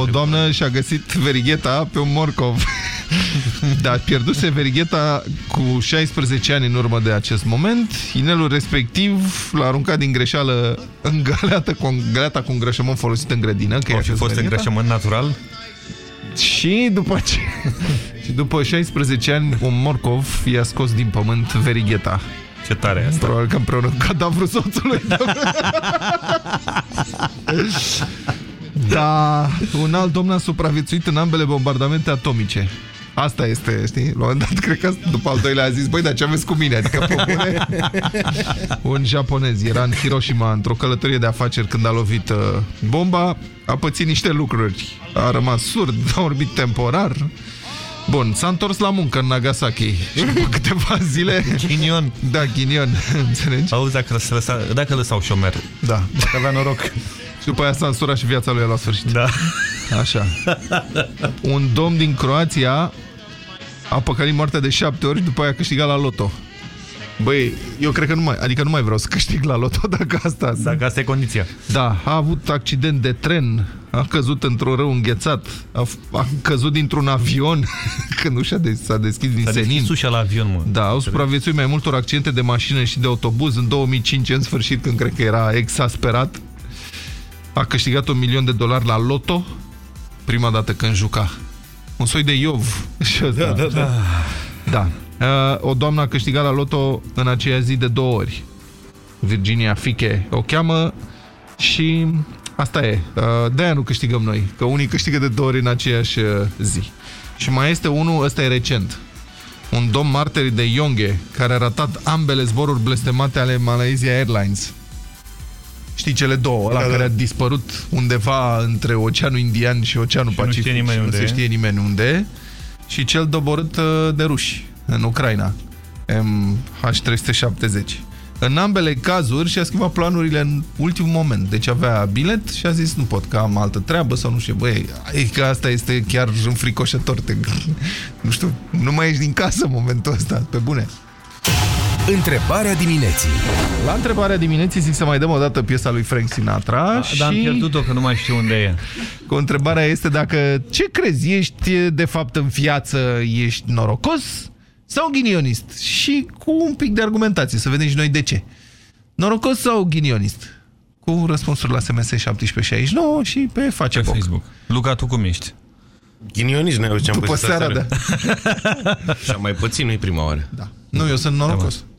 O doamnă și-a găsit verigheta pe un morcov. Dar pierduse verigheta cu 16 ani în urmă de acest moment. Inelul respectiv l-a aruncat din greșeală în găleata cu, găleata cu îngrășământ folosit în grădină. Că o fi fost îngrășământ natural? Și după, ce... și după 16 ani, un morcov i-a scos din pământ verigheta. Ce tare asta. Probabil că împreună cu cadavrul soțului. da, un alt domn a supraviețuit în ambele bombardamente atomice. Asta este, știi? La un moment dat, cred că după al doilea a zis, băi, dar ce aveți cu mine? Adică, pe bune? Un japonez era în Hiroshima într-o călătorie de afaceri când a lovit uh, bomba, a pățit niște lucruri. A rămas surd, a orbit temporar, Bun, s-a întors la muncă în Nagasaki și după câteva zile... Ghinion. Da, ghinion, înțelegi? Auzi, dacă, lăsa, dacă lăsau șomer. Da. Dacă avea noroc. Și după aia s-a însurat și viața lui la sfârșit. Da. Așa. Un domn din Croația a păcălit moartea de șapte ori după aia a câștigat la loto. Băi, eu cred că nu mai, adică nu mai vreau să câștig la loto dacă asta... Dacă asta e condiția. Da, a avut accident de tren, a căzut într-un rău înghețat, a, a căzut dintr-un avion când ușa de, s-a deschis din senin. S-a deschis ușa la avion, mă. Da, au supraviețuit mai multor accidente de mașină și de autobuz. În 2005, în sfârșit, când cred că era exasperat, a câștigat un milion de dolari la loto, prima dată când juca. Un soi de Iov. Da, da, da. Da. Uh, o doamnă a câștigat la loto în aceea zi de două ori. Virginia Fiche o cheamă și asta e. Uh, de-aia nu câștigăm noi, că unii câștigă de două ori în aceeași uh, zi. Și mai este unul, ăsta e recent. Un domn marteri de Yonghe, care a ratat ambele zboruri blestemate ale Malaysia Airlines. Știi cele două, ăla da, care da. a dispărut undeva între Oceanul Indian și Oceanul și Pacific. Nu știe nimeni unde. Nu se știe nimeni unde. Și cel doborât de ruși în Ucraina, MH370. În ambele cazuri și-a schimbat planurile în ultimul moment. Deci avea bilet și a zis nu pot, că am altă treabă sau nu știu. Băi, e că asta este chiar înfricoșător. Te... Nu știu, nu mai ești din casă în momentul ăsta, pe bune. Întrebarea dimineții. La întrebarea dimineții zic să mai dăm o dată piesa lui Frank Sinatra da, și... Dar am pierdut-o că nu mai știu unde e. Cu întrebarea este dacă ce crezi, ești de fapt în viață, ești norocos sau ghinionist? Și cu un pic de argumentație, să vedem și noi de ce. Norocos sau ghinionist? Cu răspunsuri la SMS 1769 și pe Facebook. Pe Facebook. Luca, tu cum ești? Ghinionist, noi ce am După seara, da. și am mai pățit, nu-i prima oară. Da. Nu, eu sunt norocos. Da,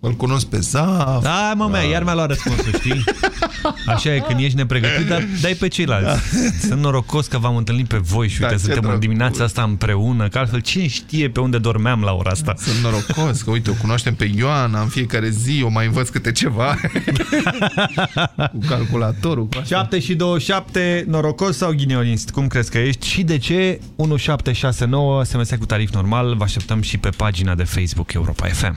îl cunosc pe Zaf. Da, mă, mea, iar mi-a luat răspunsul, știi? Așa e, când ești nepregătit, dar dai pe ceilalți. Da. Sunt norocos că v-am întâlnit pe voi și uite, da, suntem în dimineața asta împreună, că altfel cine știe pe unde dormeam la ora asta? Sunt norocos, că uite, o cunoaștem pe Ioana în fiecare zi, o mai învăț câte ceva. cu calculatorul. Cu 7 și 27, norocos sau ghinionist? Cum crezi că ești? Și de ce? 1769, SMS cu tarif normal, vă așteptăm și pe pagina de Facebook Europa FM.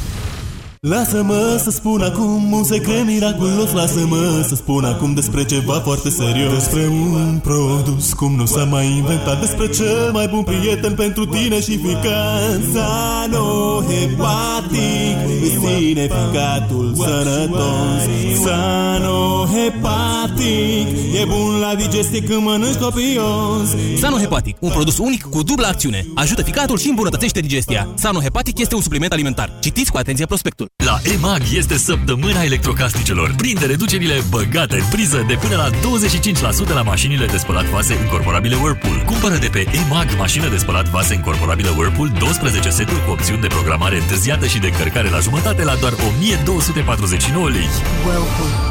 Lasă-mă să spun acum un secret miraculos Lasă-mă să spun acum despre ceva foarte serios. Despre un produs cum nu s-a mai inventat Despre cel mai bun prieten pentru tine și ficat Sanohepatic Ține ficatul sănătos Sanohepatic. E bun la digestie când mănânci copios. Sanohepatic, un produs unic cu dublă acțiune. Ajută ficatul și îmbunătățește digestia. Sanohepatic este un supliment alimentar. Citiți cu atenție prospectul la EMAG este săptămâna electrocasnicilor. Prinde reducerile băgate în priză de până la 25% la mașinile de spălat vase incorporabile Whirlpool. Cumpără de pe EMAG mașină de spălat vase incorporabile Whirlpool 12 seturi cu opțiuni de programare întârziată și de încărcare la jumătate la doar 1249 lei. Whirlpool.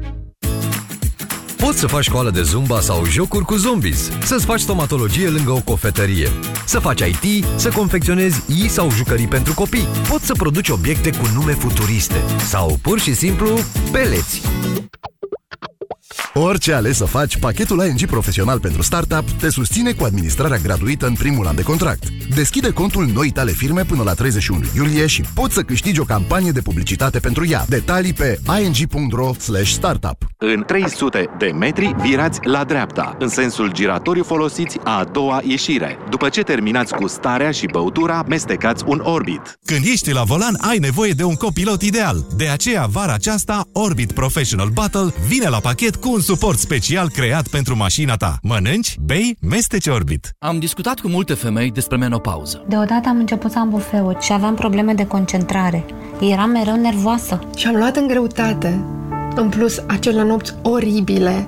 Poți să faci școală de zumba sau jocuri cu zombies, să-ți faci stomatologie lângă o cofetărie, să faci IT, să confecționezi i sau jucării pentru copii. Poți să produci obiecte cu nume futuriste sau pur și simplu peleți. Orice ales să faci, pachetul ING Profesional pentru Startup te susține cu administrarea gratuită în primul an de contract. Deschide contul noi tale firme până la 31 iulie și poți să câștigi o campanie de publicitate pentru ea. Detalii pe ing.ro startup. În 300 de metri virați la dreapta, în sensul giratoriu folosiți a doua ieșire. După ce terminați cu starea și băutura, mestecați un Orbit. Când ești la volan, ai nevoie de un copilot ideal. De aceea, vara aceasta, Orbit Professional Battle vine la pachet cu un suport special creat pentru mașina ta. Mănânci, bei, mesteci Orbit. Am discutat cu multe femei despre menopauză. Deodată am început să am bufeuri și aveam probleme de concentrare. Eram mereu nervoasă. Și am luat în greutate. În plus, acele nopți oribile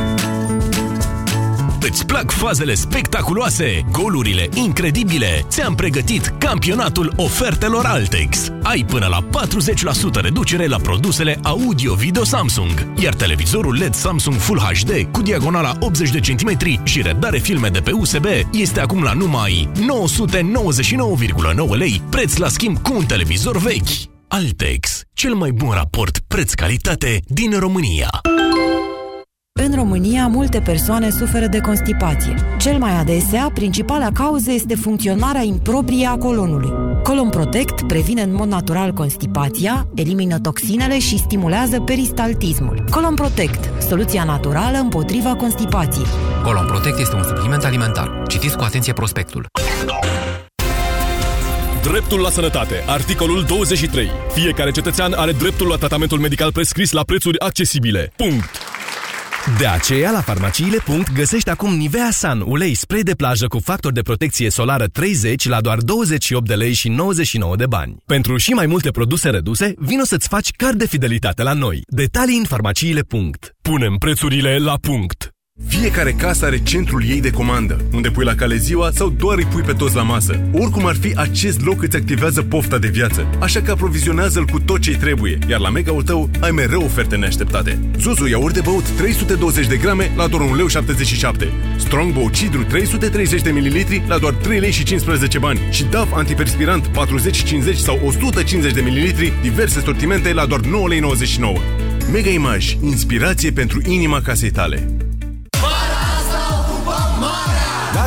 Îți plac fazele spectaculoase, golurile incredibile? Ți-am pregătit campionatul ofertelor Altex. Ai până la 40% reducere la produsele audio-video Samsung, iar televizorul LED Samsung Full HD cu diagonala 80 de cm și redare filme de pe USB este acum la numai 999,9 lei, preț la schimb cu un televizor vechi. Altex, cel mai bun raport preț-calitate din România. În România, multe persoane suferă de constipație. Cel mai adesea, principala cauză este funcționarea improprie a colonului. Colon Protect previne în mod natural constipația, elimină toxinele și stimulează peristaltismul. Colon Protect, soluția naturală împotriva constipației. Colon Protect este un supliment alimentar. Citiți cu atenție prospectul. Dreptul la sănătate. Articolul 23. Fiecare cetățean are dreptul la tratamentul medical prescris la prețuri accesibile. Punct. De aceea, la farmaciile. găsești acum Nivea Sun, ulei spray de plajă cu factor de protecție solară 30 la doar 28 de lei și 99 de bani. Pentru și mai multe produse reduse, vino să-ți faci card de fidelitate la noi. Detalii în farmaciile. Punem prețurile la punct. Fiecare casă are centrul ei de comandă, unde pui la cale ziua sau doar îi pui pe toți la masă. Oricum ar fi, acest loc îți activează pofta de viață, așa că aprovizionează-l cu tot ce trebuie, iar la mega-ul tău ai mereu oferte neașteptate. Zuzu iaurt de băut 320 de grame la doar 1,77 lei. Strongbow Cidru 330 de mililitri la doar 3 lei și 15 bani. Și DAF antiperspirant 40, 50 sau 150 de mililitri, diverse sortimente la doar 9,99 lei. Mega Image, inspirație pentru inima casei tale.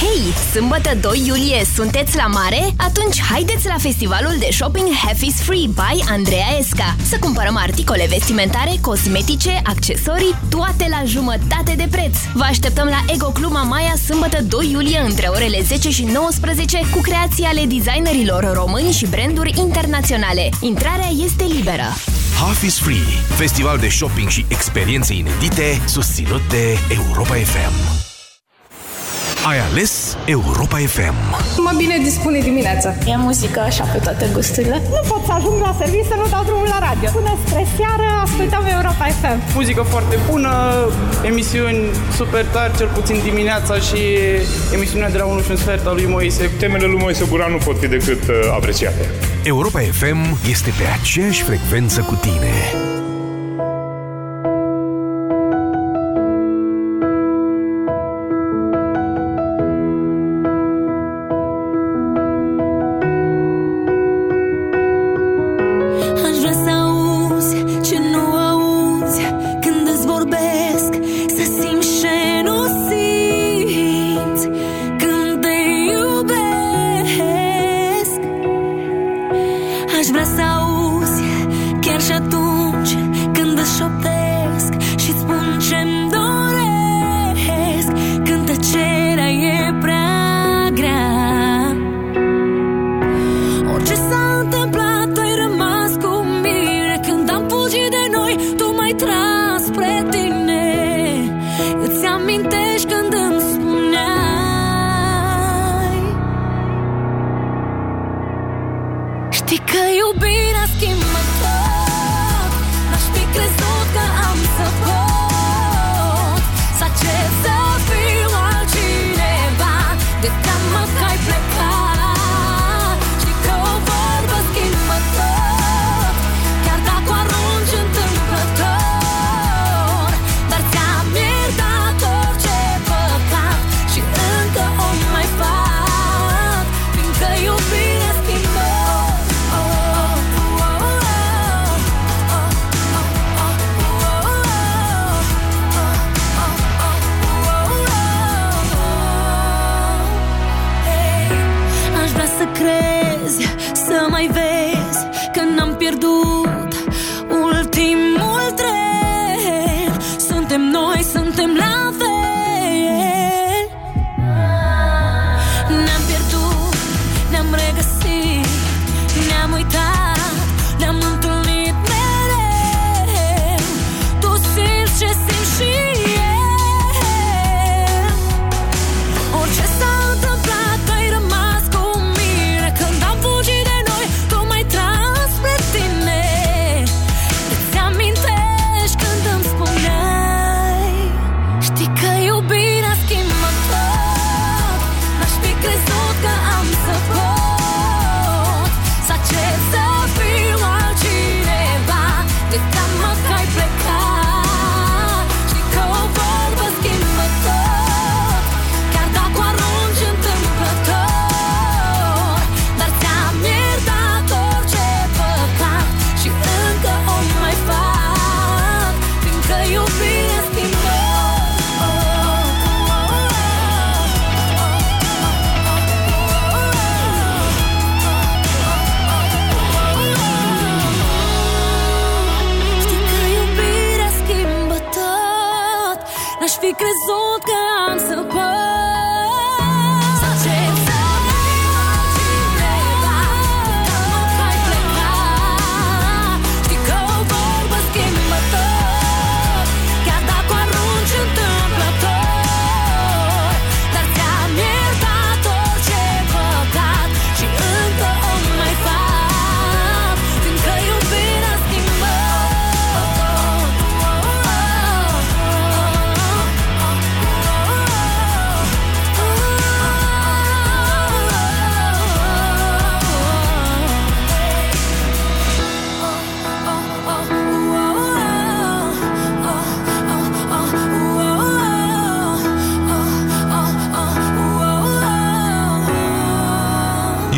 Hei, sâmbătă 2 iulie sunteți la mare? Atunci haideți la festivalul de shopping Half is Free by Andreea Esca. Să cumpărăm articole vestimentare, cosmetice, accesorii, toate la jumătate de preț. Vă așteptăm la Ego Club Mamaia sâmbătă 2 iulie între orele 10 și 19 cu creații ale designerilor români și branduri internaționale. Intrarea este liberă. Half is Free, festival de shopping și experiențe inedite susținut de Europa FM. Ai ales Europa FM. Mă bine dispune dimineața. E muzică așa pe toate gusturile. Nu pot să ajung la serviciu să nu dau drumul la radio. Până spre seară ascultăm Europa FM. Muzică foarte bună, emisiuni super tari, cel puțin dimineața și emisiunea de la 1 și un sfert a lui Moise. Temele lui Moise Guran nu pot fi decât uh, apreciate. Europa FM este pe aceeași frecvență cu tine.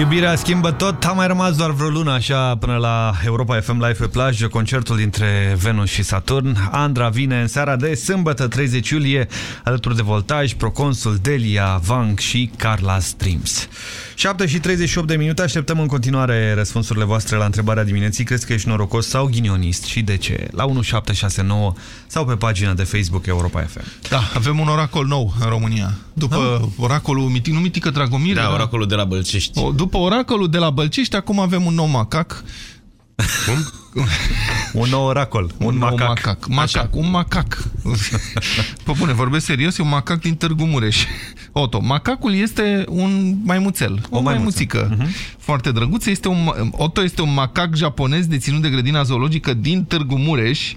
Iubirea schimbă tot, a mai rămas doar vreo lună așa până la Europa FM Live pe plajă, concertul dintre Venus și Saturn. Andra vine în seara de sâmbătă 30 iulie alături de Voltaj, Proconsul, Delia, Vang și Carla Streams. 7 și 38 de minute, așteptăm în continuare răspunsurile voastre la întrebarea dimineții. Crezi că ești norocos sau ghinionist și de ce? La 1769 sau pe pagina de Facebook Europa FM. Da, avem un oracol nou în România. După da? oracolul mitic, nu mitică Dragomir. Da, oracolul de la Bălcești. O, după oracolul de la Bălcești, acum avem un nou macac. Cum? un nou oracol, un, un macac. macac. Macac, un macac. Pă bune, vorbesc serios, e un macac din Târgu Mureș. Otto. Macacul este un maimuțel, o, o maimuțică uh -huh. foarte drăguță. Este un, Otto este un macac japonez deținut de grădina zoologică din Târgu Mureș,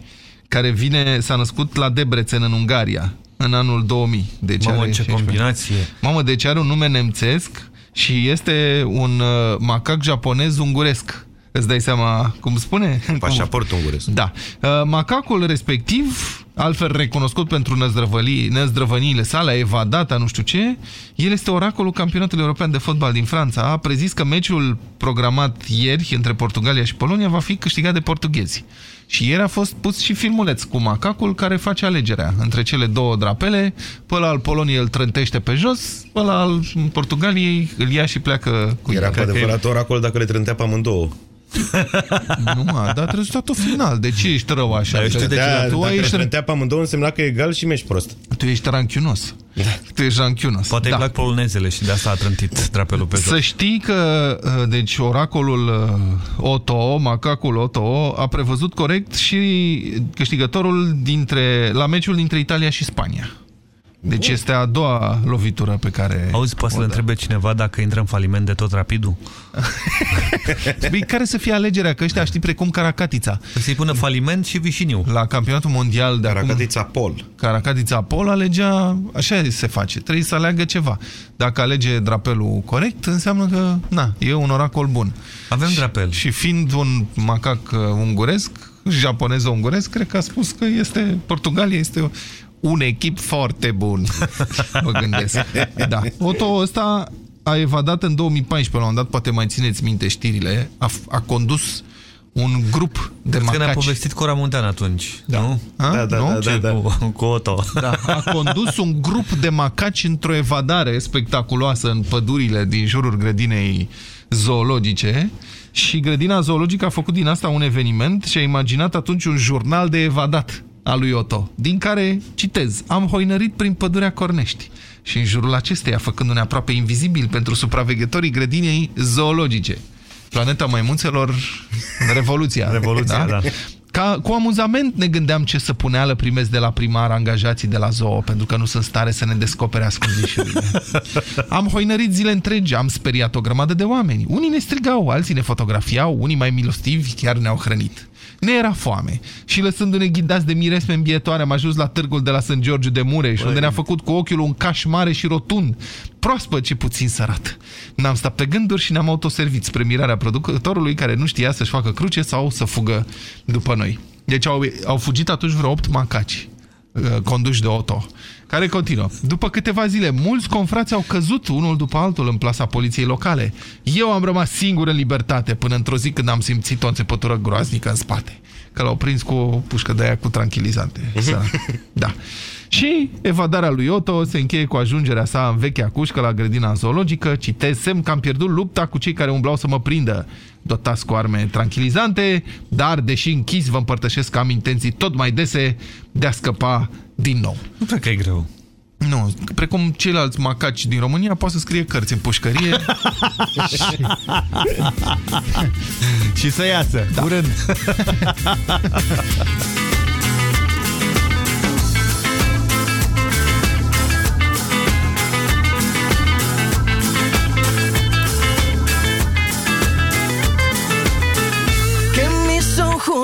care vine, s-a născut la Debrecen, în Ungaria, în anul 2000. Deci Mamă, are ce 16. combinație! Mamă, deci are un nume nemțesc și este un uh, macac japonez unguresc. Îți dai seama cum spune? Pașaport unguresc. Da. Uh, macacul respectiv, altfel recunoscut pentru năzdrăvălii, năzdrăvăniile sale, a evadat, a nu știu ce, el este oracolul campionatului european de fotbal din Franța. A prezis că meciul programat ieri între Portugalia și Polonia va fi câștigat de portughezi. Și ieri a fost pus și filmuleț cu macacul care face alegerea între cele două drapele, pe ăla al Poloniei îl trântește pe jos, pe ăla al Portugaliei îl ia și pleacă cu Era el. cu adevărat oracol dacă le trântea pe amândouă. Nu, a dat rezultatul final. De ce ești rău așa? Dar eu știu de ce. Da, tu dacă ești, le trântea pe amândouă însemna că e egal și mi-ești prost. tu ești ranchiunos. Da. Tu ești ranchiunos. Poate da. îi plac polonezele și de asta a trântit drapelul pe Să jos. știi că, uh, deci, oracolul uh, Otto, macacul Otto, a prevăzut corect și câștigătorul dintre, la meciul dintre Italia și Spania. Deci este a doua lovitură pe care... Auzi, poate să le întrebe cineva dacă intră în faliment de tot rapidul? Bine, care să fie alegerea? Că ăștia știi precum Caracatița. Să-i pună faliment și vișiniu. La campionatul mondial de Caracatița acum... Pol. Caracatița Pol alegea... Așa se face. Trebuie să aleagă ceva. Dacă alege drapelul corect, înseamnă că, na, e un oracol bun. Avem și, drapel. Și fiind un macac uh, unguresc, japonez-unguresc, cred că a spus că este Portugalia este un echip foarte bun. Mă gândesc. Da. Otto ăsta a evadat în 2014, la un moment dat, poate mai țineți minte știrile, a, a condus un grup de Cred că ne-a macaci. povestit Cora Muntean atunci, Da. nu? A? Da, da, nu? da, Ce, da. Cu, cu Otto. Da, a condus un grup de macaci într-o evadare spectaculoasă în pădurile din jurul grădinei zoologice și grădina zoologică a făcut din asta un eveniment și a imaginat atunci un jurnal de evadat al lui Otto, din care, citez, am hoinărit prin pădurea Cornești și în jurul acesteia, făcându-ne aproape invizibil pentru supraveghetorii grădinei zoologice. Planeta Maimunțelor, Revoluția. Revoluția, da. Ca, cu amuzament ne gândeam ce săpuneală primesc de la primar angajații de la zoo, pentru că nu sunt stare să ne descopere ascunzișurile. am hoinărit zile întregi, am speriat o grămadă de oameni. Unii ne strigau, alții ne fotografiau, unii mai milostivi chiar ne-au hrănit. Ne era foame și lăsându-ne ghidați de miresme îmbietoare am ajuns la târgul de la St. George de Mureș, unde ne-a făcut cu ochiul un caș mare și rotund, proaspăt și puțin sărat. N-am stat pe gânduri și ne-am autoservit spre mirarea producătorului care nu știa să-și facă cruce sau să fugă după noi. Deci au, au fugit atunci vreo 8 macaci uh, conduși de Otto, care continuă. După câteva zile, mulți confrați au căzut unul după altul în plasa poliției locale. Eu am rămas singur în libertate până într-o zi când am simțit o înțepătură groaznică în spate. Că l-au prins cu o pușcă de aia cu tranquilizante. Sărac. Da. Și evadarea lui Otto se încheie cu ajungerea sa în vechea cușcă la grădina zoologică. Citez, semn că am pierdut lupta cu cei care umblau să mă prindă. Dotați cu arme tranquilizante, dar deși închis vă împărtășesc că am intenții tot mai dese de a scăpa din nou. Nu cred că e greu. Nu, precum ceilalți macaci din România, poate să scrie cărți în pușcărie. Și să iasă, da. curând.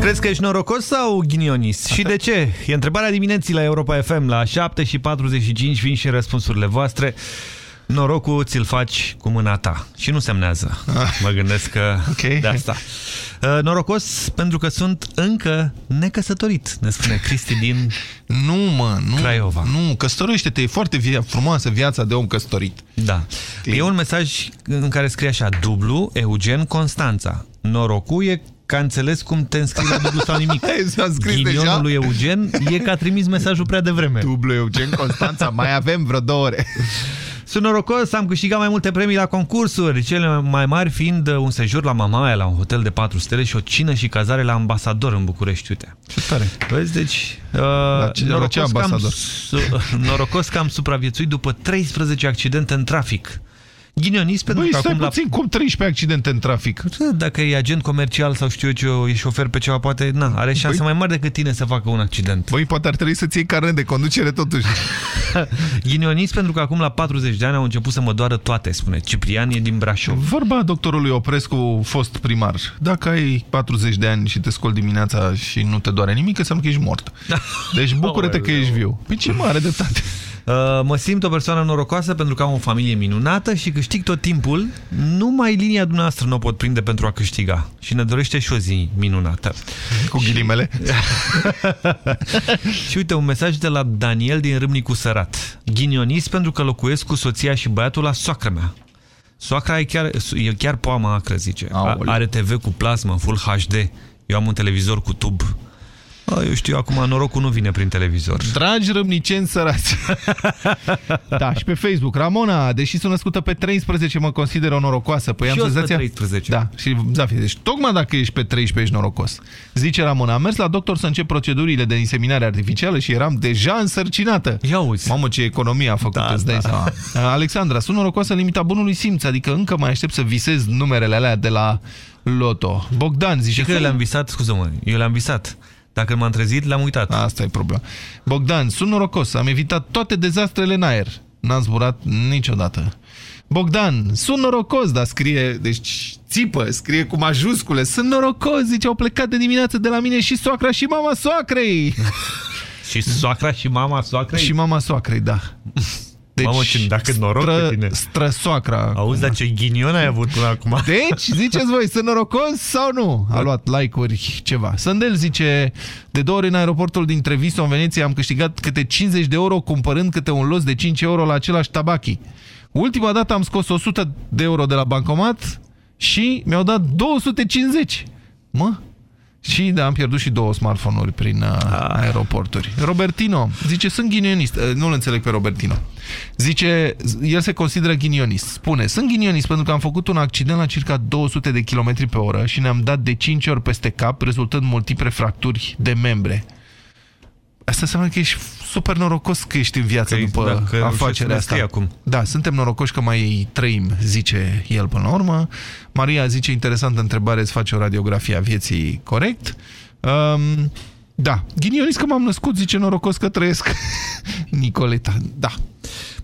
Crezi că ești norocos sau ghinionist? Și de ce? E întrebarea dimineții la Europa FM. La 7 și 45 vin și răspunsurile voastre. Norocul ți-l faci cu mâna ta. Și nu semnează. Mă gândesc că okay. de asta. Uh, Norocos pentru că sunt încă necăsătorit, ne spune Cristi din Nu, mă, nu. Craiova. Nu, căsătorește-te, e foarte via frumoasă viața de om căsătorit. Da. E un mesaj în care scrie așa, dublu, Eugen Constanța. Norocul e că a înțeles cum te înscrii la dublu sau nimic. S-a scris Ghinionul deja? lui Eugen e că a trimis mesajul prea devreme. Dublu Eugen Constanța, mai avem vreo două ore. Sunt norocos, am câștigat mai multe premii la concursuri, cele mai mari fiind un sejur la Mamaia, la un hotel de 4 stele și o cină și cazare la ambasador în București, uite. Ce tare. Vezi, deci... Uh, La ce- la ce că am, ambasador? su, norocos că am supraviețuit după 13 accidente în trafic. Ghinionist pentru Băi, că stai acum puțin, cum 13 accidente în trafic? la... Dacă e agent comercial sau știu eu ce, e șofer pe ceva, poate na, are șanse mai mari decât tine să facă un accident. Băi, poate ar trebui să-ți iei carnet de conducere totuși. Ghinionist pentru că acum la 40 de ani au început să mă doară toate, spune. Ciprian e din Brașov. Vorba doctorului Oprescu, fost primar. Dacă ai 40 de ani și te scoli dimineața și nu te doare nimic, înseamnă că ești mort. Deci bucură-te că ești viu. Păi ce mare dreptate. Uh, mă simt o persoană norocoasă pentru că am o familie minunată și câștig tot timpul. Numai linia dumneavoastră nu o pot prinde pentru a câștiga. Și ne dorește și o zi minunată. Cu ghilimele. și uite, un mesaj de la Daniel din Râmnicu Sărat. Ghinionist pentru că locuiesc cu soția și băiatul la soacră mea. Soacra e chiar, e chiar poama acră, zice. A, are TV cu plasmă, Full HD. Eu am un televizor cu tub. A, eu știu, acum norocul nu vine prin televizor. Dragi râmniceni sărați. da, și pe Facebook. Ramona, deși sunt născută pe 13, mă consider o norocoasă. Păi Și am eu sunt pe senzația... 13. Da, și Zafie, deci tocmai dacă ești pe 13 ești norocos. Zice Ramona, am mers la doctor să încep procedurile de inseminare artificială și eram deja însărcinată. Ia uzi. Mamă, ce economie a făcut, da, îți dai da. seama. Alexandra, sunt norocoasă în limita bunului simț, adică încă mai aștept să visez numerele alea de la Loto. Bogdan zice... Și că le-am visat, scuză-mă, eu le-am visat. Dacă m-am trezit, le-am uitat. Asta e problema. Bogdan, sunt norocos, am evitat toate dezastrele în aer. N-am zburat niciodată. Bogdan, sunt norocos, dar scrie, deci țipă, scrie cu majuscule. Sunt norocos, zice, au plecat de dimineață de la mine și soacra și mama soacrei. și soacra și mama soacrei? Și mama soacrei, da. Deci, Mamă, ce, dacă noroc stră, pe tine. Străsoacra. Auzi, dar ce ghinion ai avut până acum. Deci, ziceți voi, sunt norocos sau nu? A luat like-uri, ceva. Sandel zice, de două ori în aeroportul din Treviso, în Veneția, am câștigat câte 50 de euro cumpărând câte un los de 5 euro la același tabachi. Ultima dată am scos 100 de euro de la bancomat și mi-au dat 250. Mă? Și da, am pierdut și două smartphone-uri prin uh, aeroporturi. Robertino zice, sunt ghinionist. Uh, nu-l înțeleg pe Robertino. Zice, el se consideră ghinionist. Spune, sunt ghinionist pentru că am făcut un accident la circa 200 de km pe oră și ne-am dat de 5 ori peste cap, rezultând multiple fracturi de membre. Asta înseamnă că ești super norocos că ești în viață Că- după dacă afacerea reușești să asta. ne scrii acum. Da, suntem norocoși că mai trăim, zice el până la urmă. Maria zice, interesantă întrebare, îți face o radiografie a vieții corect. Um, da, ghinionist că m-am născut, zice norocos că trăiesc. Nicoleta, da.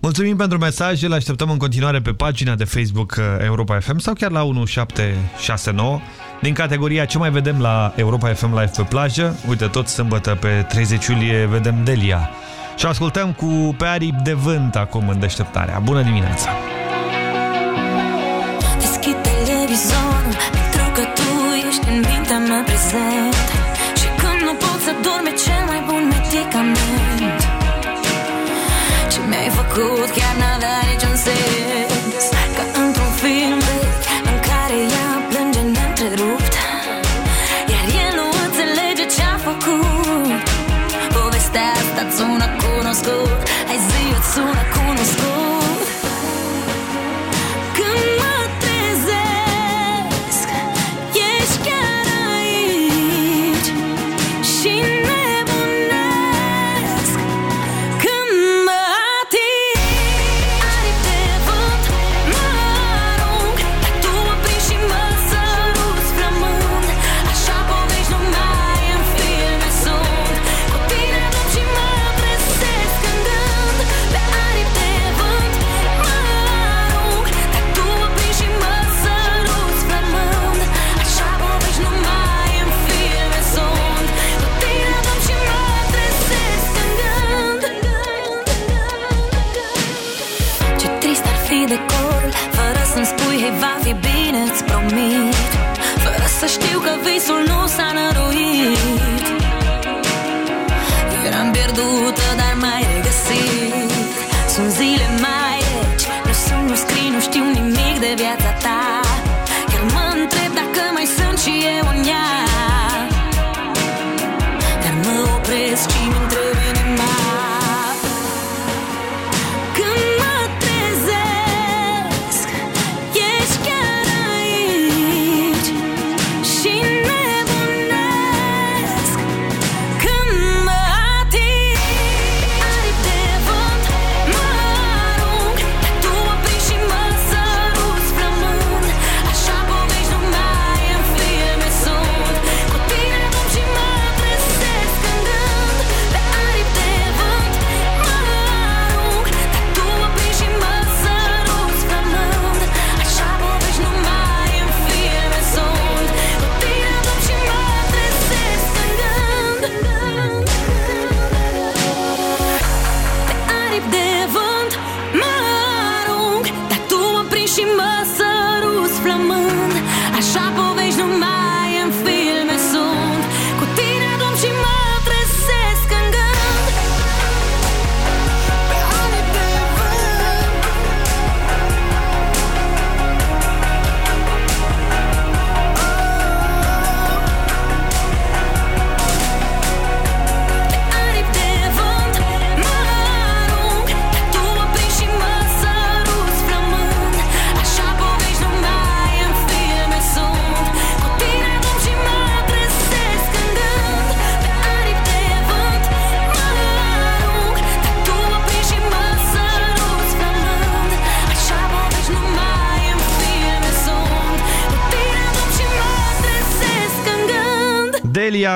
Mulțumim pentru mesaje, le așteptăm în continuare pe pagina de Facebook uh, Europa FM sau chiar la 1769 din categoria Ce mai vedem la Europa FM Live pe plajă. Uite, tot sâmbătă pe 30 iulie vedem Delia. Și ascultăm cu Pe aripi de vânt acum în deșteptarea. Bună dimineața! Deschid televizorul Pentru că tu ești în mintea mea prezent mi-ai făcut chiar n-avea niciun sens. Ca într-un film vechi În care ea plânge neîntrerupt Iar el nu înțelege ce-a făcut. Povestea asta îți sună pierdută,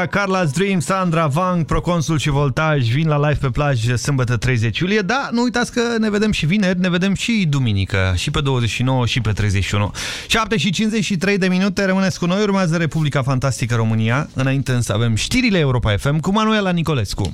Carla's Dream, Sandra Vang, Proconsul și Voltaj vin la live pe plajă sâmbătă 30 iulie. Da, nu uitați că ne vedem și vineri, ne vedem și duminică, și pe 29 și pe 31. 7 și 53 de minute, rămâneți cu noi, urmează Republica Fantastică România. Înainte însă avem știrile Europa FM cu Manuela Nicolescu.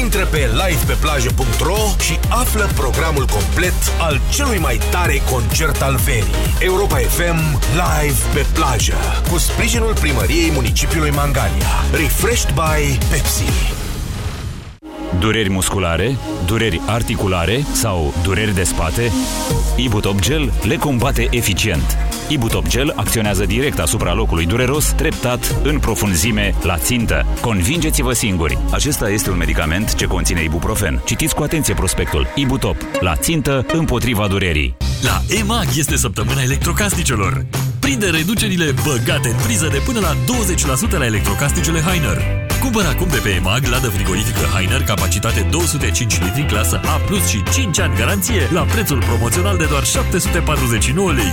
Intră pe livepeplajă.ro și află programul complet al celui mai tare concert al verii. Europa FM Live pe plajă cu sprijinul primăriei municipiului Mangalia. Refreshed by Pepsi. Dureri musculare, dureri articulare sau dureri de spate? Ibutop Gel le combate eficient. Ibutop Gel acționează direct asupra locului dureros, treptat, în profunzime, la țintă. Convingeți-vă singuri! Acesta este un medicament ce conține ibuprofen. Citiți cu atenție prospectul. Ibutop. La țintă, împotriva durerii. La EMAG este săptămâna electrocasnicelor. Prinde reducerile băgate în priză de până la 20% la electrocasnicele Heiner. Cumpără acum de pe EMAG ladă frigorifică Heiner, capacitate 205 litri, clasă A+, și 5 ani garanție, la prețul promoțional de doar 749 lei.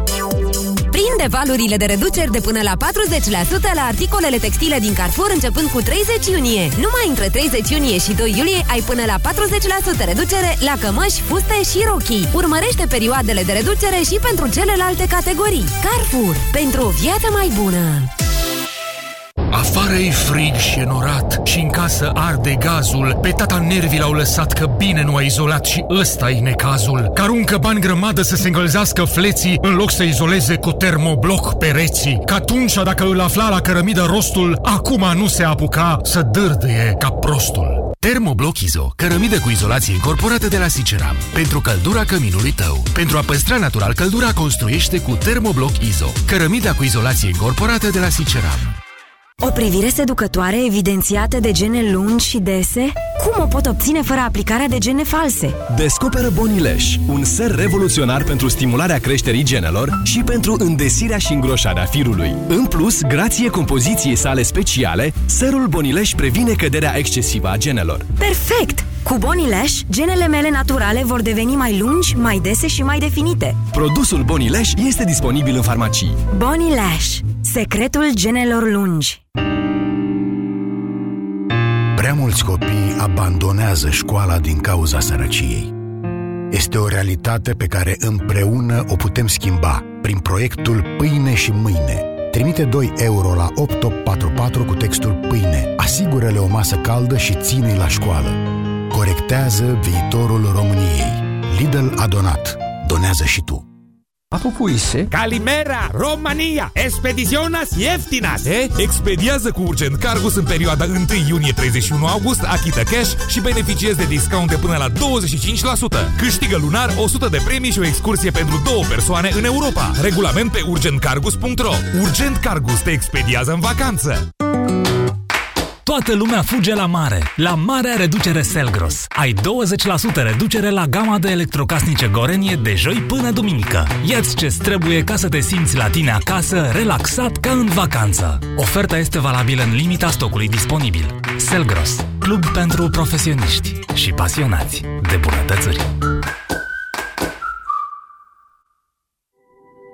Prinde valurile de reduceri de până la 40% la articolele textile din Carrefour începând cu 30 iunie. Numai între 30 iunie și 2 iulie ai până la 40% reducere la cămăși, fuste și rochii. Urmărește perioadele de reducere și pentru celelalte categorii. Carrefour. Pentru o viață mai bună. Afară e frig și enorat și în casă arde gazul. Pe tata nervii l-au lăsat că bine nu a izolat și ăsta e necazul. Că aruncă bani grămadă să se încălzească fleții în loc să izoleze cu termobloc pereții. Că atunci dacă îl afla la cărămidă rostul, acum nu se apuca să dârdâie ca prostul. Termobloc Izo, cărămidă cu izolație incorporată de la Siceram. Pentru căldura căminului tău. Pentru a păstra natural căldura, construiește cu Termobloc Izo. Cărămida cu izolație incorporată de la Siceram. O privire seducătoare evidențiată de gene lungi și dese? Cum o pot obține fără aplicarea de gene false? Descoperă Bonileș, un ser revoluționar pentru stimularea creșterii genelor și pentru îndesirea și îngroșarea firului. În plus, grație compoziției sale speciale, serul Bonileș previne căderea excesivă a genelor. Perfect! Cu Bonileș, genele mele naturale vor deveni mai lungi, mai dese și mai definite. Produsul Bonileș este disponibil în farmacii. Bonileș. Secretul genelor lungi. Prea mulți copii abandonează școala din cauza sărăciei. Este o realitate pe care împreună o putem schimba prin proiectul Pâine și Mâine. Trimite 2 euro la 8844 cu textul Pâine. Asigură-le o masă caldă și ține-i la școală. Corectează viitorul României. Lidl a donat. Donează și tu. Apupuise. Calimera, România, expediționas ieftinas. E? Expediază cu Urgent Cargus în perioada 1 iunie-31 august, achită cash și beneficiezi de discount de până la 25%. Câștigă lunar 100 de premii și o excursie pentru două persoane în Europa. Regulament pe urgentcargus.ro Urgent Cargus te expediază în vacanță. Toată lumea fuge la mare. La marea reducere Selgros. Ai 20% reducere la gama de electrocasnice Gorenie de joi până duminică. Iați ce trebuie ca să te simți la tine acasă, relaxat ca în vacanță. Oferta este valabilă în limita stocului disponibil. Selgros. Club pentru profesioniști și pasionați de bunătățuri.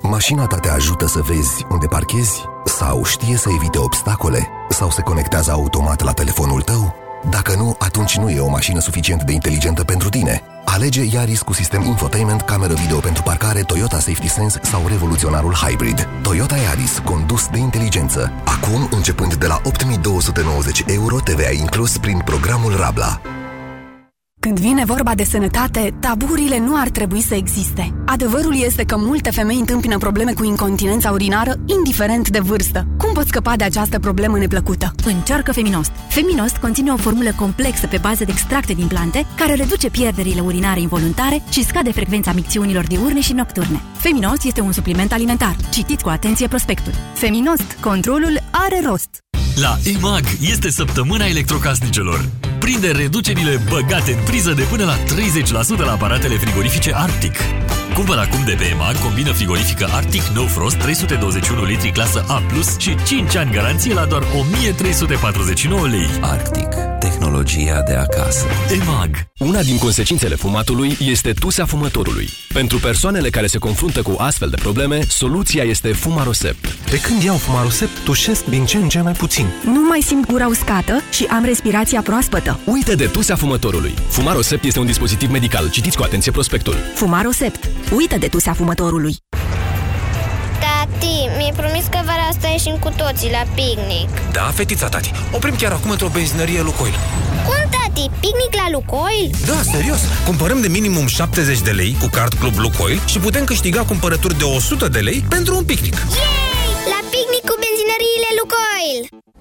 Mașina ta te ajută să vezi unde parchezi? Sau știe să evite obstacole? Sau se conectează automat la telefonul tău? Dacă nu, atunci nu e o mașină suficient de inteligentă pentru tine. Alege Yaris cu sistem infotainment, cameră video pentru parcare, Toyota Safety Sense sau revoluționarul Hybrid. Toyota Yaris, condus de inteligență. Acum, începând de la 8290 euro, TVA inclus prin programul Rabla. Când vine vorba de sănătate, taburile nu ar trebui să existe. Adevărul este că multe femei întâmpină probleme cu incontinența urinară, indiferent de vârstă. Cum poți scăpa de această problemă neplăcută? Încearcă Feminost. Feminost conține o formulă complexă pe bază de extracte din plante, care reduce pierderile urinare involuntare și scade frecvența micțiunilor diurne și nocturne. Feminost este un supliment alimentar. Citiți cu atenție prospectul. Feminost. Controlul are rost. La EMAG este săptămâna electrocasnicelor. Prinde reducerile băgate în priză de până la 30% la aparatele frigorifice Arctic. Cumpăr acum de pe EMAG combină frigorifică Arctic No Frost 321 litri clasă A+, și 5 ani garanție la doar 1349 lei. Arctic. Tehnologia de acasă. EMAG. Una din consecințele fumatului este tusea fumătorului. Pentru persoanele care se confruntă cu astfel de probleme, soluția este Fumarosept. De când iau Fumarosept, tușesc din ce în ce mai puțin. Nu mai simt gura uscată și am respirația proaspătă. Uite de tusea fumătorului. Fumarosept este un dispozitiv medical. Citiți cu atenție prospectul. Fumarosept. Uită de tusea fumătorului. Tati, mi-ai promis că vara asta ieșim cu toții la picnic. Da, fetița tati, oprim chiar acum într-o benzinărie Lucoil. Cum, tati? Picnic la Lucoil? Da, serios, cumpărăm de minimum 70 de lei cu card Club Lucoil și putem câștiga cumpărături de 100 de lei pentru un picnic. Yay! La picnic cu benzinăriile Lucoil!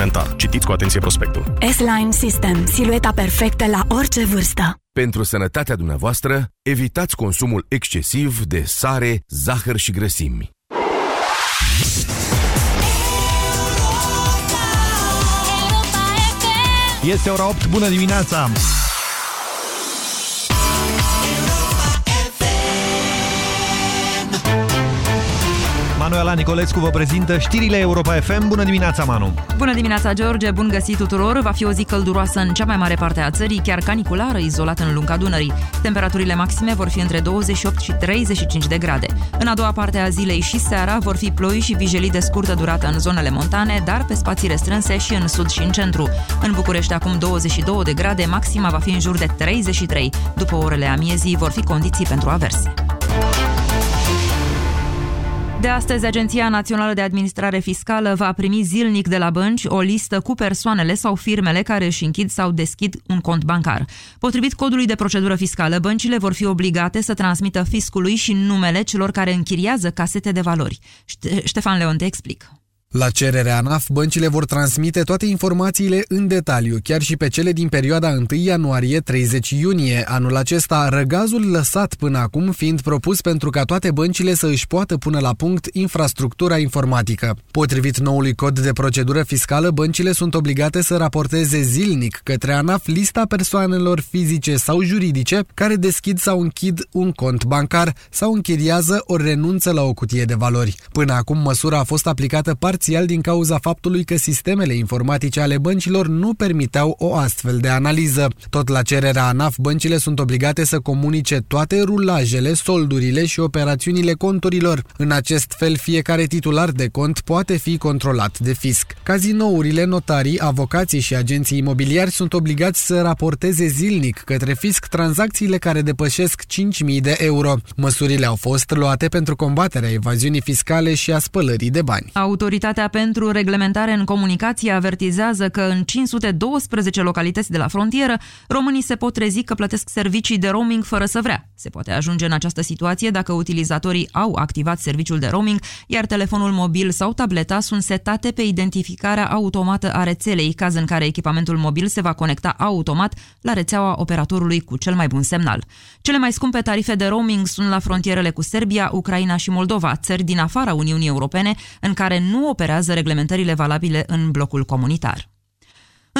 alimentar. Citiți cu atenție prospectul. S-Line System, silueta perfectă la orice vârstă Pentru sănătatea dumneavoastră, evitați consumul excesiv de sare, zahăr și grăsimi. Este ora 8, bună dimineața! Manuela Nicolescu vă prezintă știrile Europa FM. Bună dimineața, Manu! Bună dimineața, George! Bun găsit tuturor! Va fi o zi călduroasă în cea mai mare parte a țării, chiar caniculară, izolată în lunga Dunării. Temperaturile maxime vor fi între 28 și 35 de grade. În a doua parte a zilei și seara vor fi ploi și vijelii de scurtă durată în zonele montane, dar pe spații restrânse și în sud și în centru. În București acum 22 de grade, maxima va fi în jur de 33. După orele amiezii vor fi condiții pentru averse. De astăzi, Agenția Națională de Administrare Fiscală va primi zilnic de la bănci o listă cu persoanele sau firmele care își închid sau deschid un cont bancar. Potrivit codului de procedură fiscală, băncile vor fi obligate să transmită fiscului și numele celor care închiriază casete de valori. Ștefan Leon te explică. La cererea ANAF, băncile vor transmite toate informațiile în detaliu, chiar și pe cele din perioada 1 ianuarie-30 iunie. Anul acesta, răgazul lăsat până acum fiind propus pentru ca toate băncile să își poată pune la punct infrastructura informatică. Potrivit noului cod de procedură fiscală, băncile sunt obligate să raporteze zilnic către ANAF lista persoanelor fizice sau juridice care deschid sau închid un cont bancar sau închiriază ori renunță la o cutie de valori. Până acum, măsura a fost aplicată parțial din cauza faptului că sistemele informatice ale băncilor nu permiteau o astfel de analiză. Tot la cererea ANAF, băncile sunt obligate să comunice toate rulajele, soldurile și operațiunile conturilor. În acest fel, fiecare titular de cont poate fi controlat de fisc. Cazinourile, notarii, avocații și agenții imobiliari sunt obligați să raporteze zilnic către fisc tranzacțiile care depășesc 5.000 de euro. Măsurile au fost luate pentru combaterea evaziunii fiscale și a spălării de bani. Autoritatea pentru Reglementare în Comunicație avertizează că în 512 localități de la frontieră, românii se pot trezi că plătesc servicii de roaming fără să vrea. Se poate ajunge în această situație dacă utilizatorii au activat serviciul de roaming, iar telefonul mobil sau tableta sunt setate pe identificarea automată a rețelei, caz în care echipamentul mobil se va conecta automat la rețeaua operatorului cu cel mai bun semnal. Cele mai scumpe tarife de roaming sunt la frontierele cu Serbia, Ucraina și Moldova, țări din afara Uniunii Europene, în care nu operează reglementările valabile în blocul comunitar.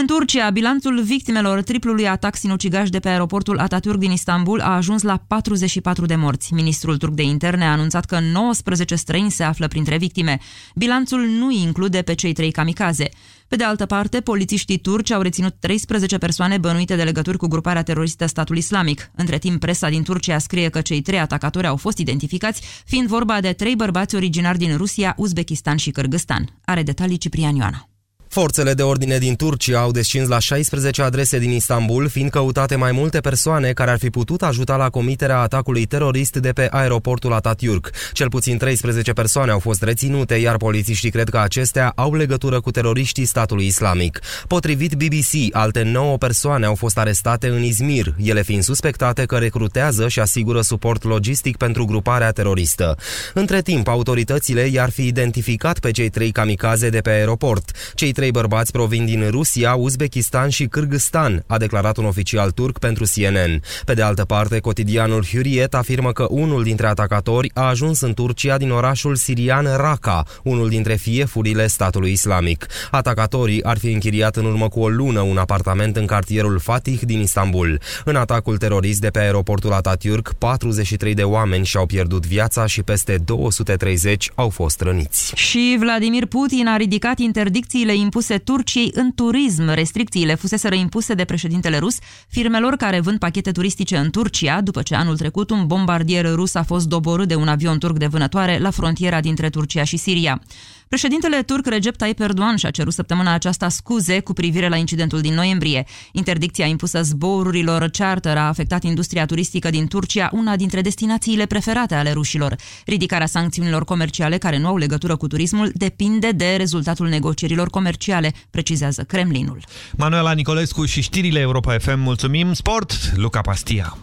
În Turcia, bilanțul victimelor triplului atac sinucigaș de pe aeroportul Atatürk din Istanbul a ajuns la 44 de morți. Ministrul turc de interne a anunțat că 19 străini se află printre victime. Bilanțul nu include pe cei trei kamikaze. Pe de altă parte, polițiștii turci au reținut 13 persoane bănuite de legături cu gruparea teroristă Statul Islamic. Între timp, presa din Turcia scrie că cei trei atacatori au fost identificați, fiind vorba de trei bărbați originari din Rusia, Uzbekistan și Kyrgyzstan. Are detalii Ciprian Ioana. Forțele de ordine din Turcia au descins la 16 adrese din Istanbul, fiind căutate mai multe persoane care ar fi putut ajuta la comiterea atacului terorist de pe aeroportul Atatürk. Cel puțin 13 persoane au fost reținute, iar polițiștii cred că acestea au legătură cu teroriștii statului islamic. Potrivit BBC, alte 9 persoane au fost arestate în Izmir, ele fiind suspectate că recrutează și asigură suport logistic pentru gruparea teroristă. Între timp, autoritățile i-ar fi identificat pe cei trei kamikaze de pe aeroport. Cei trei bărbați provin din Rusia, Uzbekistan și Kyrgyzstan, a declarat un oficial turc pentru CNN. Pe de altă parte, cotidianul Hurriyet afirmă că unul dintre atacatori a ajuns în Turcia din orașul sirian Raqqa, unul dintre fiefurile statului islamic. Atacatorii ar fi închiriat în urmă cu o lună un apartament în cartierul Fatih din Istanbul. În atacul terorist de pe aeroportul Atatürk, 43 de oameni și-au pierdut viața și peste 230 au fost răniți. Și Vladimir Putin a ridicat interdicțiile impuse Turciei în turism. Restricțiile fusese impuse de președintele rus firmelor care vând pachete turistice în Turcia, după ce anul trecut un bombardier rus a fost doborât de un avion turc de vânătoare la frontiera dintre Turcia și Siria. Președintele turc Recep Tayyip Erdogan și-a cerut săptămâna aceasta scuze cu privire la incidentul din noiembrie. Interdicția impusă zborurilor charter a afectat industria turistică din Turcia, una dintre destinațiile preferate ale rușilor. Ridicarea sancțiunilor comerciale care nu au legătură cu turismul depinde de rezultatul negocierilor comerciale, precizează Kremlinul. Manuela Nicolescu și știrile Europa FM. Mulțumim. Sport, Luca Pastia.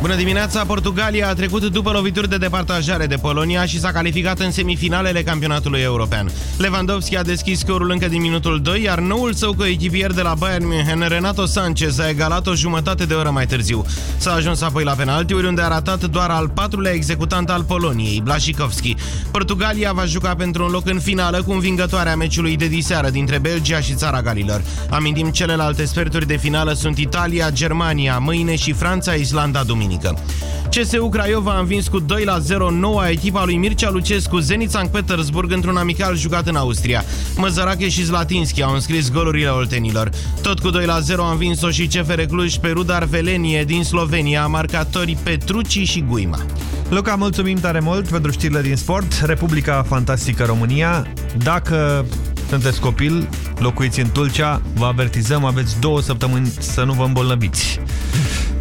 Bună dimineața! Portugalia a trecut după lovituri de departajare de Polonia și s-a calificat în semifinalele campionatului european. Lewandowski a deschis scorul încă din minutul 2, iar noul său coechipier de la Bayern München, Renato Sanchez, a egalat o jumătate de oră mai târziu. S-a ajuns apoi la penaltiuri, unde a ratat doar al patrulea executant al Poloniei, Blaszikowski. Portugalia va juca pentru un loc în finală cu învingătoarea meciului de diseară dintre Belgia și Țara Galilor. Amintim, celelalte sferturi de finală sunt Italia, Germania, mâine și Franța, Islanda, duminică duminică. CSU Craiova a învins cu 2 la 0 noua echipa lui Mircea Lucescu Zenit Sankt Petersburg într-un amical jucat în Austria. Măzărache și Zlatinski au înscris golurile oltenilor. Tot cu 2 la 0 a învins-o și CFR Cluj pe Rudar Velenie din Slovenia, marcatorii Petrucci și Guima. Luca, mulțumim tare mult pentru știrile din sport. Republica Fantastică România. Dacă sunteți copil, locuiți în Tulcea, vă avertizăm, aveți două săptămâni să nu vă îmbolnăviți.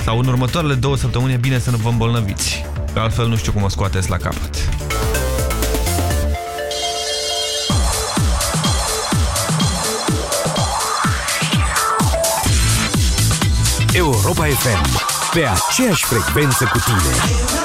Sau în următoarele două săptămâni e bine să nu vă îmbolnăviți. Că altfel nu știu cum o scoateți la capăt. Europa FM. Pe aceeași frecvență cu tine.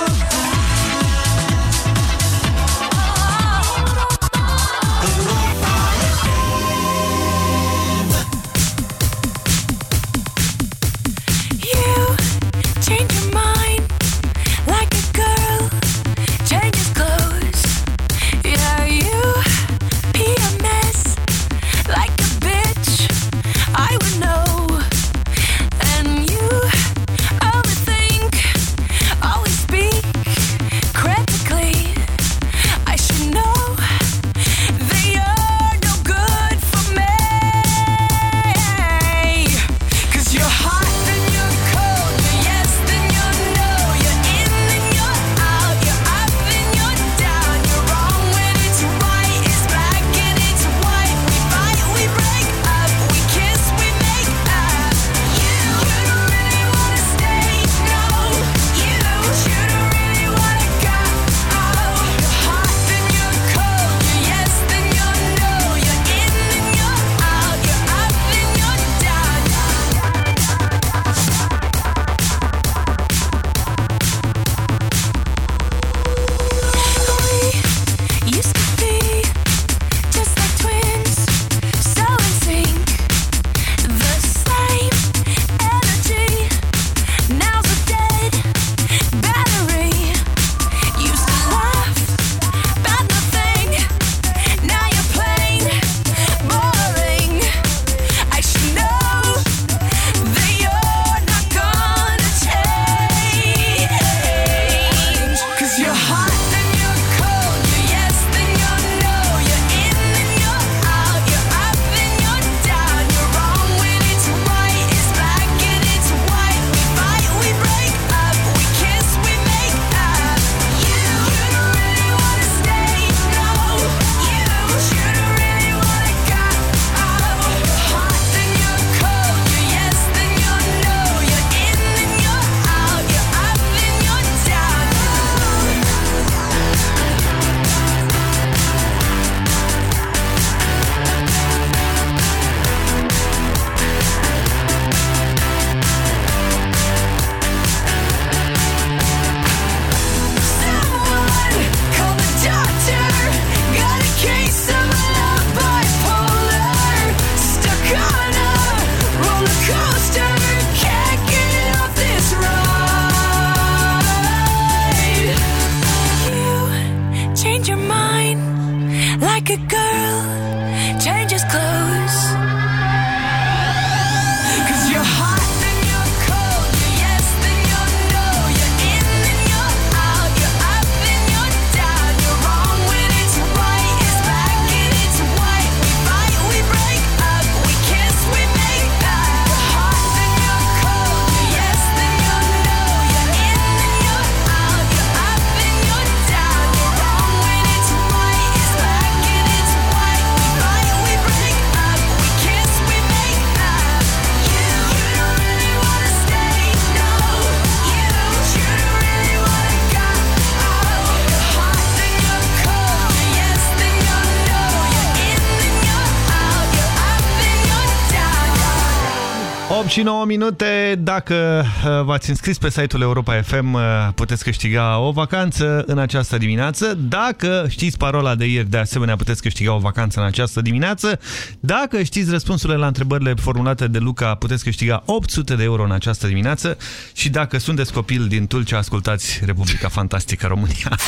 9 minute, dacă uh, v-ați înscris pe site-ul Europa FM, uh, puteți câștiga o vacanță în această dimineață. Dacă știți parola de ieri, de asemenea, puteți câștiga o vacanță în această dimineață. Dacă știți răspunsurile la întrebările formulate de Luca, puteți câștiga 800 de euro în această dimineață. Și dacă sunteți copil din Tulcea, ascultați Republica Fantastică România.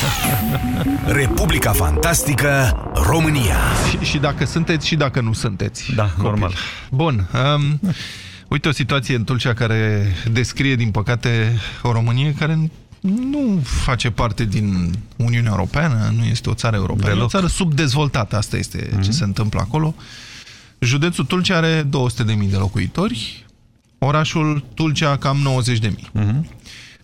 Republica Fantastică România. Și, și dacă sunteți și dacă nu sunteți. Da, copil. normal. Bun. Um, uite o situație în Tulcea care descrie, din păcate, o Românie care nu face parte din Uniunea Europeană, nu este o țară europeană, Deloc. e o țară subdezvoltată, asta este mm -hmm. ce se întâmplă acolo. Județul Tulcea are 200.000 de locuitori, orașul Tulcea cam 90.000. Mm -hmm.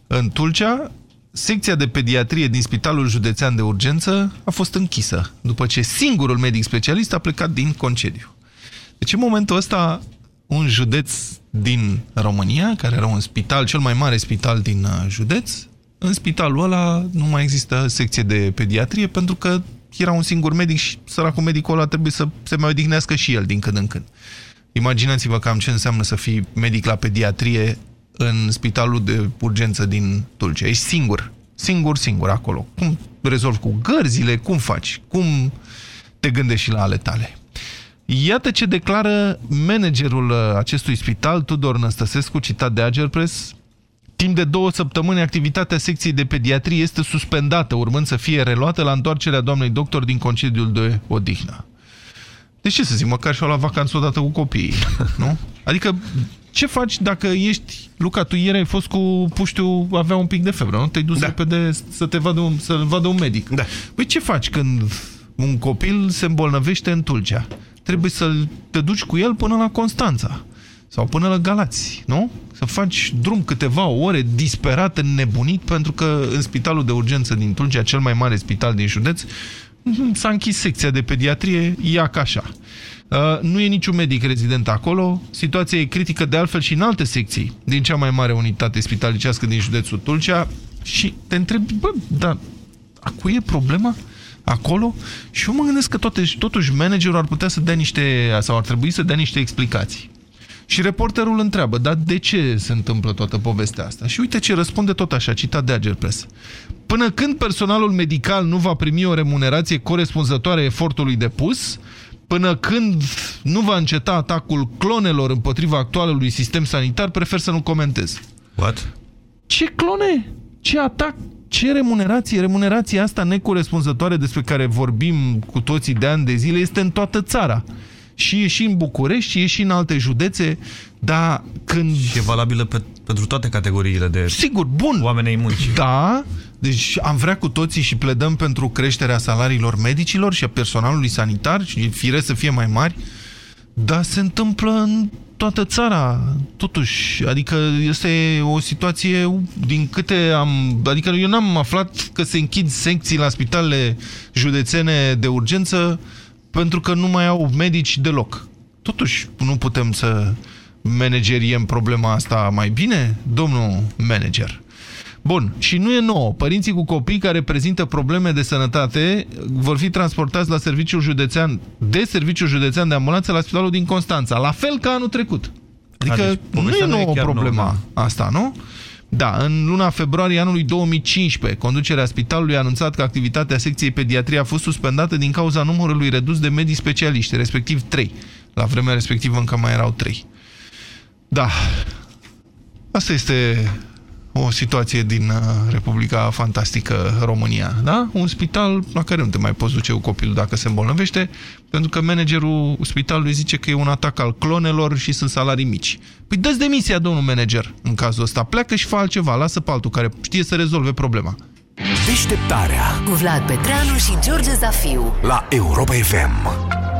În Tulcea, secția de pediatrie din Spitalul Județean de Urgență a fost închisă, după ce singurul medic specialist a plecat din concediu. Deci în momentul ăsta, un județ din România, care era un spital, cel mai mare spital din uh, județ, în spitalul ăla nu mai există secție de pediatrie pentru că era un singur medic și săracul medicul ăla trebuie să se mai odihnească și el din când în când. Imaginați-vă cam ce înseamnă să fii medic la pediatrie în spitalul de urgență din Tulcea. Ești singur. Singur, singur acolo. Cum rezolvi cu gărzile? Cum faci? Cum te gândești și la ale tale? Iată ce declară managerul uh, acestui spital, Tudor Năstăsescu, citat de Agerpress. Timp de două săptămâni, activitatea secției de pediatrie este suspendată, urmând să fie reluată la întoarcerea doamnei doctor din concediul de odihnă. De ce să zic, măcar și-o la vacanță odată cu copiii, nu? Adică, ce faci dacă ești... Luca, tu ieri ai fost cu puștiu, avea un pic de febră, nu? Te-ai dus da. repede să te vadă un, să vadă un medic. Da. Păi ce faci când un copil se îmbolnăvește în Tulcea? Trebuie să te duci cu el până la Constanța sau până la Galați, nu? Să faci drum câteva ore disperat, înnebunit, pentru că în spitalul de urgență din Tulcea, cel mai mare spital din județ, s-a închis secția de pediatrie, ia ca așa. Uh, nu e niciun medic rezident acolo, situația e critică de altfel și în alte secții din cea mai mare unitate spitalicească din județul Tulcea și te întrebi, bă, dar a cui e problema? Acolo și eu mă gândesc că toate, totuși managerul ar putea să dea niște, sau ar trebui să dea niște explicații. Și reporterul întreabă, dar de ce se întâmplă toată povestea asta? Și uite ce răspunde tot așa, citat de Agerpress. Până când personalul medical nu va primi o remunerație corespunzătoare efortului depus, până când nu va înceta atacul clonelor împotriva actualului sistem sanitar, prefer să nu comentez. What? Ce clone? Ce atac? Ce remunerație? Remunerația asta necorespunzătoare despre care vorbim cu toții de ani de zile este în toată țara. Și e și în București, și e și în alte județe, dar când... Și e valabilă pe, pentru toate categoriile de Sigur, bun. oamenei muncii. Da, deci am vrea cu toții și pledăm pentru creșterea salariilor medicilor și a personalului sanitar și fire să fie mai mari, dar se întâmplă în toată țara, totuși. Adică este o situație din câte am... Adică eu n-am aflat că se închid secții la spitalele județene de urgență pentru că nu mai au medici deloc. Totuși, nu putem să manageriem problema asta mai bine, domnul manager? Bun, și nu e nouă. Părinții cu copii care prezintă probleme de sănătate vor fi transportați la serviciul județean, de serviciul județean de ambulanță la spitalul din Constanța, la fel ca anul trecut. Adică A, deci, nu e nouă nu problema nou, da. asta, nu? Da, în luna februarie anului 2015, conducerea spitalului a anunțat că activitatea secției pediatrie a fost suspendată din cauza numărului redus de medii specialiști, respectiv 3. La vremea respectivă încă mai erau 3. Da, asta este o situație din uh, Republica Fantastică România, da? Un spital la care nu te mai poți duce cu copilul dacă se îmbolnăvește, pentru că managerul spitalului zice că e un atac al clonelor și sunt salarii mici. Păi dă demisia, domnul manager, în cazul ăsta. Pleacă și fă altceva, lasă pe altul care știe să rezolve problema. Deșteptarea Cu Vlad Petreanu și George Zafiu. la Europa FM.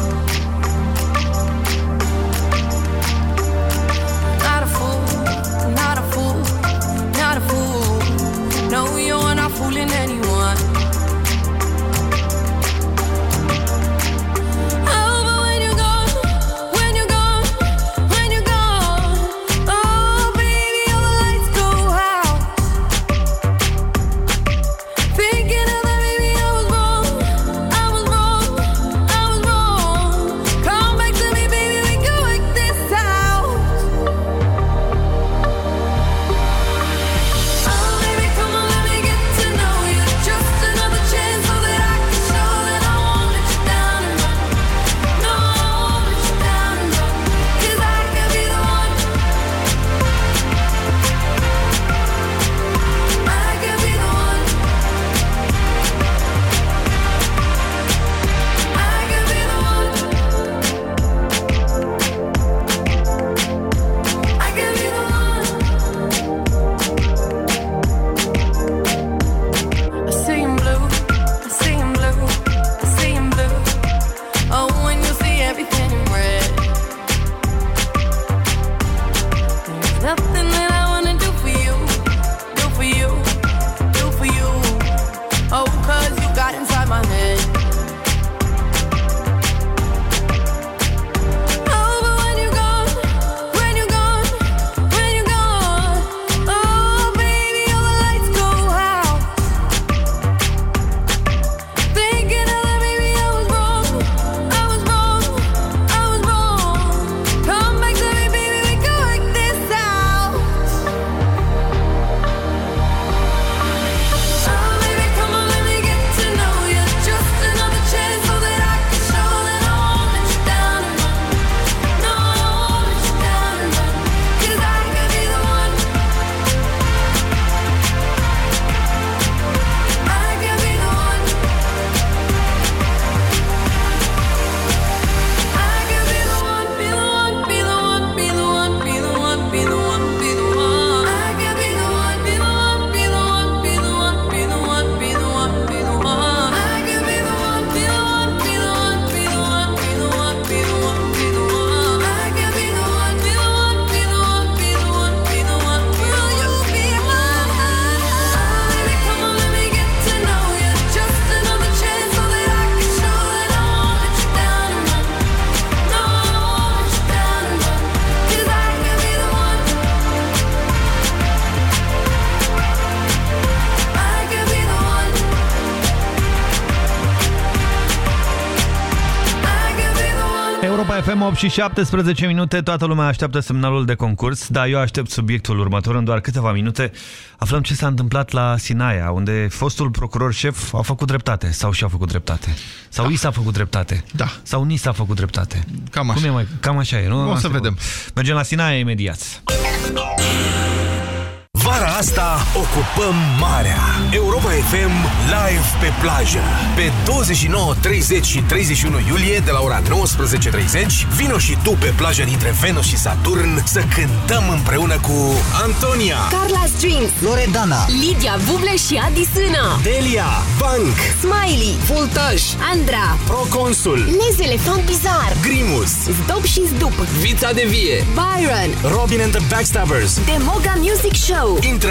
Europa FM 8 și 17 minute, toată lumea așteaptă semnalul de concurs, dar eu aștept subiectul următor în doar câteva minute. Aflăm ce s-a întâmplat la Sinaia, unde fostul procuror șef a făcut dreptate sau și-a făcut dreptate. Sau da. i s-a făcut dreptate. Da. Sau ni s-a făcut dreptate. Cam așa. Cum e mai? Cam așa e, nu? O să Asta e vedem. bun. Mergem la Sinaia imediat. Vara asta ocupăm marea. Europa FM live pe plajă. Pe 29, 30 și 31 iulie de la ora 19.30 vino și tu pe plaja dintre Venus și Saturn să cântăm împreună cu Antonia, Carla Strings Loredana, Lidia Buble și Adi Sâna Delia, Bank, Smiley Voltaj, Andra Proconsul, Les Elefant Bizar Grimus, Zdop și Zdup Vița de Vie, Byron Robin and the Backstabbers. Demoga Music Show Intră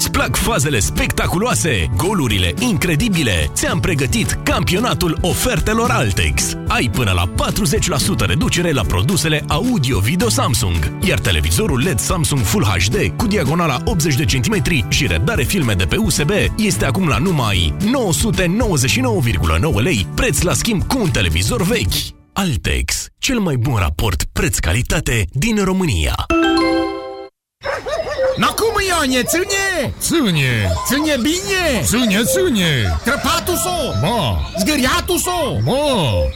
Îți plac fazele spectaculoase, golurile incredibile? Ți-am pregătit campionatul ofertelor Altex. Ai până la 40% reducere la produsele audio-video Samsung, iar televizorul LED Samsung Full HD cu diagonala 80 de cm și răbdare filme de pe USB este acum la numai 999,9 lei, preț la schimb cu un televizor vechi. Altex, cel mai bun raport preț-calitate din România. Na cum, Ione, ține? Ține! Ține bine? Ține, ține! Crăpatul so? Ma! Zgâriatul so? Ma!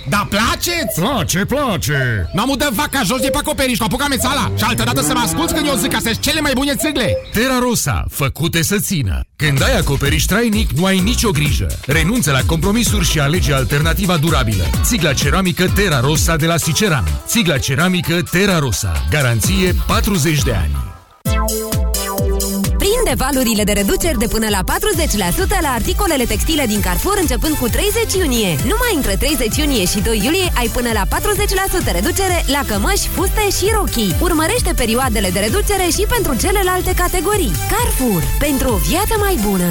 Da place-ți? Place, place! N-am udat vaca jos de pe acoperiș, cu apucat mețala Și altă dată să mă asculți când eu zic că sunt cele mai bune țigle Terra Rosa, făcute să țină. Când ai acoperiș trainic, nu ai nicio grijă. Renunță la compromisuri și alege alternativa durabilă. Țigla ceramică Terra Rosa de la Siceran. Țigla ceramică Terra Rosa. Garanție 40 de ani. Prinde valurile de reduceri de până la 40% la articolele textile din Carrefour începând cu 30 iunie. Numai între 30 iunie și 2 iulie ai până la 40% reducere la cămăși, fuste și rochii. Urmărește perioadele de reducere și pentru celelalte categorii. Carrefour. Pentru o viață mai bună.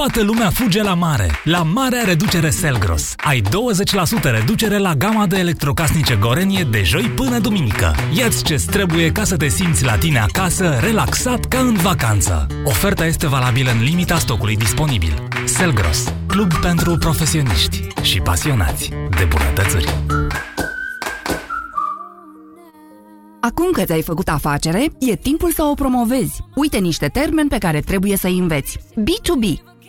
Toată lumea fuge la mare. La marea reducere Selgros. Ai 20% reducere la gama de electrocasnice Gorenie de joi până duminică. Iați ce trebuie ca să te simți la tine acasă, relaxat ca în vacanță. Oferta este valabilă în limita stocului disponibil. Selgros. Club pentru profesioniști și pasionați de bunătățuri. Acum că ți-ai făcut afacere, e timpul să o promovezi. Uite niște termeni pe care trebuie să-i înveți. B2B,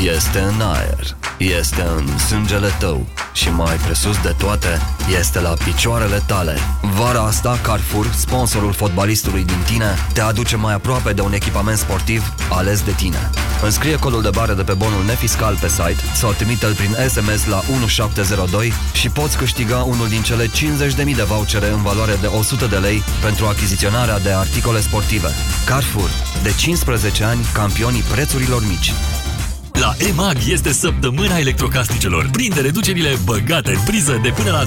Este în aer, este în sângele tău și mai presus de toate, este la picioarele tale. Vara asta, Carrefour, sponsorul fotbalistului din tine, te aduce mai aproape de un echipament sportiv ales de tine. Înscrie codul de bară de pe bonul nefiscal pe site sau trimite-l prin SMS la 1702 și poți câștiga unul din cele 50.000 de vouchere în valoare de 100 de lei pentru achiziționarea de articole sportive. Carrefour, de 15 ani, campionii prețurilor mici. La EMAG este săptămâna electrocasnicelor. Prinde reducerile băgate în priză de până la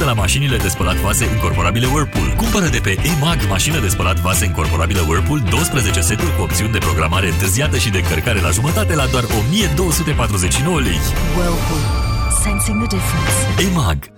25% la mașinile de spălat vase incorporabile Whirlpool. Cumpără de pe EMAG mașină de spălat vase incorporabile Whirlpool 12 seturi cu opțiuni de programare întârziată și de încărcare la jumătate la doar 1249 lei. Whirlpool. Sensing the difference. EMAG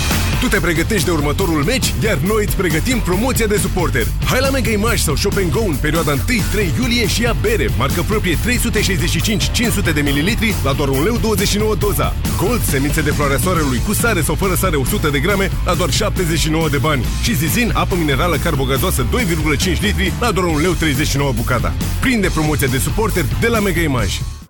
Tu te pregătești de următorul meci, iar noi îți pregătim promoția de suporter. Hai la Mega Image sau Shop Go în perioada 1-3 iulie și ia bere, marcă proprie 365-500 de ml la doar 1,29 leu doza. Gold, semințe de floarea soarelui cu sare sau fără sare 100 de grame la doar 79 de bani. Și Zizin, apă minerală carbogazoasă 2,5 litri la doar 1,39 leu bucata. Prinde promoția de suporter de la Mega Image.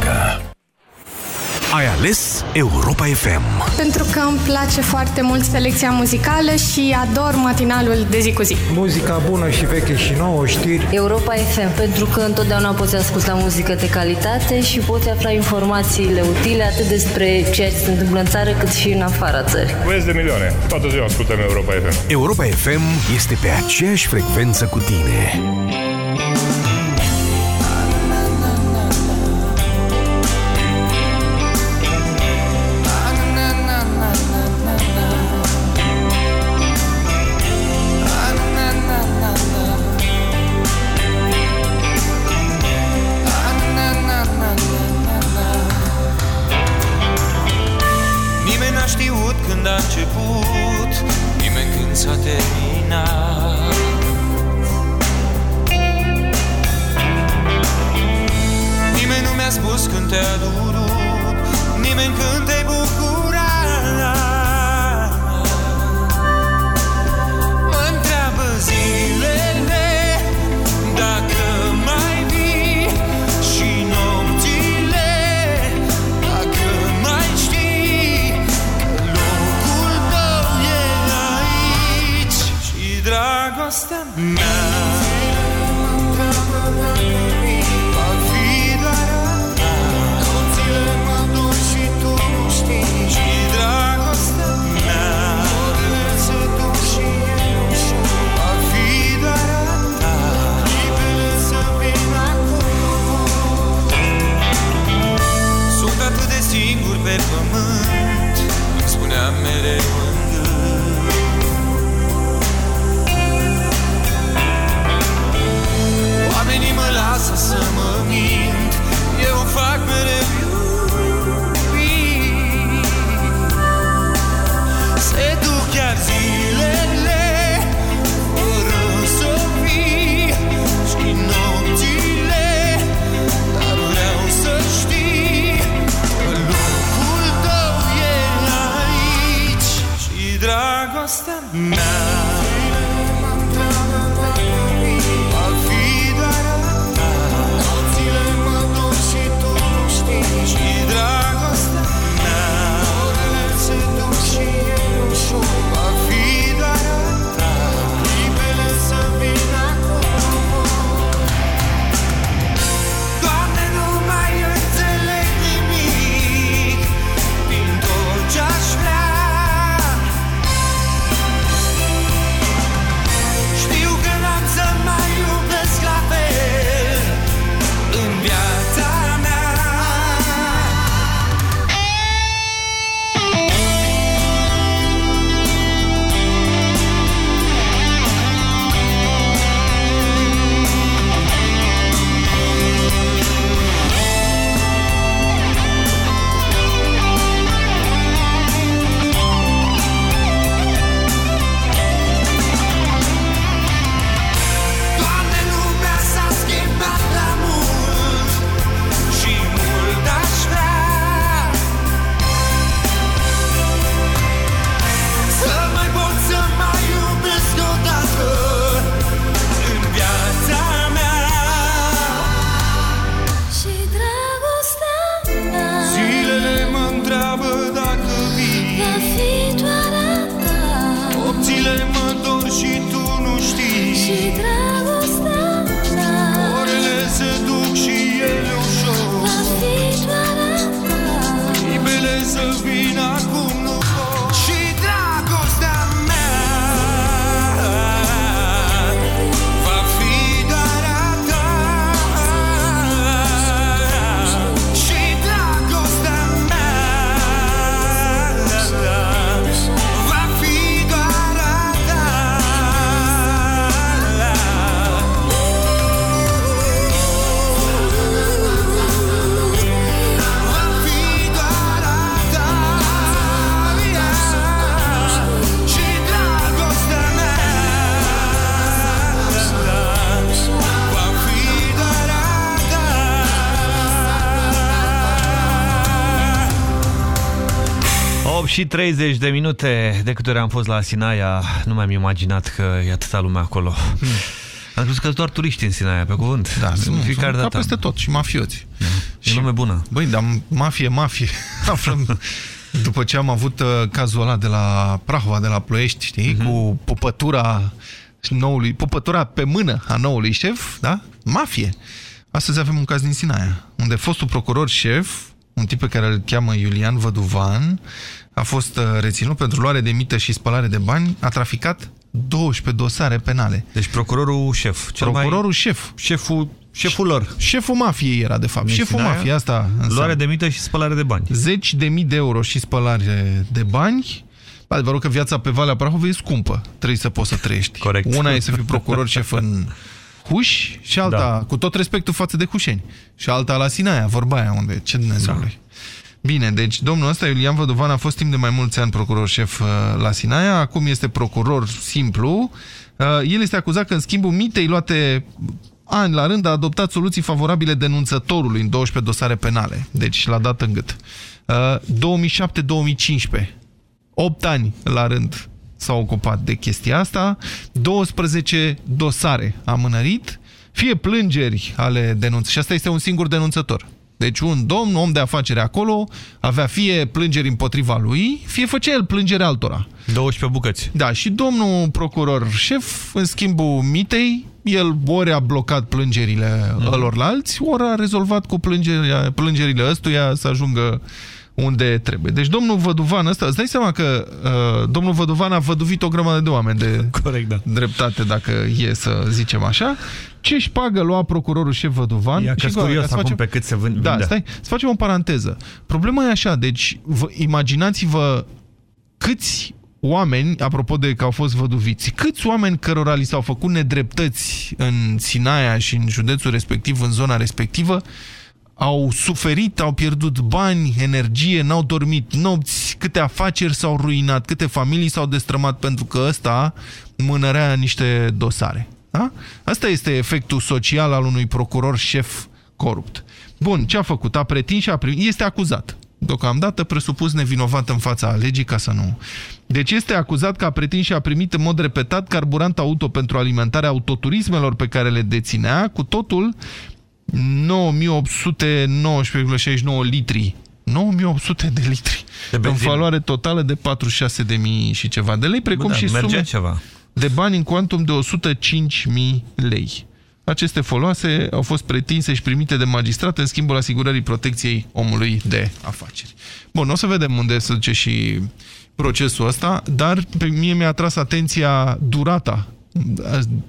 bună muzică. Ai ales Europa FM. Pentru că îmi place foarte mult selecția muzicală și ador matinalul de zi cu zi. Muzica bună și veche și nouă, știri. Europa FM, pentru că întotdeauna poți asculta muzică de calitate și poți afla informațiile utile atât despre ceea ce se întâmplă în țară cât și în afara țării. Băieți de milioane, toată ziua ascultăm Europa FM. Europa FM este pe aceeași frecvență cu tine. Și 30 de minute de câte ori am fost la Sinaia, nu mi-am imaginat că e atâta lume acolo. Hmm. Am crezut că sunt doar turiști în Sinaia, pe cuvânt. Da, În sunt, fiecare sunt ca dată. peste tot și mafioți. Da. E lume bună. Băi, dar mafie, mafie. Aflăm, după ce am avut uh, cazul ăla de la Prahova, de la Ploiești, știi, Mhm. cu pupătura noului, pupătura pe mână a noului șef, da? Mafie. Astăzi avem un caz din Sinaia, unde fostul procuror șef, un tip pe care îl cheamă Iulian Văduvan, a fost uh, reținut pentru luare de mită și spălare de bani, a traficat 12 dosare penale. Deci procurorul șef. Cel procurorul mai... șef. Șeful, șeful lor. Șeful mafiei era, de fapt. Din Șeful Sinaia, mafiei, asta înseamnă. Luare de mită și spălare de bani. Zeci de mii de euro și spălare de bani. Adevărul că viața pe Valea Prahovei e scumpă. Trebuie să poți să trăiești. Corect. Una e să fii procuror șef în Huș și alta, da. cu tot respectul față de Hușeni. Și alta la Sinaia, vorba aia, unde, ce Dumnezeului. Da. Bine, deci domnul ăsta, Iulian Văduvan, a fost timp de mai mulți ani procuror șef uh, la Sinaia, acum este procuror simplu. Uh, El este acuzat că în schimbul mitei luate ani la rând a adoptat soluții favorabile denunțătorului în 12 dosare penale. Deci l-a dat în gât. Uh, 2007-2015 8 ani la rând s-au ocupat de chestia asta, 12 dosare a mânărit, fie plângeri ale denunțării, și asta este un singur denunțător. Deci un domn, om de afacere acolo, avea fie plângeri împotriva lui, fie făcea el plângeri altora. 12 bucăți. Da, și domnul procuror șef, în schimbul mitei, el ori a blocat plângerile mm. ălorlalți, ori a rezolvat cu plângerile, plângerile ăstuia să ajungă unde trebuie. Deci domnul Văduvan ăsta, îți dai seama că uh, domnul Văduvan a văduvit o grămadă de oameni de Corect, da. dreptate, dacă e să zicem așa. Ce șpagă lua procurorul șef Văduvan? Ia că Și, curios să acum pe cât se vând- Da, vinde. stai, să facem o paranteză. Problema e așa, deci vă, imaginați-vă câți oameni, apropo de că au fost văduviți, câți oameni cărora li s-au făcut nedreptăți în Sinaia și în județul respectiv, în zona respectivă, au suferit, au pierdut bani, energie, n-au dormit nopți, câte afaceri s-au ruinat, câte familii s-au destrămat pentru că ăsta mânărea niște dosare. Da? Asta este efectul social al unui procuror șef corupt. Bun, ce a făcut? A pretins și a primit. Este acuzat. Deocamdată presupus nevinovat în fața legii ca să nu... Deci este acuzat că a pretins și a primit în mod repetat carburant auto pentru alimentarea autoturismelor pe care le deținea, cu totul 9819,69 litri. 9800 de litri. De în benzină. valoare totală de 46.000 și ceva de lei, precum Bă, da, și mergea sume ceva. De bani în cuantum de 105.000 lei. Aceste foloase au fost pretinse și primite de magistrat în schimbul asigurării protecției omului de afaceri. Bun, o să vedem unde se duce și procesul ăsta, dar pe mie mi-a atras atenția durata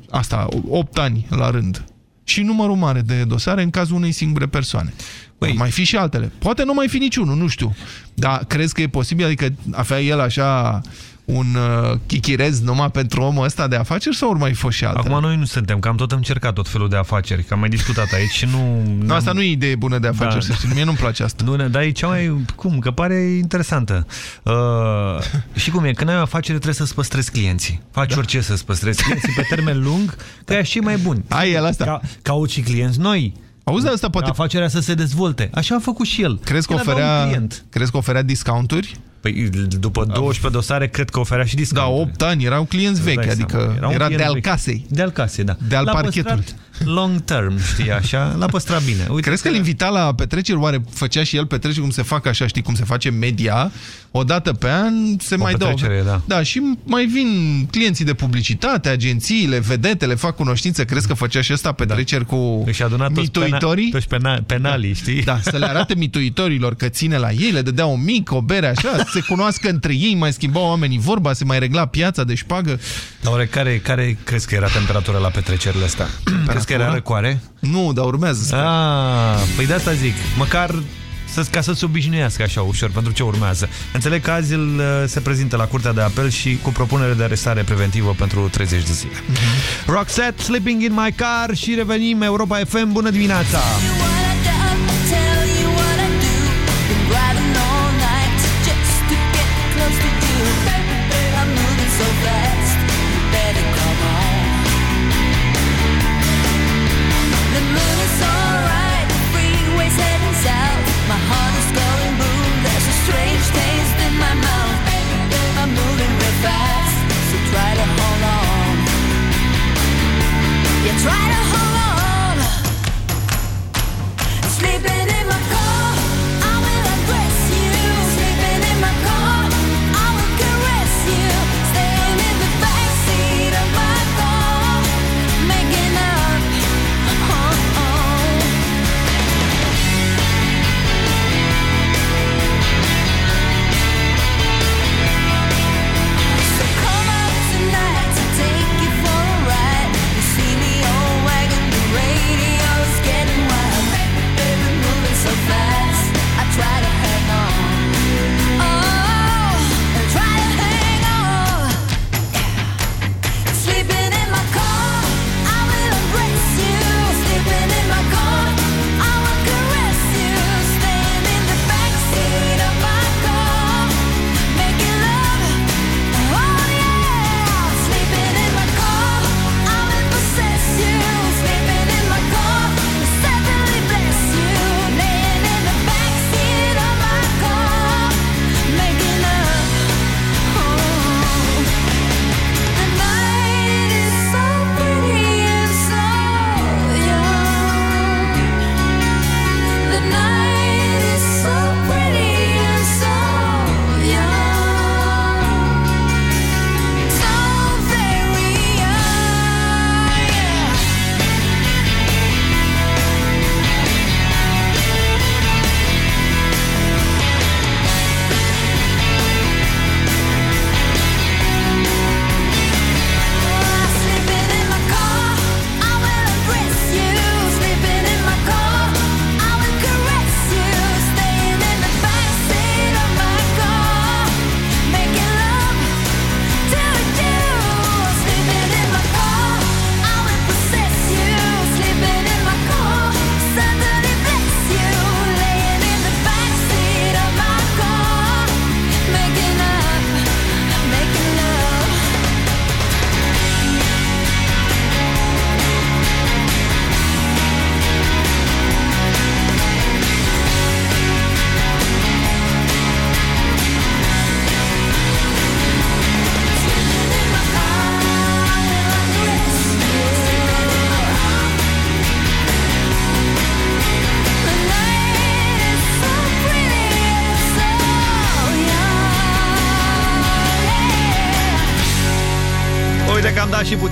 asta, 8 ani la rând. Și numărul mare de dosare în cazul unei singure persoane. Păi, mai fi și altele. Poate nu mai fi niciunul, nu știu. Dar crezi că e posibil? Adică avea el așa un uh, chichirez numai pentru omul ăsta de afaceri sau ori mai fost și altele? Acum noi nu suntem, că am tot încercat tot felul de afaceri, că am mai discutat aici și nu... Nu, asta nu e idee bună de afaceri, Da. să știi. Mie nu-mi place asta. Nu, dar e cea mai... Cum? Că pare interesantă. Uh, și cum e? Când ai o afacere trebuie să-ți păstrezi clienții. Faci da. orice să-ți păstrezi clienții pe termen lung, că e și mai bun. Ai el asta. Ca, cauți și clienți noi. Auzi, dar asta poate... Ca afacerea să se dezvolte. Așa a făcut și el. Crezi că El avea un oferea, client. crezi că oferea discounturi? Păi după 12 dosare cred că oferea și discount. Da, 8 ani, erau clienți vechi, adică un era client de al vechi. casei. De al casei, da. De al L-a parchetului. păstrat long term, știi, așa, l-a păstrat bine. Uite Crezi că îl invita la petreceri? Oare făcea și el petreceri cum se fac așa, știi, cum se face media? O dată pe an se O mai dau. petrecere, da. Da, și mai vin clienții de publicitate, agențiile, vedetele, fac cunoștință. Crezi că făcea și ăsta petreceri cu Își aduna toți, mituitorii? pena, toți pena, penalii, știi? Da, să le arate mituitorilor că ține la ei, le dădea un mic, o bere așa, să se cunoască între ei, mai schimbau oamenii vorba, se mai regla piața de șpagă. Dar oare care, care crezi că era temperatura la petrecerile astea? crezi că era răcoare? Nu, dar urmează să Ah, păi de asta zic. Măcar să, ca să se obișnuiască așa ușor pentru ce urmează. Înțeleg că azi îl, uh, se prezintă la Curtea de Apel și cu propunere de arestare preventivă pentru 30 de zile. Roxette, Sleeping in my car și revenim Europa FM. Bună dimineața! Tell you what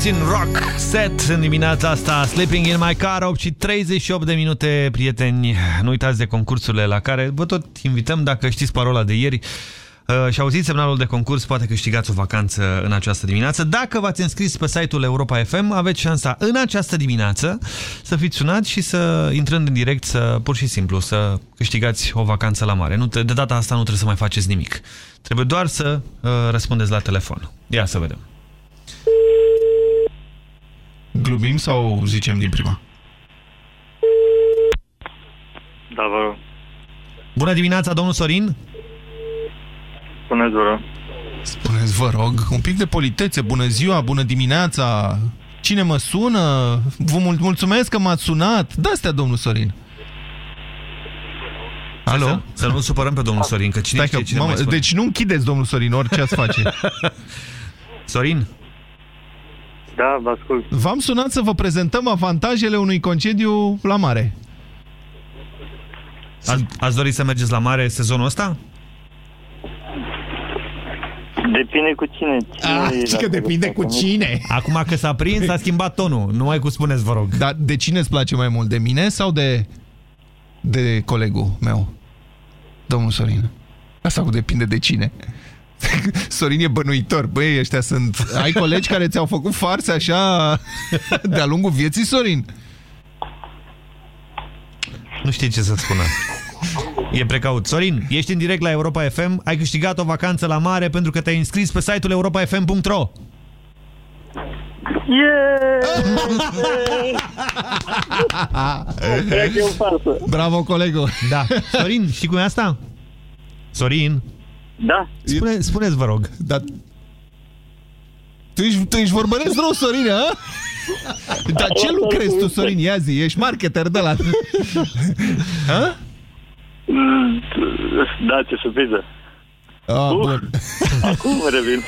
puțin rock set în dimineața asta Sleeping in my car 8 și 38 de minute Prieteni, nu uitați de concursurile la care Vă tot invităm dacă știți parola de ieri uh, și auziți semnalul de concurs, poate câștigați o vacanță în această dimineață. Dacă v-ați înscris pe site-ul Europa FM, aveți șansa în această dimineață să fiți sunați și să, intrând în direct, să pur și simplu să câștigați o vacanță la mare. Nu, de data asta nu trebuie să mai faceți nimic. Trebuie doar să uh, răspundeți la telefon. Ia să vedem. Glumim sau zicem din prima? Da, vă rog. Bună dimineața, domnul Sorin! Bună, vă rog. Spuneți, vă rog, un pic de politețe. Bună ziua, bună dimineața! Cine mă sună? Vă mul mulțumesc că m-ați sunat. De-astea, domnul Sorin. Alo? Să, să nu supărăm pe domnul Sorin, că cine Stai știe că, cine mamă, mai spune. deci nu închideți, domnul Sorin, orice ați face. Sorin? Da, vă ascult. V-am sunat să vă prezentăm avantajele unui concediu la mare. Ați, ați dorit să mergeți la mare sezonul ăsta? Depinde cu cine. cine Ah, e și că la depinde cu cine. Acum că s-a prins, s-a schimbat tonul. Nu mai cu spuneți, vă rog. Dar de cine îți place mai mult? De mine sau de, de colegul meu? Domnul Sorin. Asta cu depinde de cine. Sorin e bănuitor. Băi, ăștia sunt... Ai colegi care ți-au făcut farse așa de-a lungul vieții, Sorin? Nu știi ce să spună. E precaut. Sorin, ești în direct la Europa FM, ai câștigat o vacanță la mare pentru că te-ai înscris pe site-ul europafm.ro Cred că e o farsă. Bravo, colegul. Da. Sorin, știi cum e asta? Sorin? Da. Spune, spuneți, vă rog. Da. Tu ești, tu ești vorbăresc rău, Sorin, a? Dar ce lucrezi tu, Sorin? Ia zi, ești marketer de la... Ha? Da, ce surpriză. Ah, bun. Acum revin.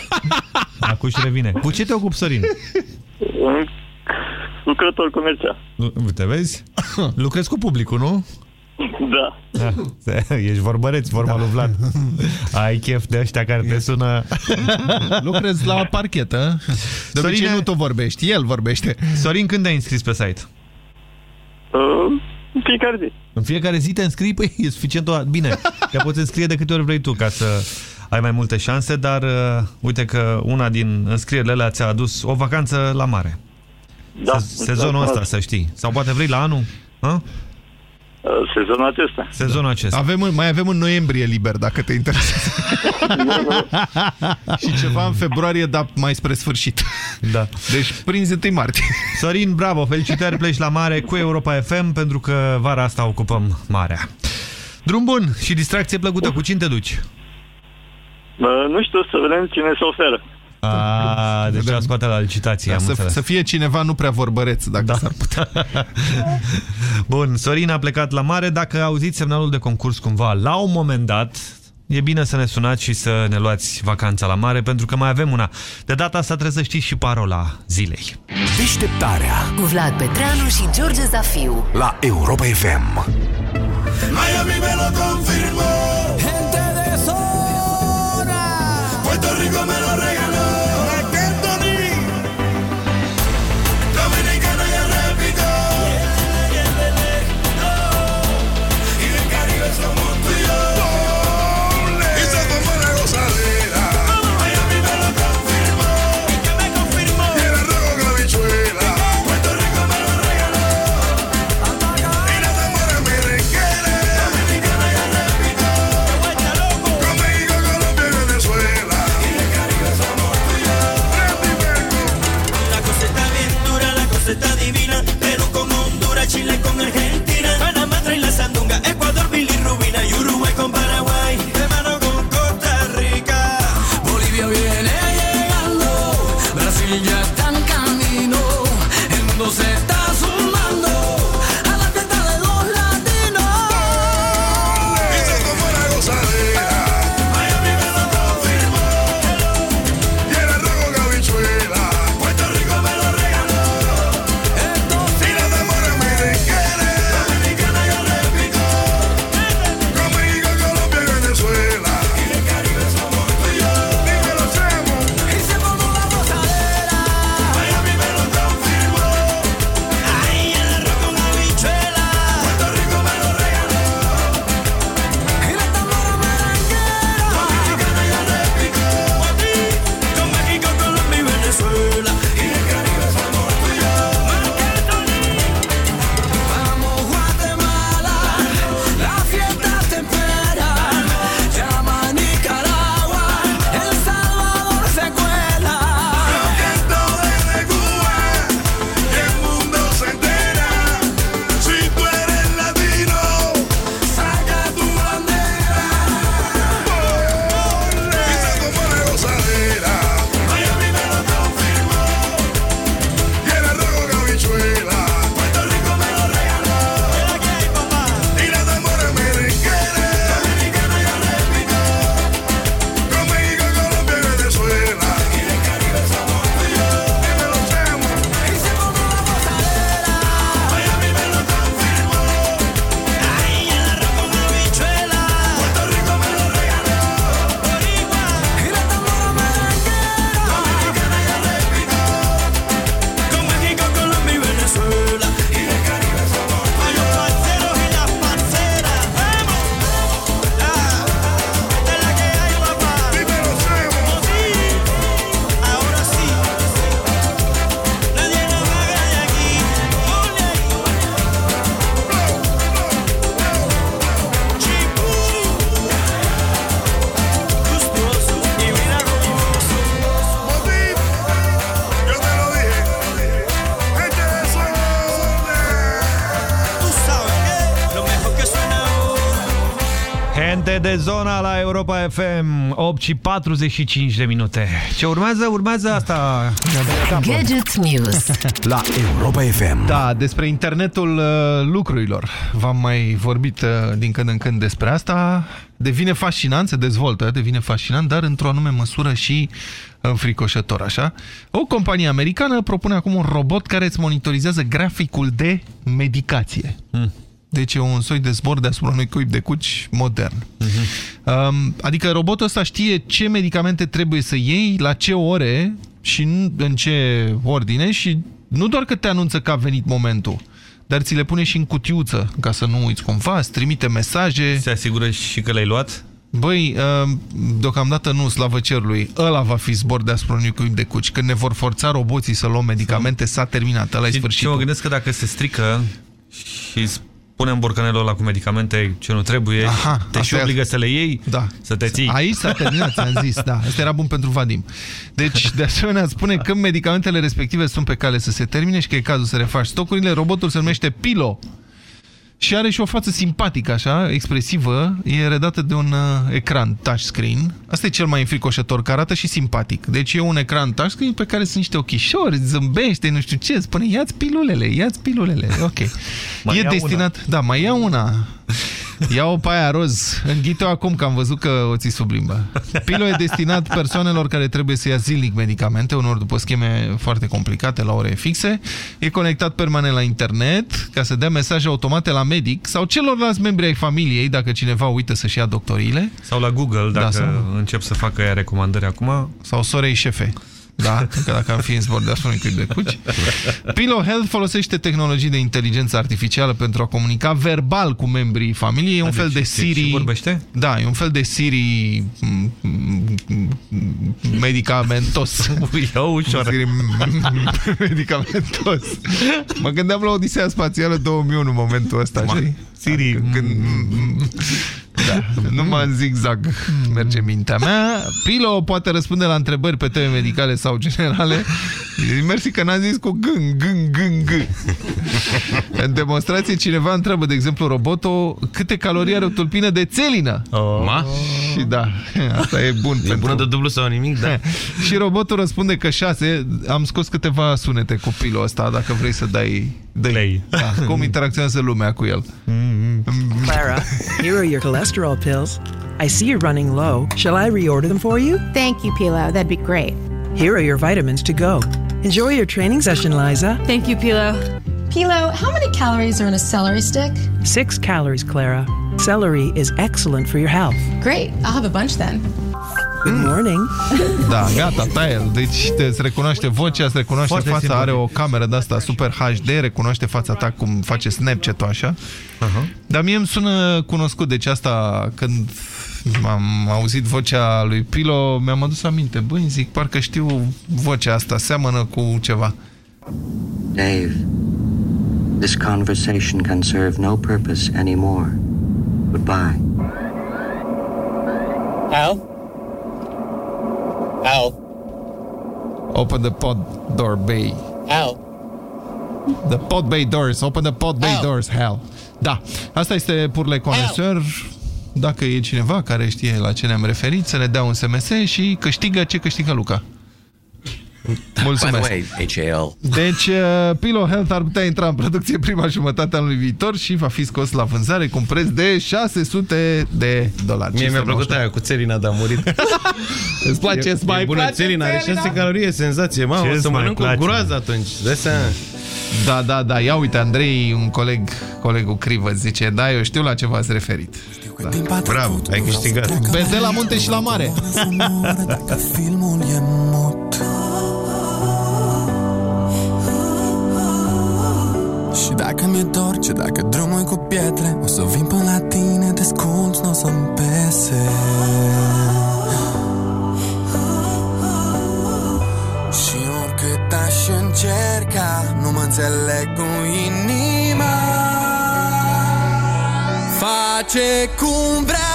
Acum și revine. Cu ce te ocupi, Sorin? Un lucrător comercial. Te vezi? Lucrezi cu publicul, nu? Da. Da. Ești vorbăreț, vorba lui Vlad. Ai chef de ăștia care te sună... Lucrezi la parchet, a? De Sorine- obicei nu tu vorbești, el vorbește. Sorin, când te-ai înscris pe site? Uh, în fiecare zi. În fiecare zi te înscrii? Păi e suficient o... Bine, te poți înscrie de câte ori vrei tu ca să ai mai multe șanse, dar uh, uite că una din înscrierile alea ți-a adus o vacanță la mare. Da. Se- Sezonul ăsta, să știi. Sau poate vrei la anul? Ha? Uh, Sezonul acesta. Sezonul acesta. Avem, în- mai avem în noiembrie liber, dacă te interesează. Și ceva în februarie, dar mai spre sfârșit. Da. Deci, prinzi 1 martie. Sorin, bravo, felicitări, pleci la mare cu Europa FM pentru că vara asta ocupăm marea. Drum bun și distracție plăcută. Cu cine te duci? Uh, nu știu, să vedem cine se oferă. A, deci a scoate la licitație, Da, am să, înțeles. să fie cineva nu prea vorbăreț, dacă da. s-ar putea. Bun, Sorin a plecat la mare. Dacă auziți semnalul de concurs cumva la un moment dat, e bine să ne sunați și să ne luați vacanța la mare, pentru că mai avem una. De data asta trebuie să știți și parola zilei. Deșteptarea Cu Vlad Petreanu și George Zafiu. la Europa FM. Miami me lo confirmó. Europa FM. 8 și 45 de minute. Ce urmează? Urmează asta. Gadget News. La Europa FM. Da, despre internetul uh, lucrurilor. V-am mai vorbit uh, din când în când despre asta. Devine fascinant, se dezvoltă, devine fascinant, dar într-o anume măsură și înfricoșător, așa. O companie americană propune acum un robot care îți monitorizează graficul de medicație. Mm. Deci e un soi de zbor deasupra unui cuib de cuci modern. Um, adică robotul ăsta știe ce medicamente trebuie să iei, la ce ore și în- în ce ordine și nu doar că te anunță că a venit momentul, dar ți le pune și în cutiuță, ca să nu uiți cumva, îți trimite mesaje. Se asigură și că le-ai luat? Băi, uh, deocamdată nu, slavă cerului, ăla va fi zbor deasupra unui cuib de cuci. Când ne vor forța roboții să luăm medicamente, s-a terminat, ăla e Și ce sfârșitul. mă gândesc că dacă se strică și punem borcanelul ăla cu medicamente ce nu trebuie, Aha, te și asta e- obligă să le iei, da. să te ții. Aici s-a terminat, ți-am zis, da. Asta era bun pentru Vadim. Deci, de asemenea, spune că medicamentele respective sunt pe cale să se termine și că e cazul să refaci stocurile. Robotul se numește Pilo și are și o față simpatică, așa, expresivă. E redată de un uh, ecran touchscreen. Asta e cel mai înfricoșător, că arată și simpatic. Deci e un ecran touchscreen pe care sunt niște ochișori, zâmbește, nu știu ce, spune ia-ți pilulele, ia-ți pilulele. Ok. Mai e ia destinat... Da, mai ia una. Ia-o pe aia roz. Înghite-o acum că am văzut că o ții sub limbă. Pilo e destinat persoanelor care trebuie să ia zilnic medicamente, unor după scheme foarte complicate, la ore fixe. E conectat permanent la internet ca să dea mesaje automate la medic sau celorlalți membri ai familiei dacă cineva uită să-și ia doctoriile. Sau la Google, dacă sau- încep să facă ea recomandări acum. Sau sorei șefe. Da, că dacă am fi în zbor deasupra unui cuib de cuci. Pilo Health folosește tehnologii de inteligență artificială pentru a comunica verbal cu membrii familiei. E un A, fel deci de și- și Siri... vorbește? Da, e un fel de Siri m, m, m, medicamentos. Ia ușor. Siri medicamentos. Mă gândeam la Odiseea Spațială 2001 în momentul ăsta, știi? Siri... Când, da, numai în zigzag merge mintea mea. Pilo poate răspunde la întrebări pe teme medicale sau generale. Mersi că n-am zis cu gâng, gâng, gâng, gâng. În demonstrație cineva întreabă, de exemplu, robotul câte calorii are o tulpină de țelină. Oh. Ma? Și da, asta e bun. E pentru... bună de dublu sau nimic, da. Și robotul răspunde că șase. Am scos câteva sunete cu pilul ăsta, dacă vrei să dai... dai. Da, cum interacționează lumea cu el. Mm-hmm. Clara, here are your cholesterol pills. I see you're running low. Shall I reorder them for you? Thank you, Pilo. That'd be great. Here are your vitamins to go. Enjoy your training session, Liza. Thank you, Pilo. Pilo, how many calories are in a celery stick? Six calories, Clara. Celery is excellent for your health. Great, I'll have a bunch then. Good morning. Da, gata, taie Deci te îți recunoaște vocea, îți recunoaște Foarte fața, simpatic. are o cameră de asta super HD, recunoaște fața ta cum face Snapchat-ul așa. Uh-huh. Dar mie îmi sună cunoscut, deci asta când am auzit vocea lui Pilo, mi-am adus aminte. Băi, zic, parcă știu vocea asta, seamănă cu ceva. Dave, this conversation can serve no purpose anymore. Goodbye. Al? Al? Open the pod door bay. Al? The pod bay doors. Open the pod bay Au. doors, hell. Da, asta este Purle Conesor. Dacă e cineva care știe la ce ne-am referit, să ne dea un SMS și câștigă ce câștigă Luca. Mulțumesc. By the way, HAL. Deci, uh, Pilo Health ar putea intra în producție prima jumătate a anului viitor și va fi scos la vânzare cu un preț de 600 de dolari. Mie mi-a 599. plăcut aia cu țelina de a murit. Îți place? E, Îți mai e bună place țelina, are țelina? 6 calorii, e senzație. Mamă, o Ce-ți să mai mănânc cu place? groază atunci. Dă seama. Da, da, da. Ia uite, Andrei, un coleg, colegul Crivă, zice, da, eu știu la ce v-ați referit. Da. Bravo, ai câștigat. Pe la munte și la mare. Dacă filmul e mut dacă mi-e dor, ce dacă drumul e cu pietre? O să vin până la tine, desculți, n-o să-mi pese. Și oricât aș încerca Nu mă înțeleg cu inima. Face cum vrea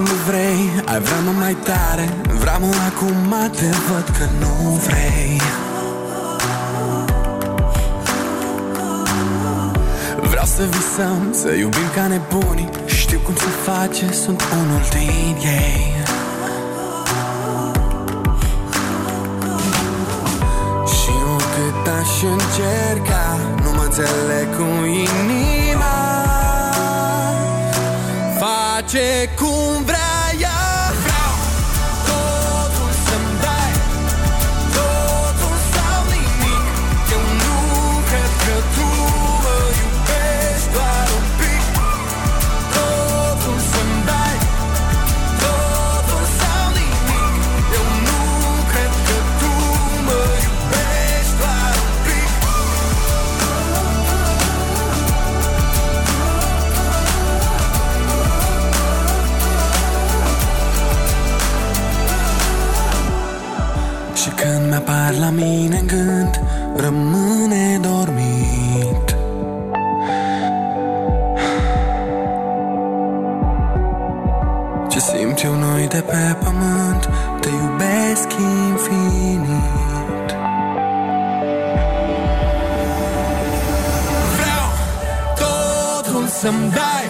vrei. Ai vrea-mă mai tare Vreau-mă acum te văd că nu vrei. Vreau să visăm, să iubim ca nebunii. Știu cum se face, sunt unul din ei. Și oricât aș încerca Nu mă înțeleg cu inima Face cum vrea mi-apar la mine în gând Rămâne dormit. Ce simt eu noi de pe pământ Te iubesc infinit. Vreau totul să-mi dai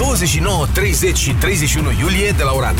29, 30 și 31 iulie de la ora 19.30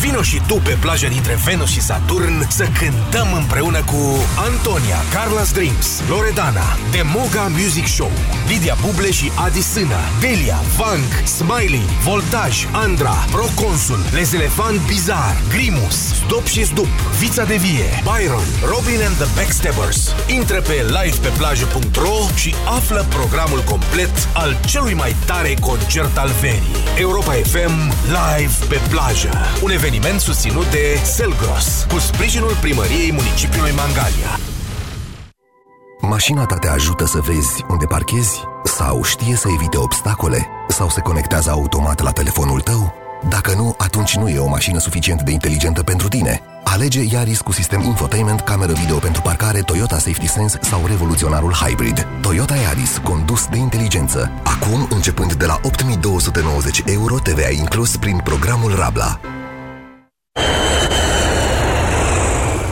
vino și tu pe plaja dintre Venus și Saturn să cântăm împreună cu Antonia, Carlos Dreams, Loredana, Demoga Music Show, Lidia Buble și Adi Sână, Delia, Vank, Smiley, Voltaj, Andra, Proconsul, Les Elefant Bizar, Grimus, Stop și Zdup, Vița de Vie, Byron, Robin and the Backstabbers. Intră pe livepeplajă.ro și află programul complet al celui mai tare concert al verii. Europa FM Live pe plajă. Un eveniment susținut de Selgros, cu sprijinul primăriei municipiului Mangalia. Mașina ta te ajută să vezi unde parchezi? Sau știe să evite obstacole? Sau se conectează automat la telefonul tău? Dacă nu, atunci nu e o mașină suficient de inteligentă pentru tine. Alege Yaris cu sistem infotainment, cameră video pentru parcare, Toyota Safety Sense sau revoluționarul Hybrid. Toyota Yaris, condus de inteligență. Acum, începând de la 8290 euro, TVA inclus prin programul Rabla.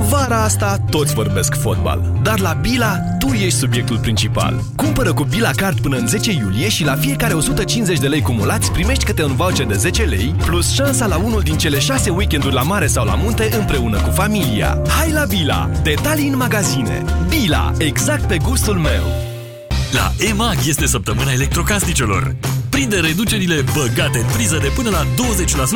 Vara asta toți vorbesc fotbal, dar la Bila tu ești subiectul principal. Cumpără cu Bila Card până în 10 iulie și la fiecare 150 de lei cumulați primești câte un voucher de 10 lei, plus șansa la unul din cele 6 weekenduri la mare sau la munte împreună cu familia. Hai la Bila! Detalii în magazine. Bila, exact pe gustul meu. La EMAG este săptămâna electrocasnicelor. Prinde reducerile băgate în priză de până la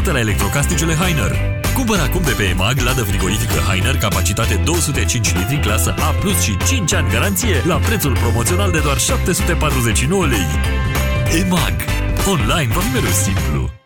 20% la electrocasnicele Heiner. Cumpără acum de pe EMAG ladă frigorifică Heiner, capacitate 205 litri, clasă A+, și 5 ani garanție, la prețul promoțional de doar 749 lei. EMAG. Online va fi mereu simplu.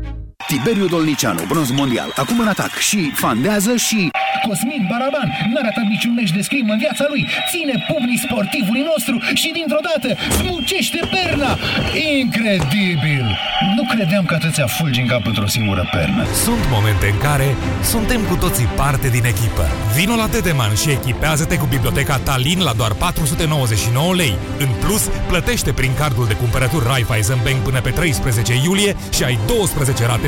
Tiberiu Dolnicianu, bronz mondial, acum în atac și fandează și... Cosmin Baraban n-a ratat niciun meci de scrim în viața lui, ține pumnii sportivului nostru și dintr-o dată smucește perna. Incredibil! Nu credeam că atâția fulgi în cap într-o singură pernă. Sunt momente în care suntem cu toții parte din echipă. Vino la Dedeman și echipează-te cu biblioteca Talin la doar 499 lei. În plus, plătește prin cardul de cumpărături Raiffeisen Bank până pe 13 iulie și ai 12 rate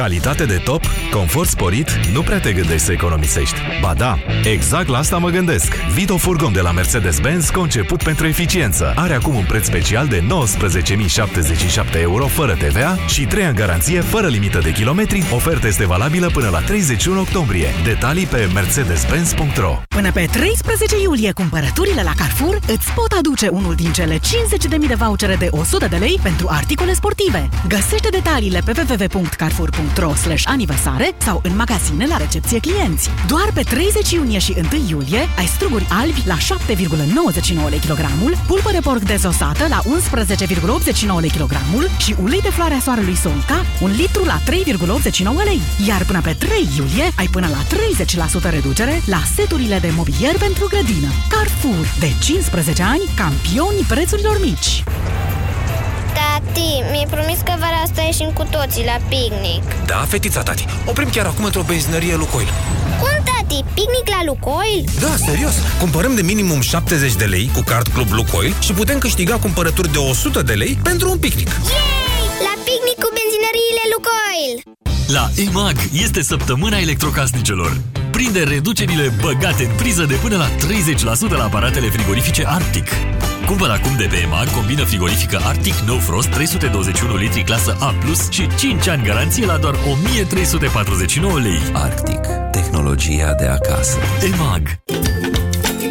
Calitate de top, confort sporit, nu prea te gândești să economisești. Ba da, exact la asta mă gândesc. Vito Furgon de la Mercedes-Benz, conceput pentru eficiență. Are acum un preț special de 19.077 euro fără TVA și 3 ani garanție fără limită de kilometri. Oferta este valabilă până la 31 octombrie. Detalii pe mercedes-benz.ro Până pe 13 iulie, cumpărăturile la Carrefour îți pot aduce unul din cele 50.000 de vouchere de 100 de lei pentru articole sportive. Găsește detaliile pe www.carrefour.ro aniversare sau în magazine la recepție clienți. Doar pe 30 iunie și 1 iulie ai struguri albi la 7,99 lei kilogramul, pulpă de porc dezosată la 11,89 lei kilogramul și ulei de floarea soarelui Sonca, un litru la 3,89 lei. Iar până pe 3 iulie ai până la 30% reducere la seturile de mobilier pentru grădină. Carrefour, de 15 ani, campioni prețurilor mici. Tati, mi-ai promis că vara asta ieșim cu toții la picnic. Da, fetița tati. Oprim chiar acum într-o benzinărie Lucoil. Cum, tati? Picnic la Lucoil? Da, serios. Cumpărăm de minimum 70 de lei cu card Club Lucoil și putem câștiga cumpărături de 100 de lei pentru un picnic. Yay! La picnic cu benzinăriile Lucoil! La EMAG este săptămâna electrocasnicelor. Prinde reducerile băgate în priză de până la 30% la aparatele frigorifice Arctic. Cumpăr acum de pe EMAG combină frigorifică Arctic No Frost 321 litri clasă A+, și 5 ani garanție la doar 1349 lei. Arctic. Tehnologia de acasă. EMAG.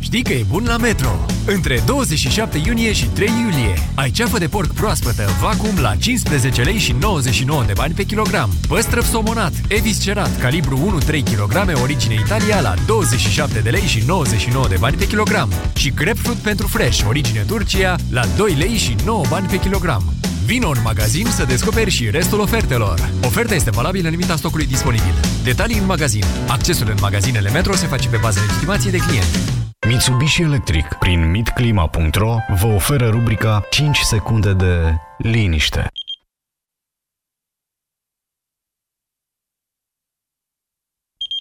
Știi că e bun la Metro! Între 27 iunie și 3 iulie ai ceafă de porc proaspătă vacuum la 15 lei și 99 de bani pe kilogram. Păstrăv somonat, eviscerat, calibru 1-3 kg, origine Italia la 27 de lei și 99 de bani pe kilogram. Și grapefruit pentru fresh, origine Turcia la 2 lei și 9 bani pe kilogram. Vino în magazin să descoperi și restul ofertelor. Oferta este valabilă în limita stocului disponibil. Detalii în magazin. Accesul în magazinele Metro se face pe bază legitimației de client. Mitsubishi Electric prin mitclima.ro vă oferă rubrica 5 secunde de liniște.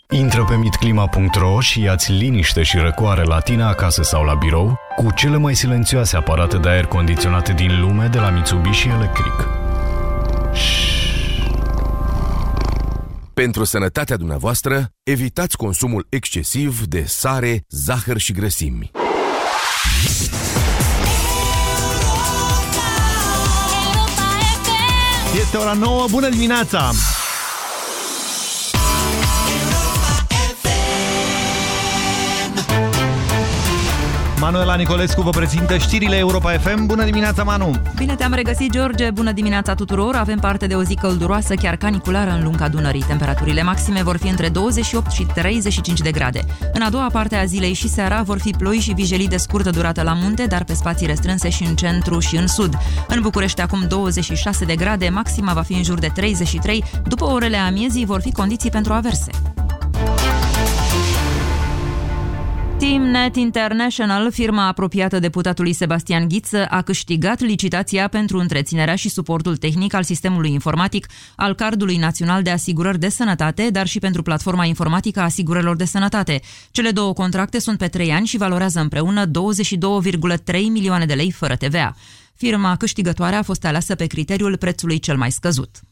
Intră pe mitclima.ro și ia-ți liniște și răcoare la tine acasă sau la birou cu cele mai silențioase aparate de aer condiționate din lume de la Mitsubishi Electric. Pentru sănătatea dumneavoastră, evitați consumul excesiv de sare, zahăr și grăsimi. Este ora 9, bună dimineața! Manuela Nicolescu vă prezintă știrile Europa FM. Bună dimineața, Manu! Bine te-am regăsit, George! Bună dimineața tuturor! Avem parte de o zi călduroasă, chiar caniculară în lunga Dunării. Temperaturile maxime vor fi între 28 și 35 de grade. În a doua parte a zilei și seara vor fi ploi și vijelii de scurtă durată la munte, dar pe spații restrânse și în centru și în sud. În București acum 26 de grade, maxima va fi în jur de 33. După orele amiezii vor fi condiții pentru averse. TeamNet International, firma apropiată deputatului Sebastian Ghiță, a câștigat licitația pentru întreținerea și suportul tehnic al sistemului informatic al Cardului Național de Asigurări de Sănătate, dar și pentru platforma informatică a asigurărilor de sănătate. Cele două contracte sunt pe trei ani și valorează împreună 22,3 milioane de lei fără TVA. Firma câștigătoare a fost aleasă pe criteriul prețului cel mai scăzut.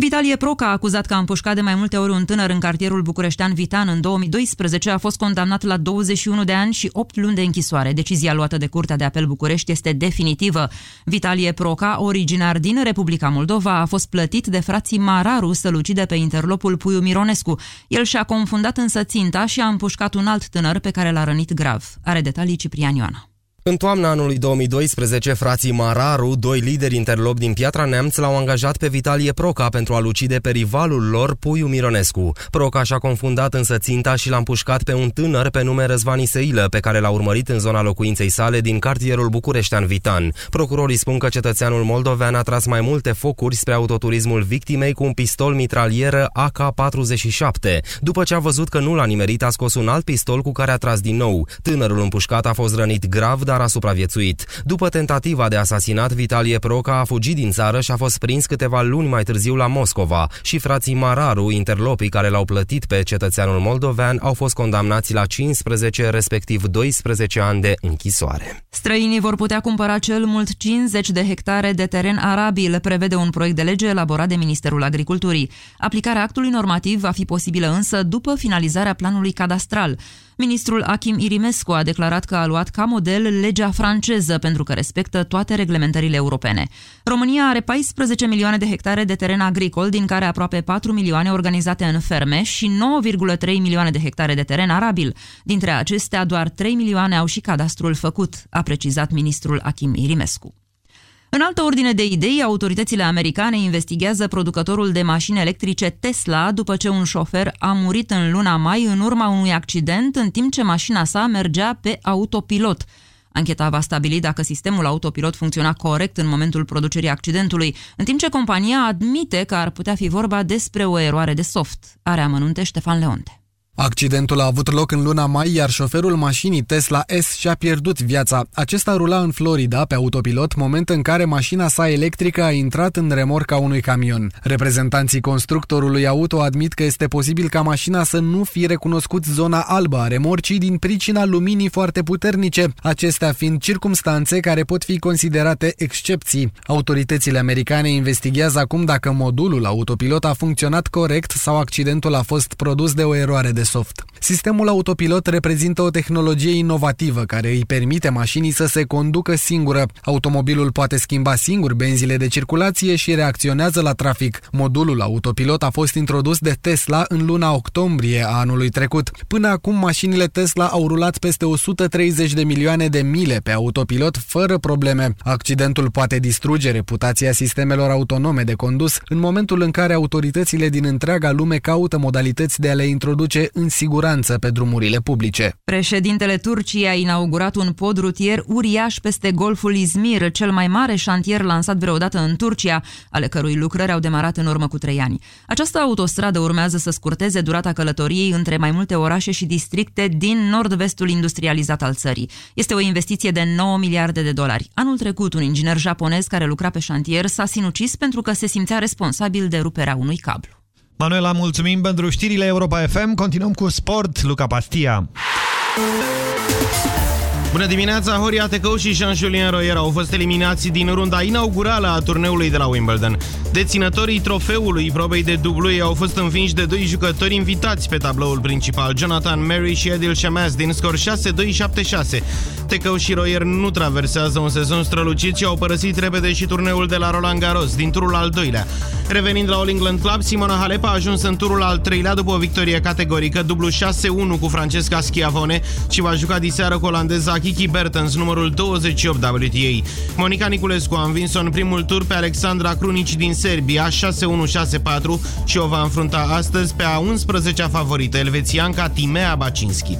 Vitalie Proca a acuzat că a împușcat de mai multe ori un tânăr în cartierul bucureștean Vitan în 2012 a fost condamnat la 21 de ani și 8 luni de închisoare. Decizia luată de Curtea de Apel București este definitivă. Vitalie Proca, originar din Republica Moldova, a fost plătit de frații Mararu să-l ucide pe interlopul Puiu Mironescu. El și-a confundat însă ținta și a împușcat un alt tânăr pe care l-a rănit grav. Are detalii Ciprian Ioana. În toamna anului 2012, frații Mararu, doi lideri interlop din Piatra Neamț, l-au angajat pe Vitalie Proca pentru a-l ucide pe rivalul lor, Puiu Mironescu. Proca și-a confundat însă ținta și l-a împușcat pe un tânăr pe nume Răzvan Iseilă, pe care l-a urmărit în zona locuinței sale din cartierul Bucureștean Vitan. Procurorii spun că cetățeanul moldovean a tras mai multe focuri spre autoturismul victimei cu un pistol mitralieră AK-47. După ce a văzut că nu l-a nimerit, a scos un alt pistol cu care a tras din nou. Tânărul împușcat a fost rănit grav, dar a supraviețuit. După tentativa de asasinat, Vitalie Proca a fugit din țară și a fost prins câteva luni mai târziu la Moscova și frații Mararu, interlopii care l-au plătit pe cetățeanul moldovean, au fost condamnați la 15, respectiv 12 ani de închisoare. Străinii vor putea cumpăra cel mult 50 de hectare de teren arabil, prevede un proiect de lege elaborat de Ministerul Agriculturii. Aplicarea actului normativ va fi posibilă însă după finalizarea planului cadastral. Ministrul Achim Irimescu a declarat că a luat ca model legea franceză pentru că respectă toate reglementările europene. România are 14 milioane de hectare de teren agricol, din care aproape 4 milioane organizate în ferme și 9,3 milioane de hectare de teren arabil. Dintre acestea, doar 3 milioane au și cadastrul făcut, a precizat ministrul Achim Irimescu. În altă ordine de idei, autoritățile americane investigează producătorul de mașini electrice Tesla după ce un șofer a murit în luna mai în urma unui accident în timp ce mașina sa mergea pe autopilot. Ancheta va stabili dacă sistemul autopilot funcționa corect în momentul producerii accidentului, în timp ce compania admite că ar putea fi vorba despre o eroare de soft. Are amănunte Ștefan Leonte. Accidentul a avut loc în luna mai, iar șoferul mașinii Tesla S și-a pierdut viața. Acesta rula în Florida pe autopilot, moment în care mașina sa electrică a intrat în remorca unui camion. Reprezentanții constructorului auto admit că este posibil ca mașina să nu fi recunoscut zona albă a remorcii din pricina luminii foarte puternice, acestea fiind circumstanțe care pot fi considerate excepții. Autoritățile americane investigează acum dacă modulul autopilot a funcționat corect sau accidentul a fost produs de o eroare de soft. Sistemul autopilot reprezintă o tehnologie inovativă care îi permite mașinii să se conducă singură. Automobilul poate schimba singur benzile de circulație și reacționează la trafic. Modulul autopilot a fost introdus de Tesla în luna octombrie a anului trecut. Până acum, mașinile Tesla au rulat peste 130 de milioane de mile pe autopilot fără probleme. Accidentul poate distruge reputația sistemelor autonome de condus în momentul în care autoritățile din întreaga lume caută modalități de a le introduce în siguranță pe drumurile publice. Președintele Turciei a inaugurat un pod rutier uriaș peste Golful Izmir, cel mai mare șantier lansat vreodată în Turcia, ale cărui lucrări au demarat în urmă cu trei ani. Această autostradă urmează să scurteze durata călătoriei între mai multe orașe și districte din nord-vestul industrializat al țării. Este o investiție de 9 miliarde de dolari. Anul trecut, un inginer japonez care lucra pe șantier s-a sinucis pentru că se simțea responsabil de ruperea unui cablu. Manuela, mulțumim pentru știrile Europa FM. Continuăm cu sport. Luca Pastia. Bună dimineața! Horia Tecău și Jean-Julien Royer au fost eliminați din runda inaugurală a turneului de la Wimbledon. Deținătorii trofeului probei de dublu au fost învinși de doi jucători invitați pe tabloul principal, Jonathan Mary și Edil Shamaz, din scor 6-2-7-6. Tecău și Royer nu traversează un sezon strălucit și au părăsit repede și turneul de la Roland Garros, din turul al doilea. Revenind la All England Club, Simona Halep a ajuns în turul al treilea după o victorie categorică, dublu 6-1 cu Francesca Schiavone și va juca diseară cu olandeza Kiki Bertens, numărul 28 WTA. Monica Niculescu a învins-o în primul tur pe Alexandra Crunici din Serbia, 6-1-6-4 și o va înfrunta astăzi pe a 11-a favorită, elvețianca Timea Bacinski.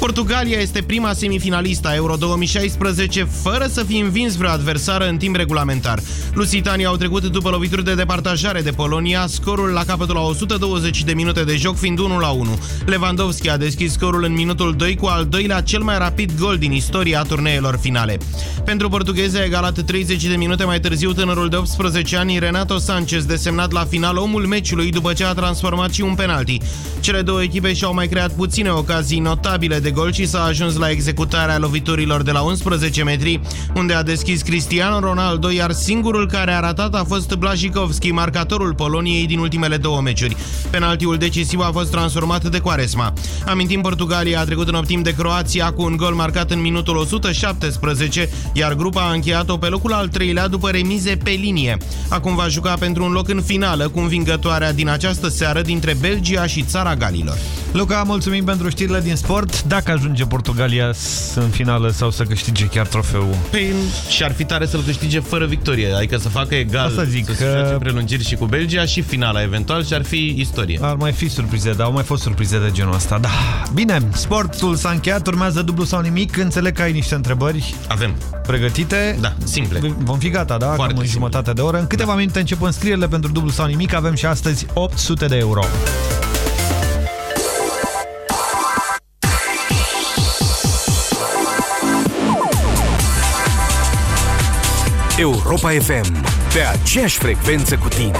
Portugalia este prima semifinalistă a Euro 2016 fără să fi învins vreo adversară în timp regulamentar. Lusitanii au trecut după lovituri de departajare de Polonia, scorul la capătul la 120 de minute de joc fiind 1 la 1. Lewandowski a deschis scorul în minutul 2 cu al doilea cel mai rapid gol din istoria turneelor finale. Pentru portugheze a egalat 30 de minute mai târziu tânărul de 18 ani Renato Sanchez, desemnat la final omul meciului după ce a transformat și un penalti. Cele două echipe și-au mai creat puține ocazii notabile de gol și s-a ajuns la executarea loviturilor de la 11 metri, unde a deschis Cristiano Ronaldo, iar singurul care a ratat a fost Blajikowski, marcatorul Poloniei din ultimele două meciuri. Penaltiul decisiv a fost transformat de Quaresma. Amintim, Portugalia a trecut în optim de Croația cu un gol marcat în minutul 117, iar grupa a încheiat-o pe locul al treilea după remize pe linie. Acum va juca pentru un loc în finală cu învingătoarea din această seară dintre Belgia și Țara Galilor. Luca, mulțumim pentru știrile din sport. Dacă ajunge Portugalia în finală sau să câștige chiar trofeul? Păi și ar fi tare să-l câștige fără victorie, adică să facă egal, Asta zic, să că... se prelungiri și cu Belgia și finala eventual și ar fi istorie. Ar mai fi surprize, dar au mai fost surprize de genul ăsta, da. Bine, sportul s-a încheiat, urmează dublu sau nimic, înțeleg că ai niște întrebări. Avem. Pregătite? Da, simple. Vom fi gata, da? Foarte Cam în jumătate de oră. În câteva da. minute încep înscrierile pentru dublu sau nimic, avem și astăzi 800 de euro. Europa FM, pe aceeași frecvență cu tine.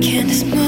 can't smile.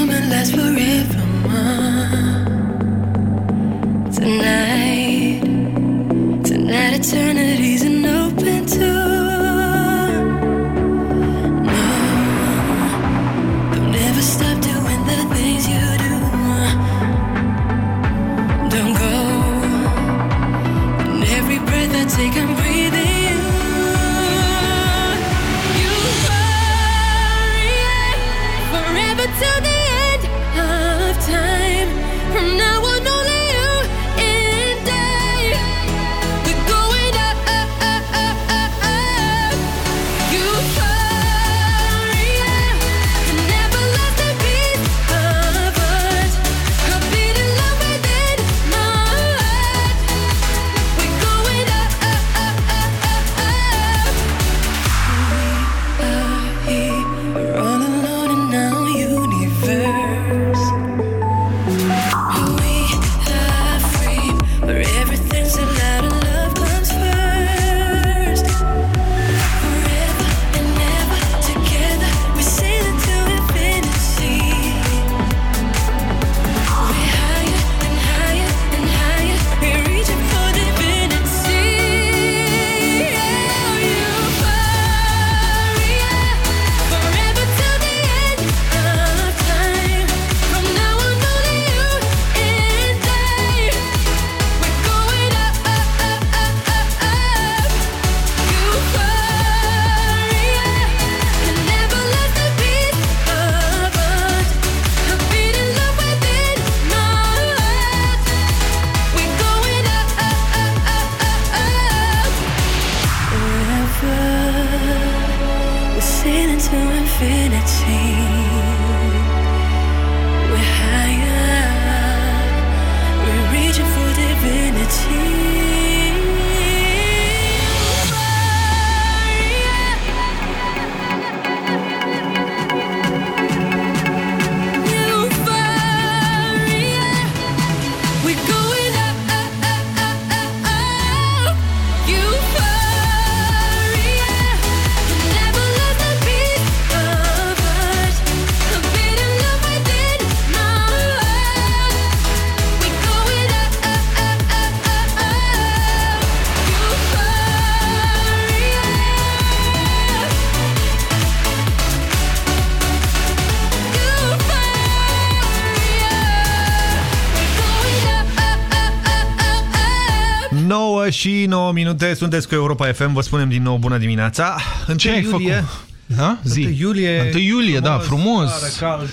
Minute, sunteți cu Europa FM, vă spunem din nou bună dimineața. 1 Ce ai iulie, făcut? Da? Zi. 1 iulie. 1 iulie, da, frumos. Sară, cald.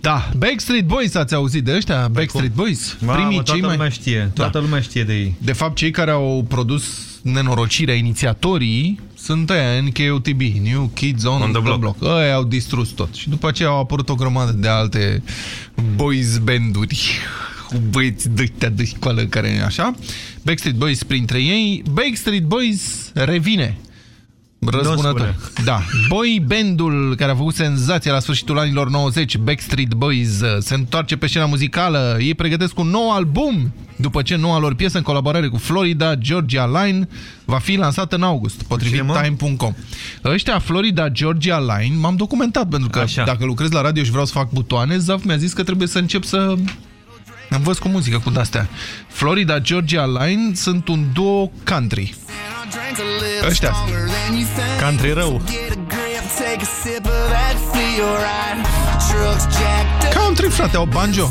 Da, Backstreet Boys ați auzit de ăștia? Backstreet Boys? Mamă, Primii toată cei mai... lumea știe, toată lumea știe de ei. De fapt, cei care au produs nenorocirea, inițiatorii, sunt ăia NKOTB, New Kids on, On the the Block. Block. Ăia au distrus tot. Și după aceea au apărut o grămadă de alte boys banduri cu băieți de-ăștia de școală care așa. Backstreet Boys printre ei. Backstreet Boys revine. Răzbunător. Da. Boy bandul care a făcut senzația la sfârșitul anilor 90, Backstreet Boys, se întoarce pe scena muzicală. Ei pregătesc un nou album după ce noua lor piesă în colaborare cu Florida Georgia Line va fi lansată în august, potrivit time.com. Ăștia Florida Georgia Line m-am documentat pentru că Așa. dacă lucrez la radio și vreau să fac butoane, Zaf mi-a zis că trebuie să încep să învăț cu muzică cu de-astea. Florida Georgia Line sunt un duo country. Ăștia sunt. Country rău. Country, frate, au banjo.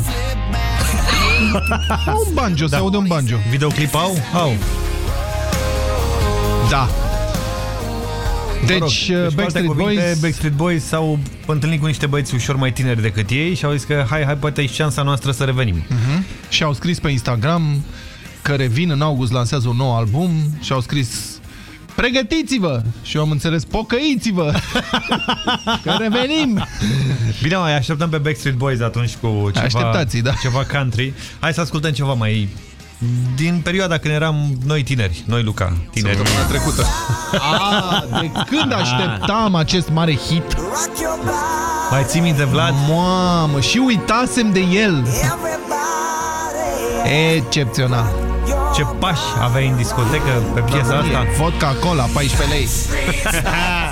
au un banjo, da. se aude un banjo. Videoclip au? Au. Da. Deci, Mă rog, uh, cu alte Backstreet cuvinte, Boys- Backstreet Boys s-au întâlnit cu niște băieți ușor mai tineri decât ei și au zis că hai, hai, poate e șansa noastră să revenim. Mhm. Și au scris pe Instagram că revin în august, lansează un nou album și au scris Pregătiți-vă! Și eu am înțeles, pocăiți-vă! că revenim! Bine, mai așteptăm pe Backstreet Boys atunci cu ceva, Așteptați, da. ceva country. Hai să ascultăm ceva mai... Din perioada când eram noi tineri, noi Luca, tineri. Săptămâna trecută. Ah, de când așteptam acest mare hit? Mai ții minte, Vlad? Mamă, și uitasem de el. Excepțional. Ce pași aveai în discotecă pe piesa asta? Vodka Cola, 14 lei.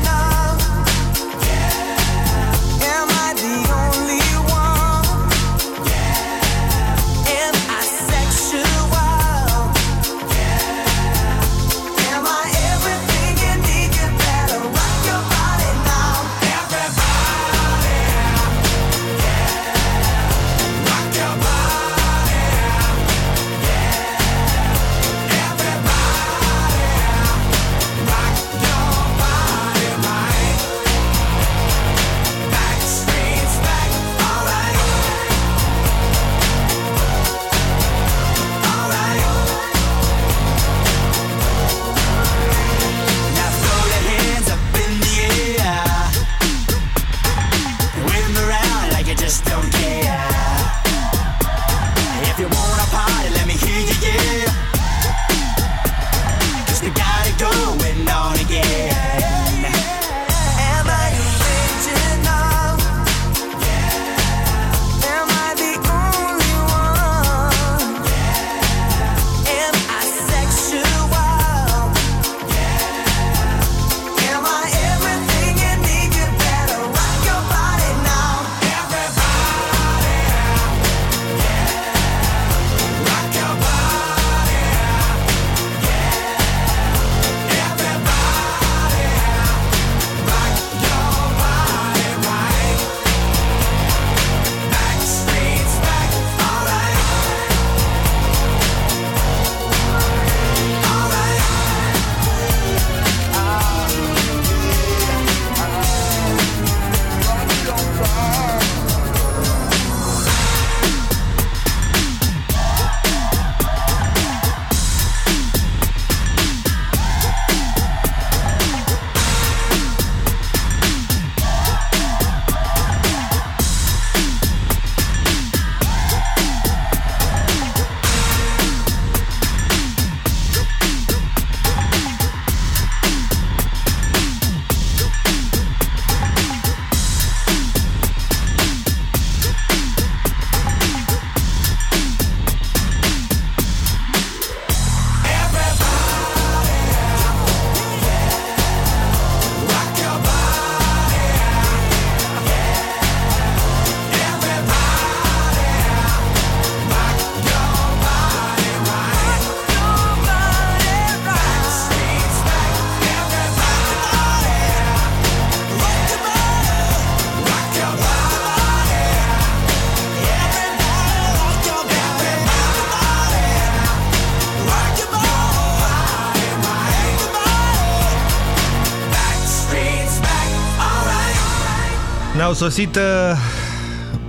Sosit uh,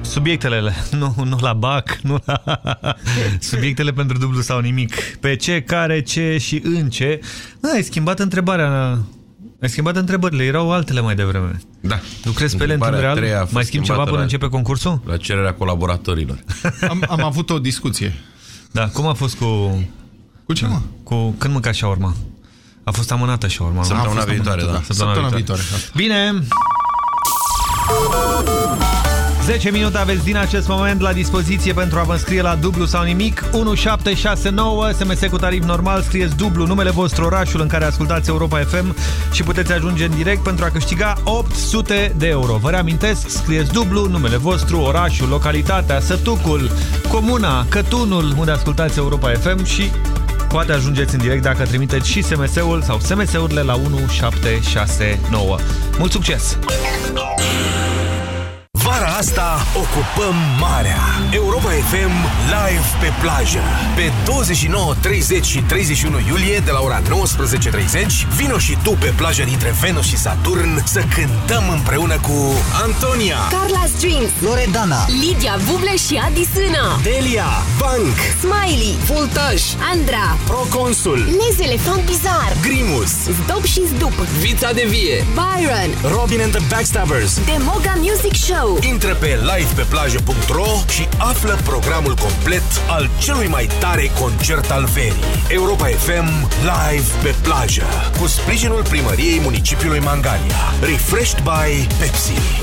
subiectele, nu, nu la BAC, nu la... subiectele pentru dublu sau nimic. Pe ce, care, ce și în ce. Da, ai schimbat întrebarea... Ai schimbat întrebările, erau altele mai devreme. Da. Lucrezi pe ele în timp Întrebarea a real? treia a fost Mai schimbi ceva schimbată până la- începe concursul? La cererea colaboratorilor. Am, am avut o discuție. Da, cum a fost cu... Cu ce, mă? Cu când mânca shawarma? A fost amânată shawarma. nu? Săptămâna A fost viitoare, amânată, da. Săptămâna, Săptămâna viitoare. viitoare. Bine. 10 minute aveți din acest moment la dispoziție pentru a vă înscrie la dublu sau nimic. 1769 SMS cu tarif normal Scrieți dublu numele vostru, orașul în care ascultați Europa FM Și puteți ajunge în direct pentru a câștiga 800 de euro. Vă reamintesc, scrieți dublu numele vostru, orașul, localitatea, sătucul Comuna, cătunul unde ascultați Europa FM Și poate ajungeți în direct dacă trimiteți și SMS-ul sau SMS-urile la 1769 Mult succes! Vara asta ocupăm marea. Europa FM live pe plajă. Pe 29, 30 și 31 iulie de la ora 19.30 vino și tu pe plaja dintre Venus și Saturn să cântăm împreună cu Antonia, Carla Strings Loredana, Lidia Buble și Adi Sână Delia, Bank, Smiley Voltaj Andra Proconsul, Lez Elefant Bizar Grimus, Zdop și Zdup Vița de Vie, Byron Robin and the Backstabbers. Demoga Music Show Intră pe livepeplajă.ro și află programul complet al celui mai tare concert al verii. Europa FM Live pe plajă cu sprijinul primăriei municipiului Mangalia. Refreshed by Pepsi.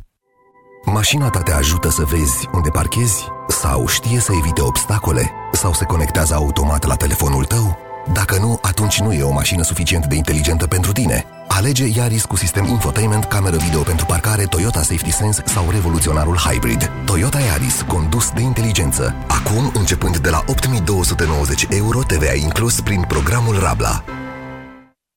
Mașina ta te ajută să vezi unde parchezi? Sau știe să evite obstacole? Sau se conectează automat la telefonul tău? Dacă nu, atunci nu e o mașină suficient de inteligentă pentru tine. Alege Yaris cu sistem infotainment, cameră video pentru parcare, Toyota Safety Sense sau revoluționarul Hybrid. Toyota Yaris, condus de inteligență. Acum, începând de la 8290 euro, TVA inclus prin programul Rabla.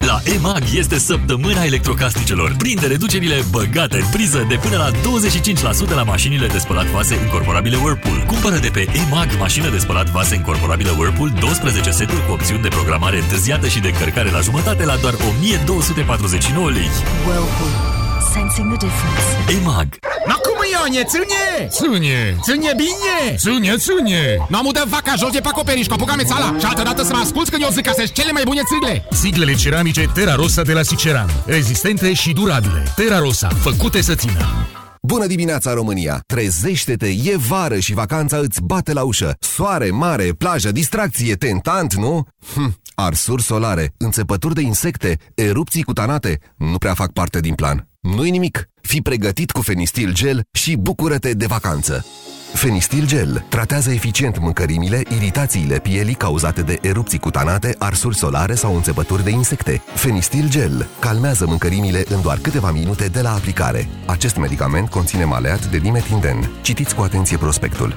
La EMAG este săptămâna electrocasnicelor. Prinde reducerile băgate în priză de până la 25% la mașinile de spălat vase incorporabile Whirlpool. Cumpără de pe EMAG mașină de spălat vase incorporabile Whirlpool 12 seturi cu opțiuni de programare întârziată și de încărcare la jumătate la doar 1249 lei. Whirlpool. Sensing the difference. EMAG. No cum Ionie, țânie! Țânie! Țânie bine! Țânie, țânie! Nu am udat vaca jos de pe acoperiș, cu apucame țala și altă dată să mă asculți când eu zic că sunt cele mai bune țigle! Siglele ceramice Terra Rosa de la Siceran. Rezistente și durabile. Terra Rosa, făcute să țină. Bună dimineața, România! Trezește-te, e vară și vacanța îți bate la ușă. Soare, mare, plajă, distracție, tentant, nu? Hm, arsuri solare, înțepături de insecte, erupții cutanate, nu prea fac parte din plan. Nu-i nimic, fii pregătit cu Fenistil Gel și bucură-te de vacanță. Fenistil Gel tratează eficient mâncărimile, iritațiile pielii cauzate de erupții cutanate, arsuri solare sau înțepături de insecte. Fenistil Gel calmează mâncărimile în doar câteva minute de la aplicare. Acest medicament conține maleat de dimetinden. Citiți cu atenție prospectul.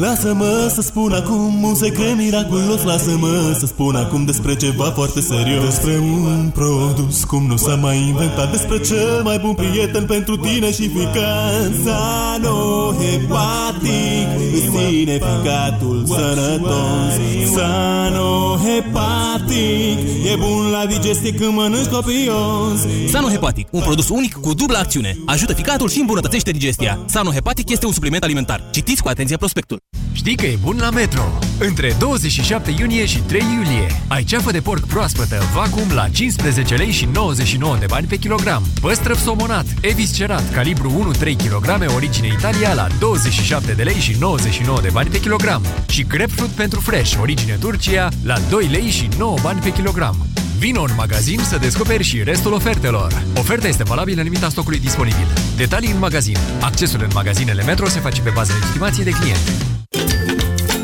Lasă-mă să spun acum un secret miraculos Lasă-mă să spun acum despre ceva foarte serios Despre un produs cum nu s-a mai inventat Despre cel mai bun prieten pentru tine și ficat Sanohepatic Îți ține ficatul sănătos Sanohepatic E bun la digestie când mănânci copios Sanohepatic, un produs unic cu dublă acțiune. Ajută ficatul și îmbunătățește digestia. Sanohepatic este un supliment alimentar. Citiți cu atenție prospectul. Știi că e bun la Metro. Între 27 iunie și 3 iulie ai ceafă de porc proaspătă vacuum la 15 lei și 99 de bani pe kilogram. Păstrăv somonat, eviscerat, calibru 1-3 kg, origine Italia la 27 de lei și 99 de bani pe kilogram. Și grapefruit pentru fresh, origine Turcia la 2 lei și 9 bani pe kilogram. Vino în magazin să descoperi și restul ofertelor. Oferta este valabilă în limita stocului disponibil. Detalii în magazin. Accesul în magazinele Metro se face pe bază legitimației de client.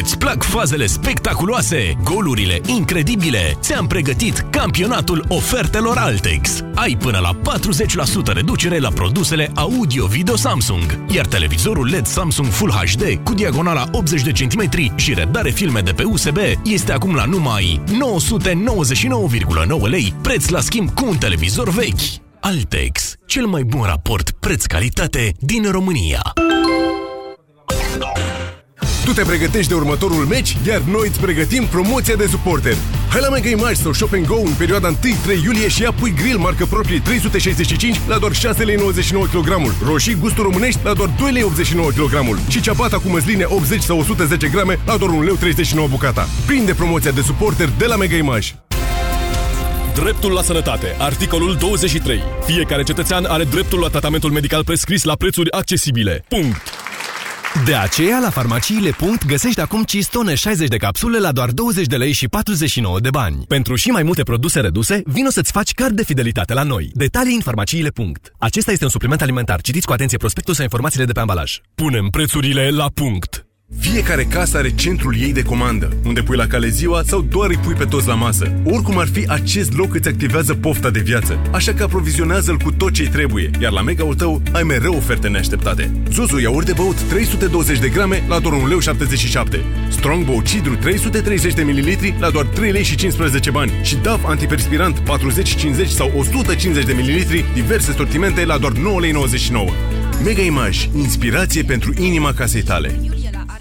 Îți plac fazele spectaculoase, golurile incredibile? Ți-am pregătit campionatul ofertelor Altex. Ai până la 40% reducere la produsele audio-video Samsung, iar televizorul LED Samsung Full HD cu diagonala 80 de cm și redare filme de pe USB este acum la numai 999,9 lei, preț la schimb cu un televizor vechi. Altex, cel mai bun raport preț-calitate din România. Tu te pregătești de următorul meci, iar noi îți pregătim promoția de suporter. Hai la Mega Image sau Shop Go în perioada 1-3 iulie și ia pui grill marcă proprie 365 la doar 6,99 kg. Roșii gustul românești la doar 2,89 kg. Și ceapata cu măsline 80 sau 110 grame la doar 1,39 bucata. Prinde promoția de suporter de la Mega Image. Dreptul la sănătate. Articolul 23. Fiecare cetățean are dreptul la tratamentul medical prescris la prețuri accesibile. Punct. De aceea, la farmaciile. Punct, găsești acum Cistone 60 de capsule la doar 20 de lei și 49 de bani. Pentru și mai multe produse reduse, vino să-ți faci card de fidelitate la noi. Detalii în farmaciile. Punct. Acesta este un supliment alimentar. Citiți cu atenție prospectul sau informațiile de pe ambalaj. Punem prețurile la punct. Fiecare casă are centrul ei de comandă, unde pui la cale ziua sau doar îi pui pe toți la masă. Oricum ar fi, acest loc îți activează pofta de viață, așa că aprovizionează-l cu tot ce trebuie, iar la mega-ul tău ai mereu oferte neașteptate. Zuzu iaurt de băut 320 de grame la doar 1,77 lei. Strongbow Cidru 330 de ml la doar 3 lei și 15 bani și DAF antiperspirant 40, 50 sau 150 de ml diverse sortimente la doar 9,99 lei. Mega Image, inspirație pentru inima casei tale.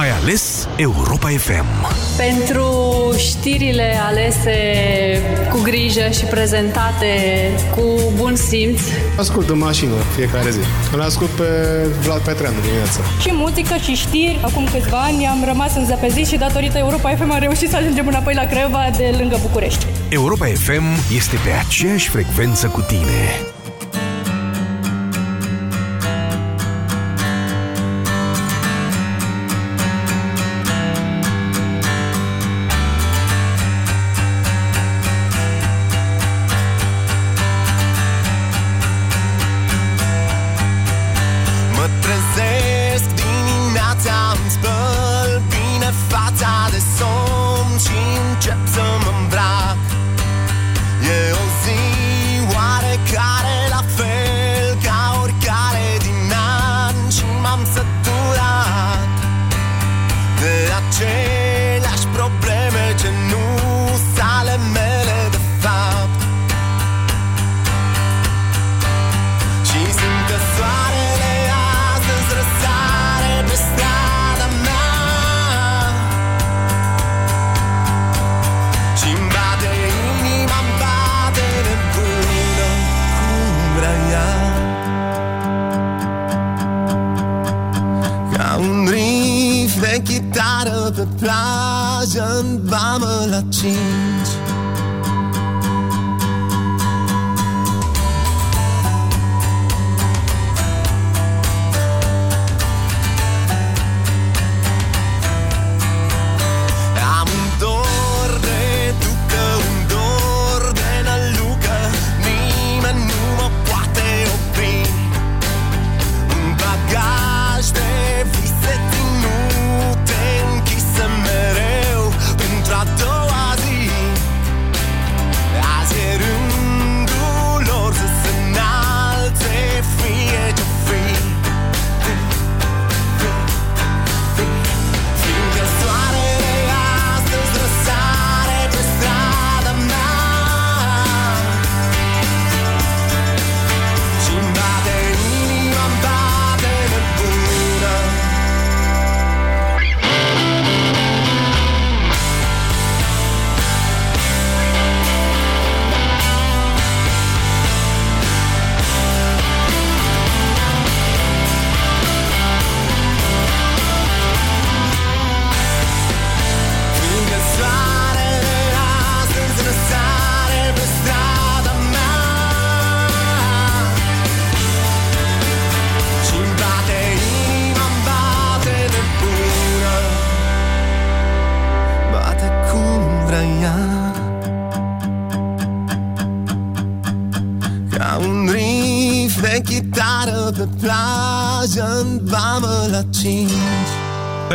Ai ales Europa FM. Pentru știrile alese cu grijă și prezentate cu bun simț. Ascult în mașină fiecare zi. Îl ascult pe Vlad Petreanu dimineața. Și muzică și știri. Acum câțiva ani am rămas înzăpezit și datorită Europa FM am reușit să ajungem înapoi la Craiova de lângă București. Europa FM este pe aceeași frecvență cu tine.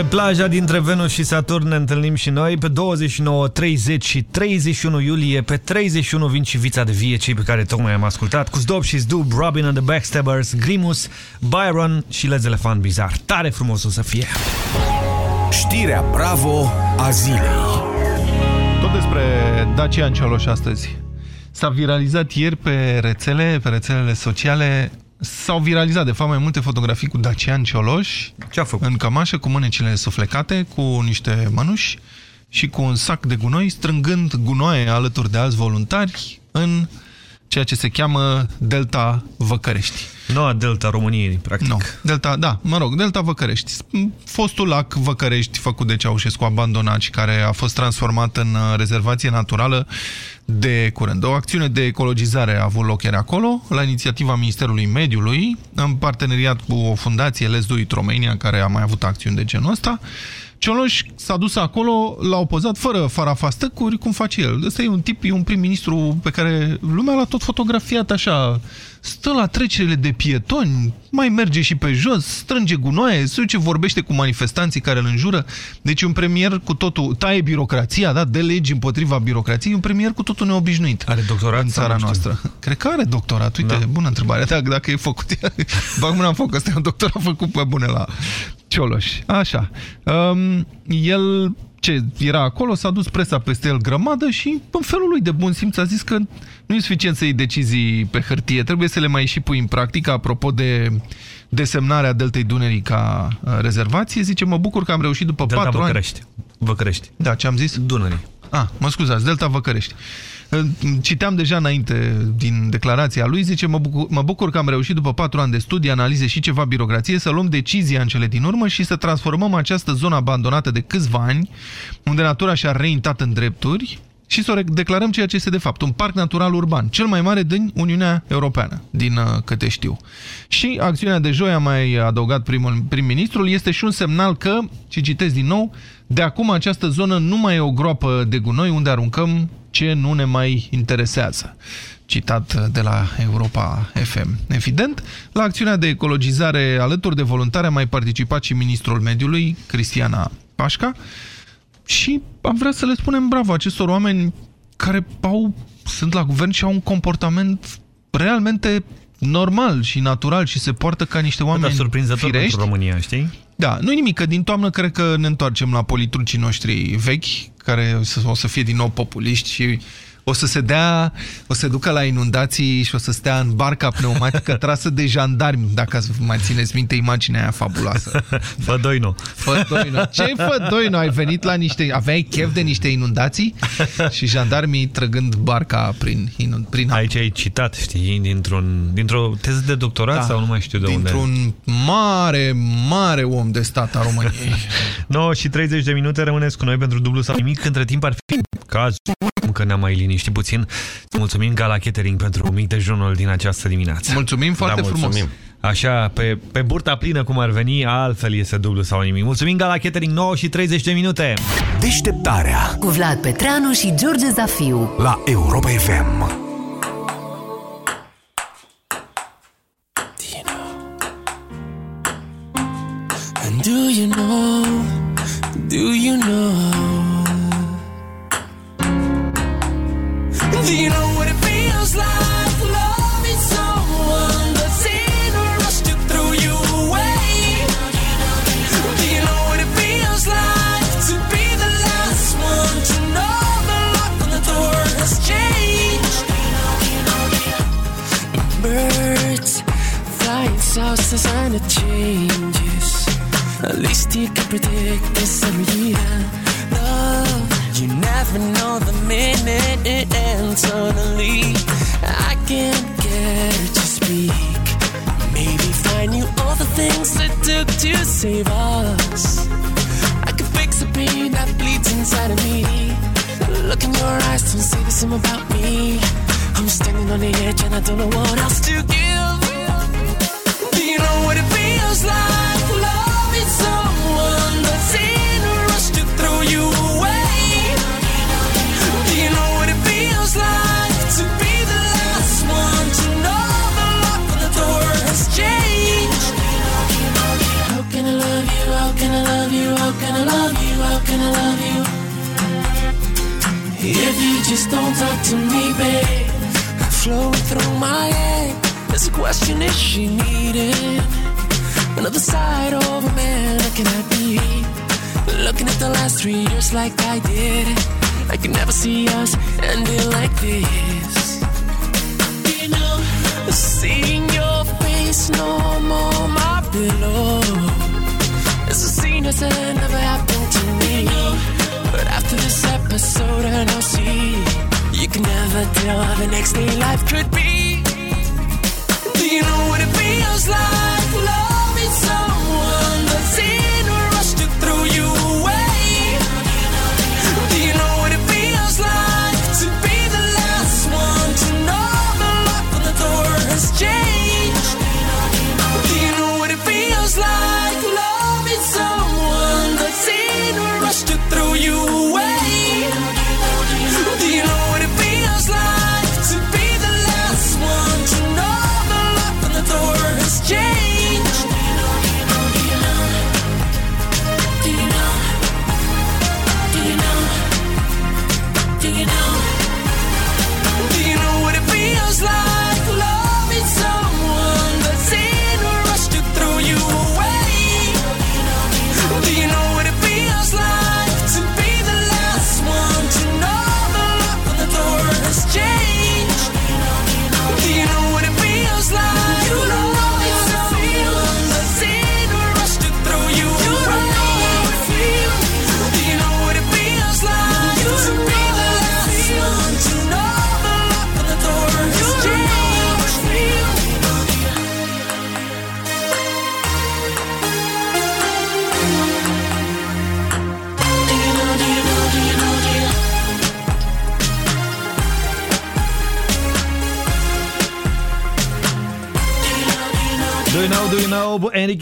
Pe plaja dintre Venus și Saturn ne întâlnim și noi pe 29, 30 și 31 iulie. Pe 31 vin și Vița de Vie, cei pe care tocmai am ascultat, cu Zdob și Zdub, Robin and the Backstabbers, Grimus, Byron și Lez Elefant Bizar. Tare frumos o să fie! Știrea Bravo a zilei. Tot despre Dacian Cioloș astăzi. S-a viralizat ieri pe rețele, pe rețelele sociale, s-au viralizat de fapt mai multe fotografii cu Dacian Cioloș Ce a făcut? în cămașă cu mânecile suflecate, cu niște mănuși și cu un sac de gunoi, strângând gunoaie alături de alți voluntari în ceea ce se cheamă Delta Văcărești. Noua Delta României, practic. Nu, Delta, da, mă rog, Delta Văcărești. Fostul lac Văcărești, făcut de Ceaușescu, abandonat și care a fost transformat în uh, rezervație naturală de curând. O acțiune de ecologizare a avut loc ieri acolo, la inițiativa Ministerului Mediului, în parteneriat cu o fundație Let's Do It Romania, care a mai avut acțiuni de genul ăsta. Cioloș s-a dus acolo, l-au pozat fără farafastăcuri, cum face el. Ăsta e un tip, e un prim-ministru pe care lumea l-a tot fotografiat așa. Stă la trecerile de pietoni, mai merge și pe jos, strânge gunoaie, se duce, vorbește cu manifestanții care îl înjură. Deci un premier cu totul, taie birocrația, da, de legi împotriva birocrației, un premier cu totul neobișnuit. Are doctorat în țara noastră. Cred că are doctorat, uite, da. bună întrebare, dacă, dacă e făcut. Bag mâna în foc, ăsta e un doctorat făcut pe bune la Cioloș. Așa. Um, el ce era acolo, s-a dus presa peste el grămadă și în felul lui de bun simț a zis că nu e suficient să iei decizii pe hârtie, trebuie să le mai și pui în practică. Apropo de desemnarea Deltei Dunării ca uh, rezervație, zice, mă bucur că am reușit după Delta patru Văcărești. ani... Văcărești. Da, ce am zis? Dunării. Ah, mă scuzați, Delta Văcărești. Citeam deja înainte din declarația lui, zice, mă bucur, mă bucur că am reușit după patru ani de studii, analize și ceva birocrație să luăm decizia în cele din urmă și să transformăm această zonă abandonată de câțiva ani, unde natura și-a reintrat în drepturi, și să declarăm ceea ce este de fapt un parc natural urban, cel mai mare din Uniunea Europeană, din uh, câte știu. Și acțiunea de joi, a mai adăugat primul prim-ministrul, este și un semnal că, și citesc din nou, de acum această zonă nu mai e o groapă de gunoi unde aruncăm ce nu ne mai interesează. Citat de la Europa FM. Evident, la acțiunea de ecologizare alături de voluntari a mai participat și ministrul mediului, Cristiana Pașca, și am vrea să le spunem bravo acestor oameni care au, sunt la guvern și au un comportament realmente normal și natural și se poartă ca niște oameni Dar surprinzător firești. pentru România, știi? Da, nu nimic, că din toamnă cred că ne întoarcem la politrucii noștri vechi, care o să fie din nou populiști și o să se dea, o să ducă la inundații și o să stea în barca pneumatică trasă de jandarmi, dacă mai țineți minte imaginea aia fabuloasă. Fă doino. Fă doino. Ce fă doino? Ai venit la niște, aveai chef de niște inundații și jandarmii trăgând barca prin, inund, prin. Aici ai citat, știi, dintr-un, dintr-o teză de doctorat da. sau nu mai știu de dintr unde. Dintr-un mare, mare om de stat a României. 9 și 30 de minute rămâneți cu noi pentru dublu sau nimic, între timp ar fi cazul că ne-am mai liniștit puțin. Mulțumim Gala Catering pentru mic dejunul din această dimineață. Mulțumim da, foarte da, mulțumim. frumos! Așa, pe, pe burta plină cum ar veni, altfel este dublu sau nimic. Mulțumim Gala Catering, 9 și 30 de minute! Deșteptarea cu Vlad Petreanu și George Zafiu la Europa FM.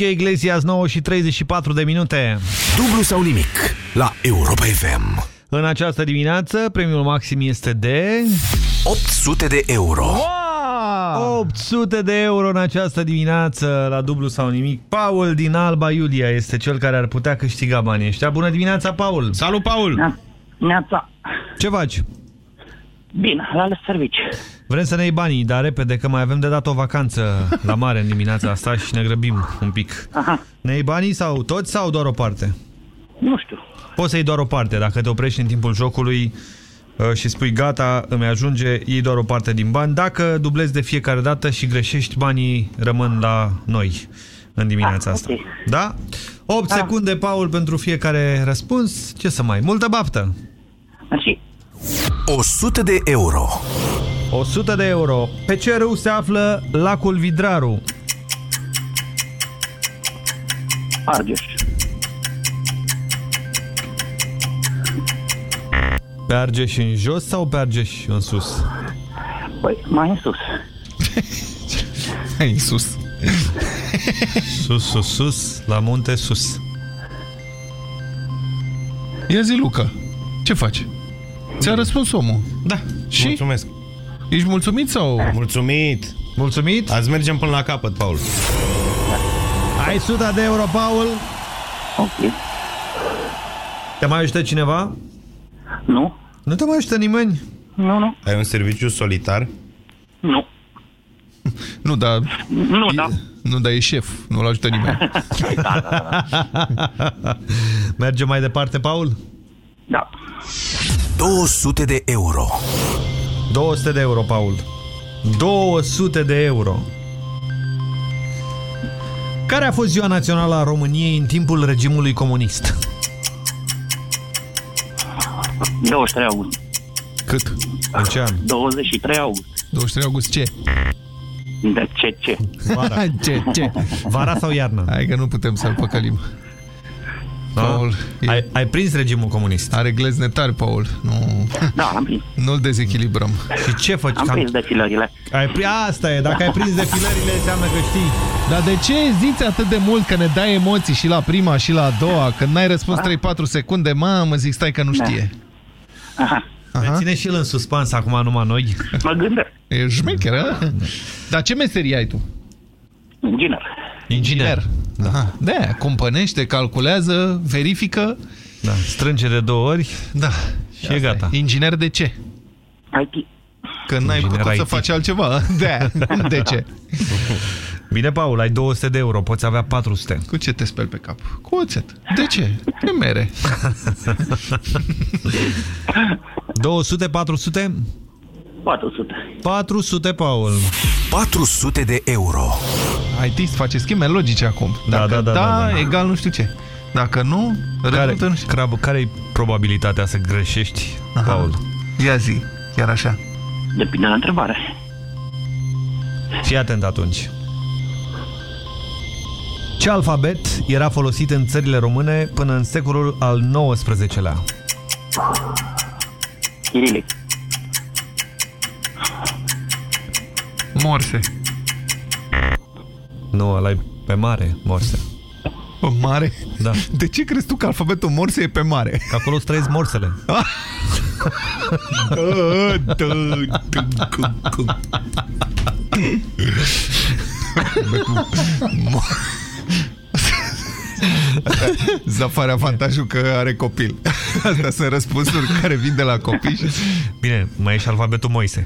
Enrique Iglesias, 9 și 34 de minute. Dublu sau nimic la Europa FM. În această dimineață, premiul maxim este de... 800 de euro. Wow! 800 de euro în această dimineață la dublu sau nimic. Paul din Alba Iulia este cel care ar putea câștiga banii ăștia. Bună dimineața, Paul! Salut, Paul! Neața! Ce faci? Bine, la serviciu. Vrem să ne iei banii, dar repede, că mai avem de dat o vacanță la mare în dimineața asta și ne grăbim un pic. Aha. Ne iei banii sau toți sau doar o parte? Nu știu. Poți să iei doar o parte. Dacă te oprești în timpul jocului uh, și spui gata, îmi ajunge, iei doar o parte din bani. Dacă dublezi de fiecare dată și greșești, banii rămân la noi în dimineața ah, asta. Okay. Da? 8 ah. Da. secunde, Paul, pentru fiecare răspuns. Ce să mai? Multă baftă! Mersi! 100 de euro 100 de euro. Pe ce râu se află lacul Vidraru? Argeș. Pe Argeș în jos sau pe Argeș în sus? Păi, mai în sus. Hai, în sus. Sus, sus, sus, la munte sus. Ia zi, Luca, ce faci? Ți-a răspuns omul. Da, Și? mulțumesc. Ești mulțumit sau... Mulțumit. Mulțumit? Azi mergem până la capăt, Paul. Ai 100 de euro, Paul? Ok. Te mai ajută cineva? Nu. Nu te mai ajută nimeni? Nu, nu. Ai un serviciu solitar? Nu. Nu, dar... Nu, da. Nu, dar e șef. Nu-l ajută nimeni. Mergem mai departe, Paul? Da. 200 de euro. 200 de euro, Paul. 200 de euro. Care a fost ziua națională a României în timpul regimului comunist? 23 august. Cât? În ce an? 23 august. 23 august ce? De ce, ce? Vara. ce, ce? Vara sau iarnă? Hai că nu putem să-l păcălim. Paul, e... ai, ai prins regimul comunist? Are glezne tari, Paul. Nu... Da, am prins. Nu-l dezechilibrăm. Și ce faci? Am prins defilările. Ai pri... Asta e, dacă ai prins defilările, înseamnă că știi. Dar de ce ziți atât de mult că ne dai emoții și la prima și la a doua? Când n-ai răspuns 3-4 secunde, mamă, zic, stai că nu știe. Aha. Aha. Ține și el în suspans acum numai noi. Mă gândesc. E șmecheră? Dar ce meserie ai tu? Inginer. Inginer. Da. De cumpănește, calculează, verifică. Da, strânge de două ori. Da. Și e gata. Inginer de ce? IT. Că n-ai Inginer putut să IT. faci altceva. De Cum de ce? Bine, Paul, ai 200 de euro, poți avea 400. Cu ce te speli pe cap? Cu oțet. De ce? De mere. 200, 400? 400. 400, Paul. 400 de euro. IT face scheme logice acum. Da, Dacă da, da, da, da, da. egal nu știu ce. Dacă nu, Care, rezultă nu știu. crabă, care e probabilitatea să greșești, Aha. Paul? Ia zi, chiar așa. Depinde de întrebare. Fii atent atunci. Ce alfabet era folosit în țările române până în secolul al XIX-lea? Chirilic. Morse. Nu, ăla e pe mare, Morse. Pe mare? Da. De ce crezi tu că alfabetul Morse e pe mare? Că acolo îți trăiesc morsele. Zafar avantajul că are copil. Astea sunt răspunsuri care vin de la copii. și- Bine, mai e și alfabetul Moise.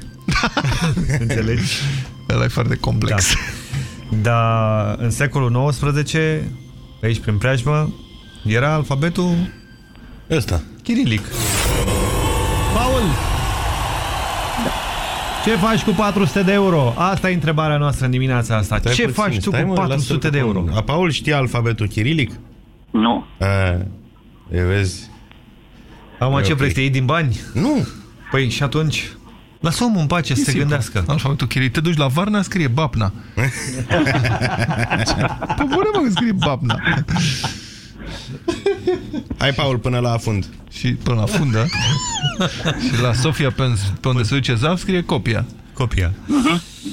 Înțelegi? Ăla e foarte complex. Da. Dar în secolul XIX, pe aici prin preajmă, era alfabetul Ăsta. chirilic. Paul! Ce faci cu 400 de euro? Asta e întrebarea noastră în dimineața asta. Stai Ce puțin, faci tu stai, cu mă, 400 lasă-l de cu euro? Paul. A, Paul știa alfabetul chirilic? Nu. A, e, vezi? Acum E ce ok. vrei să iei din bani? Nu. Păi și atunci... Lasă omul în pace să se gândească. Alfabetul chirilic. Te duci la Varna, scrie Bapna. Pe bune mă, că scrie Bapna. Hai, Paul, până la fund. Și până la fundă. și la Sofia, pe, pe unde se duce Zav, scrie copia. Copia.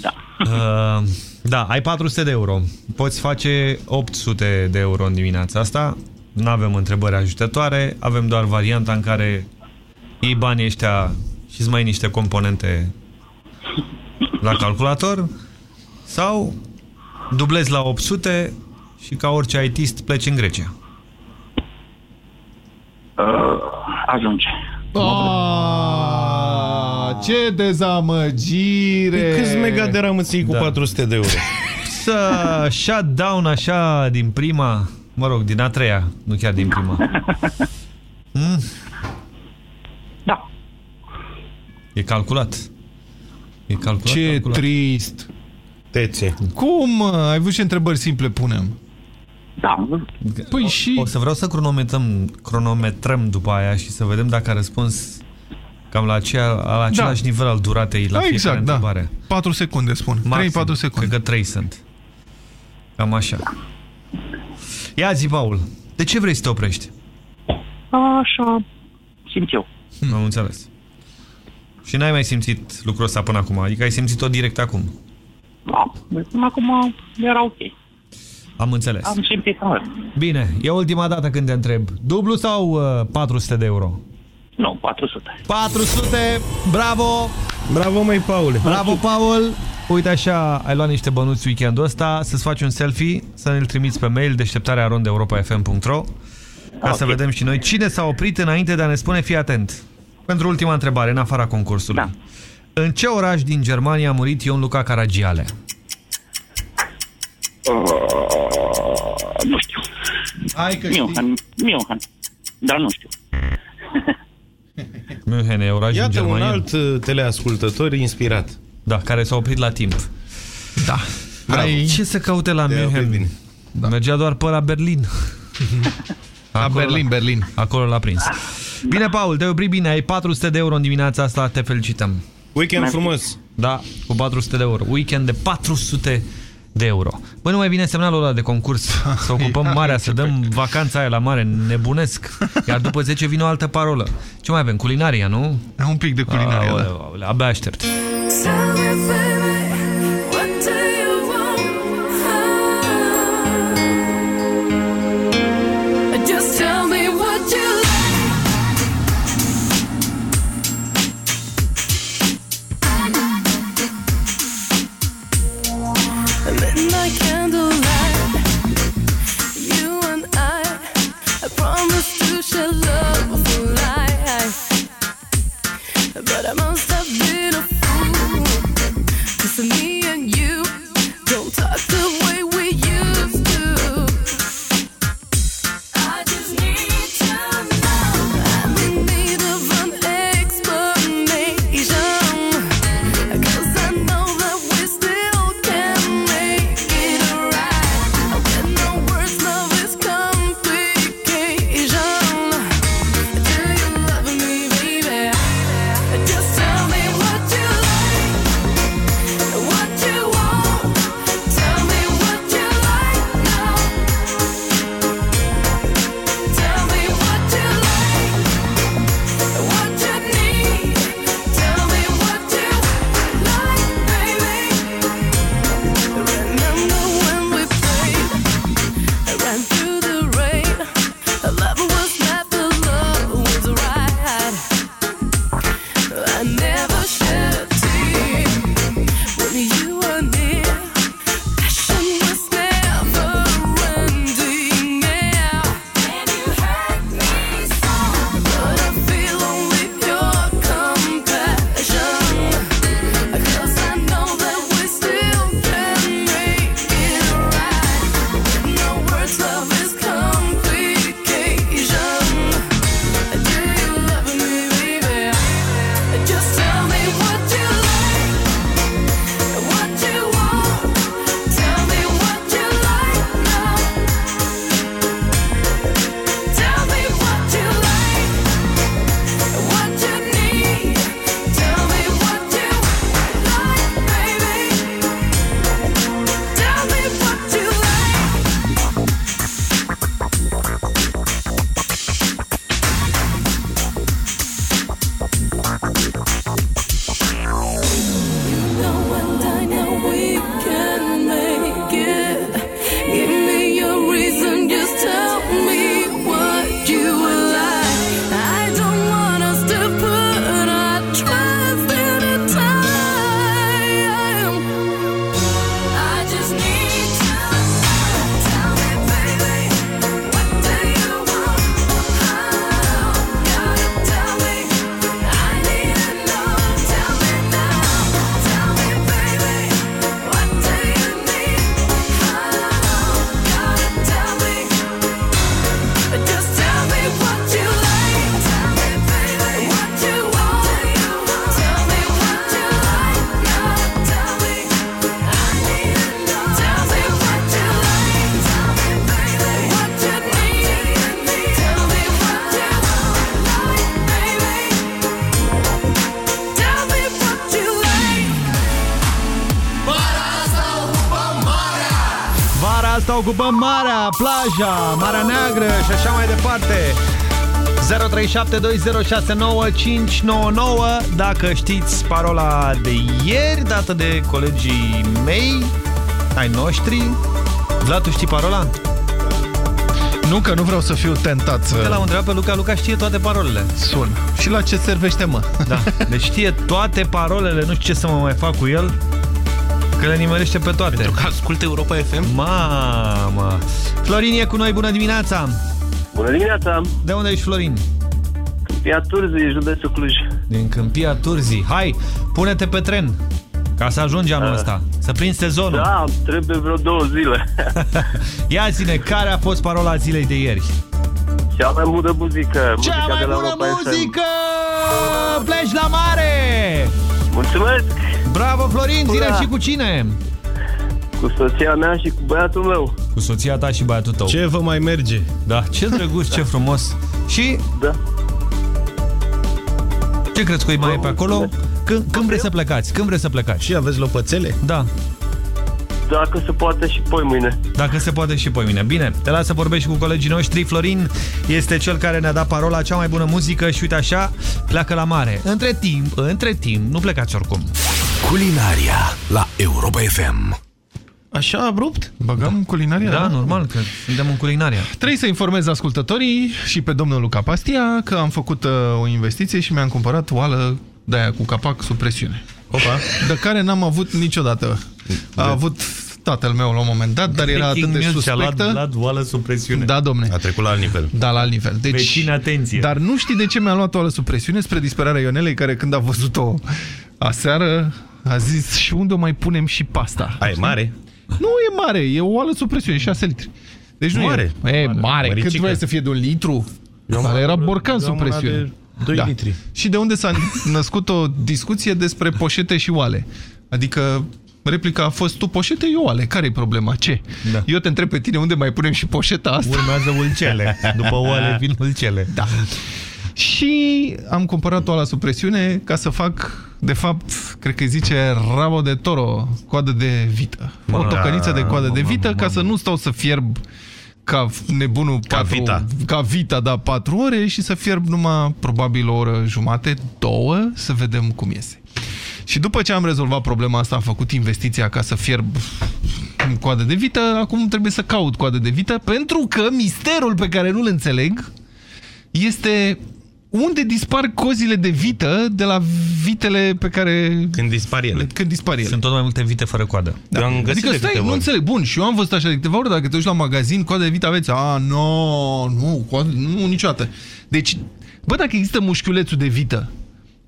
Da. Uh, da, ai 400 de euro. Poți face 800 de euro în dimineața asta. Nu avem întrebări ajutătoare, avem doar varianta în care iei banii ăștia și îți mai iei niște componente la calculator sau dublezi la 800 și ca orice ITist pleci în Grecia. Uh, ajunge. Ah, ce dezamăgire! Câți mega de RAM îți iei cu Da. 400 de euro? Să shut down așa din prima, mă rog, din a treia, nu chiar din prima. Hmm? Da. E calculat. E calculat, Ce calculat. trist. Tețe. Cum, mă? Ai văzut ce întrebări simple punem? Da. Păi și... O să vreau să cronometrăm, cronometrăm după aia și să vedem dacă a răspuns cam la, acea, la același nivel al duratei la da, fiecare exact, da. întrebare. 4 secunde, spun. 3-4 secunde. Cred că 3 sunt. Cam așa. Ia zi, Paul, de ce vrei să te oprești? Așa simt eu. Am înțeles. Și n-ai mai simțit lucrul ăsta până acum? Adică ai simțit-o direct acum? Da, până acum era ok. Am înțeles. Am simțit că Bine, e ultima dată când te întreb. Dublu sau uh, 400 de euro? Nu, 400. 400, bravo! Bravo, mai Paul! Bravo, Paul! Uite așa, ai luat niște bănuți weekendul ăsta, să-ți faci un selfie, să ne-l trimiți pe mail deșteptarea ro ca să vedem și noi cine s-a oprit înainte de a ne spune fii atent. Pentru ultima întrebare, în afara concursului. Da. În ce oraș din Germania a murit Ion Luca Caragiale? Uh, nu știu. Hai că München, München. Dar nu știu. München e oraș din Iată un Germania. alt uh, teleascultător inspirat. Da, care s-a oprit la timp. Da. Ai... Ce să caute la Te-ai oprit München? bine. Da. Mergea doar pe la Berlin. La Berlin, Berlin. Acolo l-a prins. Bine, Paul, te-ai oprit bine. Ai 400 de euro în dimineața asta. Te felicităm. Weekend frumos. Da, cu 400 de euro. Weekend de 400 de euro. Bă, nu mai vine semnalul ăla de concurs. Să ocupăm marea, să dăm vacanța aia la mare. Nebunesc. Iar după 10 vine o altă parolă. Ce mai avem? Culinaria, nu? Un pic de culinaria, Aoleu, da. aoleu, Abia aștept. Just plaja, Marea Neagră și așa mai departe. 0372069599 Dacă știți parola de ieri, dată de colegii mei, ai noștri. Vlad, tu știi parola? Nu, că nu vreau să fiu tentat să... Că l-am întrebat pe Luca, Luca știe toate parolele. Sun. Și la ce servește, mă? Da, deci știe toate parolele, nu știu ce să mă mai fac cu el, că le nimerește pe toate. Pentru că asculte Europa FM? Mamă! Florin e cu noi, bună dimineața! Bună dimineața! De unde ești, Florin? Câmpia Turzii, județul Cluj. Din Câmpia Turzii. Hai, pune-te pe tren, ca să ajungi anul Da. ăsta, să prinzi sezonul. Da, trebuie vreo două zile. Ia zine, care a fost parola zilei de ieri? Cea mai bună muzică. Cea muzica mai de la bună Europa FM. muzică! Pleci la mare! Mulțumesc! Bravo, Florin! Zile Ura! și cu cine? Cu soția mea și cu băiatul meu. Cu soția ta și băiatul tău. Ce vă mai merge? Da, ce drăguț, ce frumos. Și Da. ce crezi că îi mai e pe acolo? Când, când vreți să plecați? Când vreți să plecați? Și aveți lopățele? Da. Dacă se poate și poi mâine. Dacă se poate și pe mine. Bine, te las să vorbești cu colegii noștri. Florin este cel care ne-a dat parola cea mai bună muzică și uite așa, pleacă la mare. Între timp, între timp, nu plecați oricum. Culinaria la Europa FM. Așa abrupt? Băgăm da. culinaria? Da, normal, că suntem în culinaria. Trebuie să informez ascultătorii și pe domnul Luca Pastia că am făcut uh, o investiție și mi-am cumpărat oală de aia cu capac sub presiune. Opa. De care n-am avut niciodată. A avut tatăl meu la un moment dat, dar era atât de suspectă. Vlad oală sub presiune. Da, domne. A trecut la alt nivel. Da, la alt nivel. Deci, Deci, ține atenție. Dar nu știi de ce mi-a luat oală sub presiune spre disperarea Ionelei, care când a văzut-o aseară a zis și unde o mai punem și pasta. A, e mare? Nu e mare, e o oală sub presiune, 6 litri. Deci nu Mare. e. E mare. Cât Măricică. vrei să fie de un litru? Dar era borcan eu am sub una presiune. de doi litri. Și de unde s-a născut o discuție despre poșete și oale. Adică replica a fost tu poșete, eu oale. Care-i problema? Ce? Da. Eu te întreb pe tine unde mai punem și poșeta asta. Urmează ulcele. După oale vin ulcele. Da. Și am cumpărat oala sub presiune ca să fac, de fapt, cred că îi zice rabo de toro, coadă de vită. O Mamă. tocăniță de coadă de Mamă, vită ca mamă. să nu stau să fierb ca nebunul Ca patru, vita. ca vita, da, patru ore și să fierb numai probabil o oră jumate, două, să vedem cum iese. Și după ce am rezolvat problema asta, am făcut investiția ca să fierb coadă de vită, acum trebuie să caut coadă de vită, pentru că misterul pe care nu-l înțeleg este unde dispar cozile de vită de la vitele pe care... Când dispar ele. Când dispar ele. Sunt tot mai multe vite fără coadă. Eu am găsit Adică de stai, câteva nu ori. înțeleg. Bun, și eu am văzut așa de câteva ori, dacă te duci la magazin, coadă de vită aveți. A, nu, nu, coadă, nu, niciodată. Deci, bă, dacă există mușchiulețul de vită,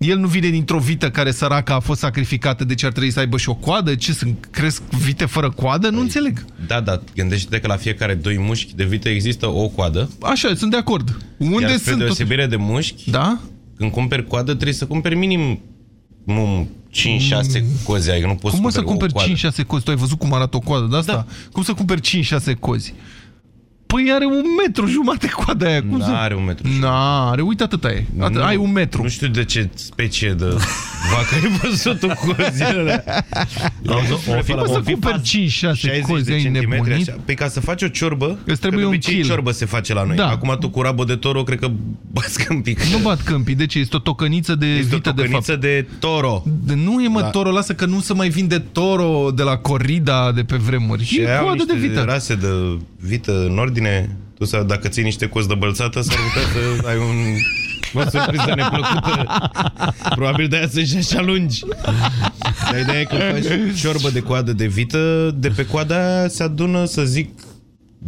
el nu vine dintr-o vită care săracă a fost sacrificată, deci ar trebui să aibă și o coadă? Ce sunt? Cresc vite fără coadă? Nu înțeleg. Da, da, gândește-te că la fiecare doi mușchi de vită există o coadă. Așa, sunt de acord. Unde Iar spre sunt? deosebire de mușchi, Da? când cumperi coadă, trebuie să cumperi minim mum, 5-6 cozi. Adică nu poți Cum mă să cumperi o cumperi coadă. 5-6 cozi? Tu ai văzut cum arată o coadă de asta? Da. Cum să cumperi 5-6 cozi? Păi are un metru jumate coada aia. Cum Nu să... are un metru. Na, are, uite atâta e. Atât, Nu- ai un metru. Nu știu de ce specie de vacă ai văzut tu cu zilele. O fi mă să cumperi 5-6 cozi, ai nebunit? Așa. Păi ca să faci o ciorbă, Îți trebuie că de un obicei kil. ciorbă se face la noi. Da. Acum tu cu rabă de toro, cred că bați un pic. Nu bat câmpii, de ce? Este o tocăniță de Este o vită, de fapt. tocăniță de toro. De, nu e mă Da. toro, lasă că nu se mai vinde toro de la corrida de pe vremuri. Și e au coadă niște de vită. rase de vită în ordine. Tu să, dacă ții niște cozi de bălțată, s-ar putea să ai un, o surpriză neplăcută. Probabil de-aia sunt și așa lungi. Dar ideea e că faci ciorbă de coadă de vită, de pe coada aia se adună, să zic,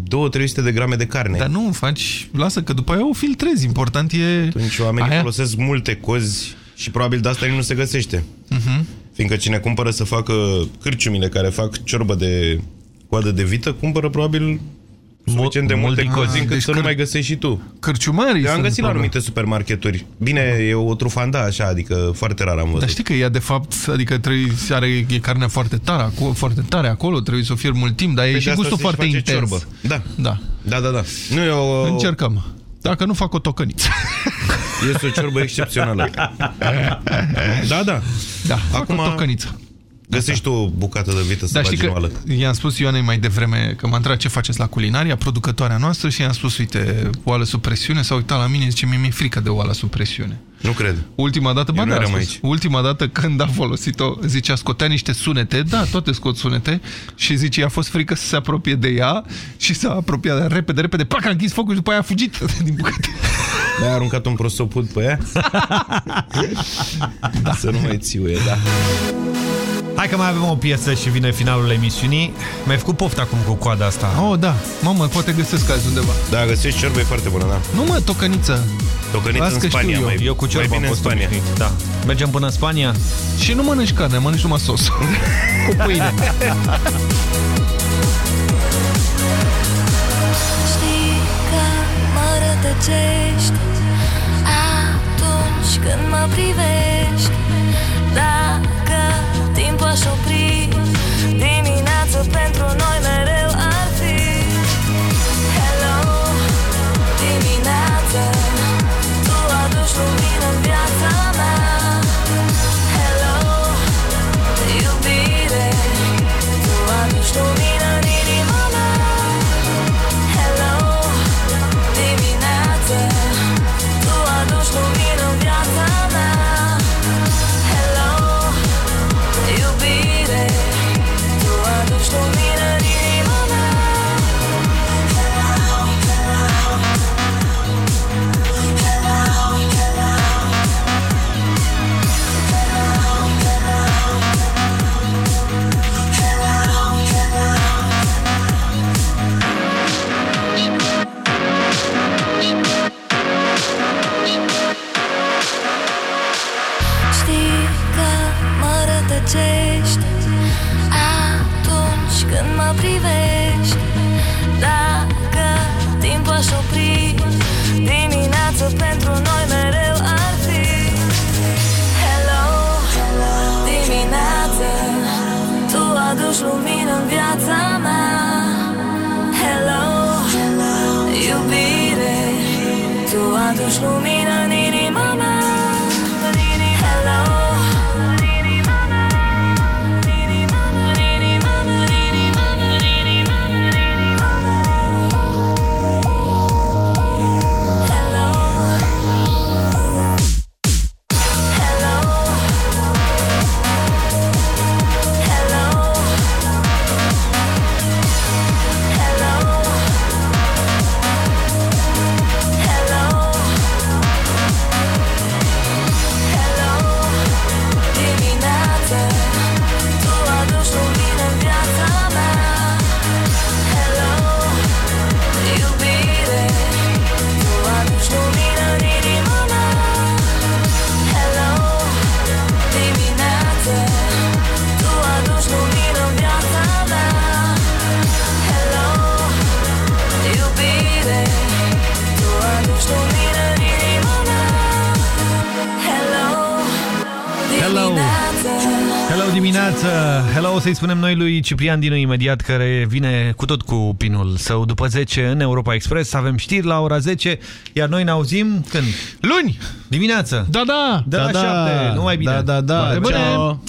2-300 de grame de carne. Dar nu faci, lasă că după aia o filtrezi. Important e... Atunci oamenii Aia? folosesc multe cozi și probabil de asta nici nu se găsește. Uh-huh. Fiindcă cine cumpără să facă cârciumile care fac ciorbă de coadă de vită, cumpără probabil suficient de multe multe cozi cozi. încât Deci să nu câr- mai găsești și tu. Cârciumarii Eu am sunt găsit la problema. anumite supermarketuri. Bine, e o trufanda așa, adică foarte rar am văzut. Dar știi că ea de fapt, adică trebuie, are, e carnea foarte tare, acolo, foarte tare acolo, trebuie să o fierbi mult timp, dar e Păi și de asta gustul se foarte face intens. ciorbă. Da. Da. Da, da, da. Nu e o... Încercăm. Dacă nu fac o tocăniță. Este o ciorbă excepțională. Da, da. Da, fac Acum- o tocăniță. Găsești tu o bucată de vită să Dar știi bagi că în oală. i-am spus Ioanei mai devreme că m-a întrebat ce faceți la culinaria, producătoarea noastră și i-am spus, uite, oală sub presiune, s-a uitat la mine, zice, mie mi-e frică de oală sub presiune. Nu cred. Ultima dată, Eu ba nu da, a eram spus. aici. ultima dată când a folosit-o, zicea, scotea niște sunete, da, toate scot sunete, și zice, i-a fost frică să se apropie de ea și s-a apropiat repede, repede, pac, a închis focul și după aia a fugit din bucate. Ai aruncat un prosoput pe ea? da. Să nu mai țiuie, da. Hai că mai avem o piesă și vine finalul emisiunii. Mi-ai făcut poftă acum cu coada asta. Oh, da. Mamă, poate găsesc azi undeva. Da, găsești ciorbă, e foarte bună, da. Nu mă, tocăniță. Tocăniță Las în că știu Spania, eu. mai, Eu cu mai ciorbă bine am în fost Spania. obișnuit. Da. Mergem până în Spania? Și nu mănânci carne, mănânci numai sos. cu pâine. Știi că mă rătăcești Atunci când mă privești Dacă timpul aș opri Dimineață pentru noi mereu 都是莫 dimineață! Hello să-i spunem noi lui Ciprian Dinu imediat, care vine cu tot cu pinul său după 10 în Europa Express. Avem știri la ora 10, iar noi ne auzim când? Luni! Dimineață! Da, da! De la da, 7, da. numai bine! Da, da, da. Toate bune! Ciao.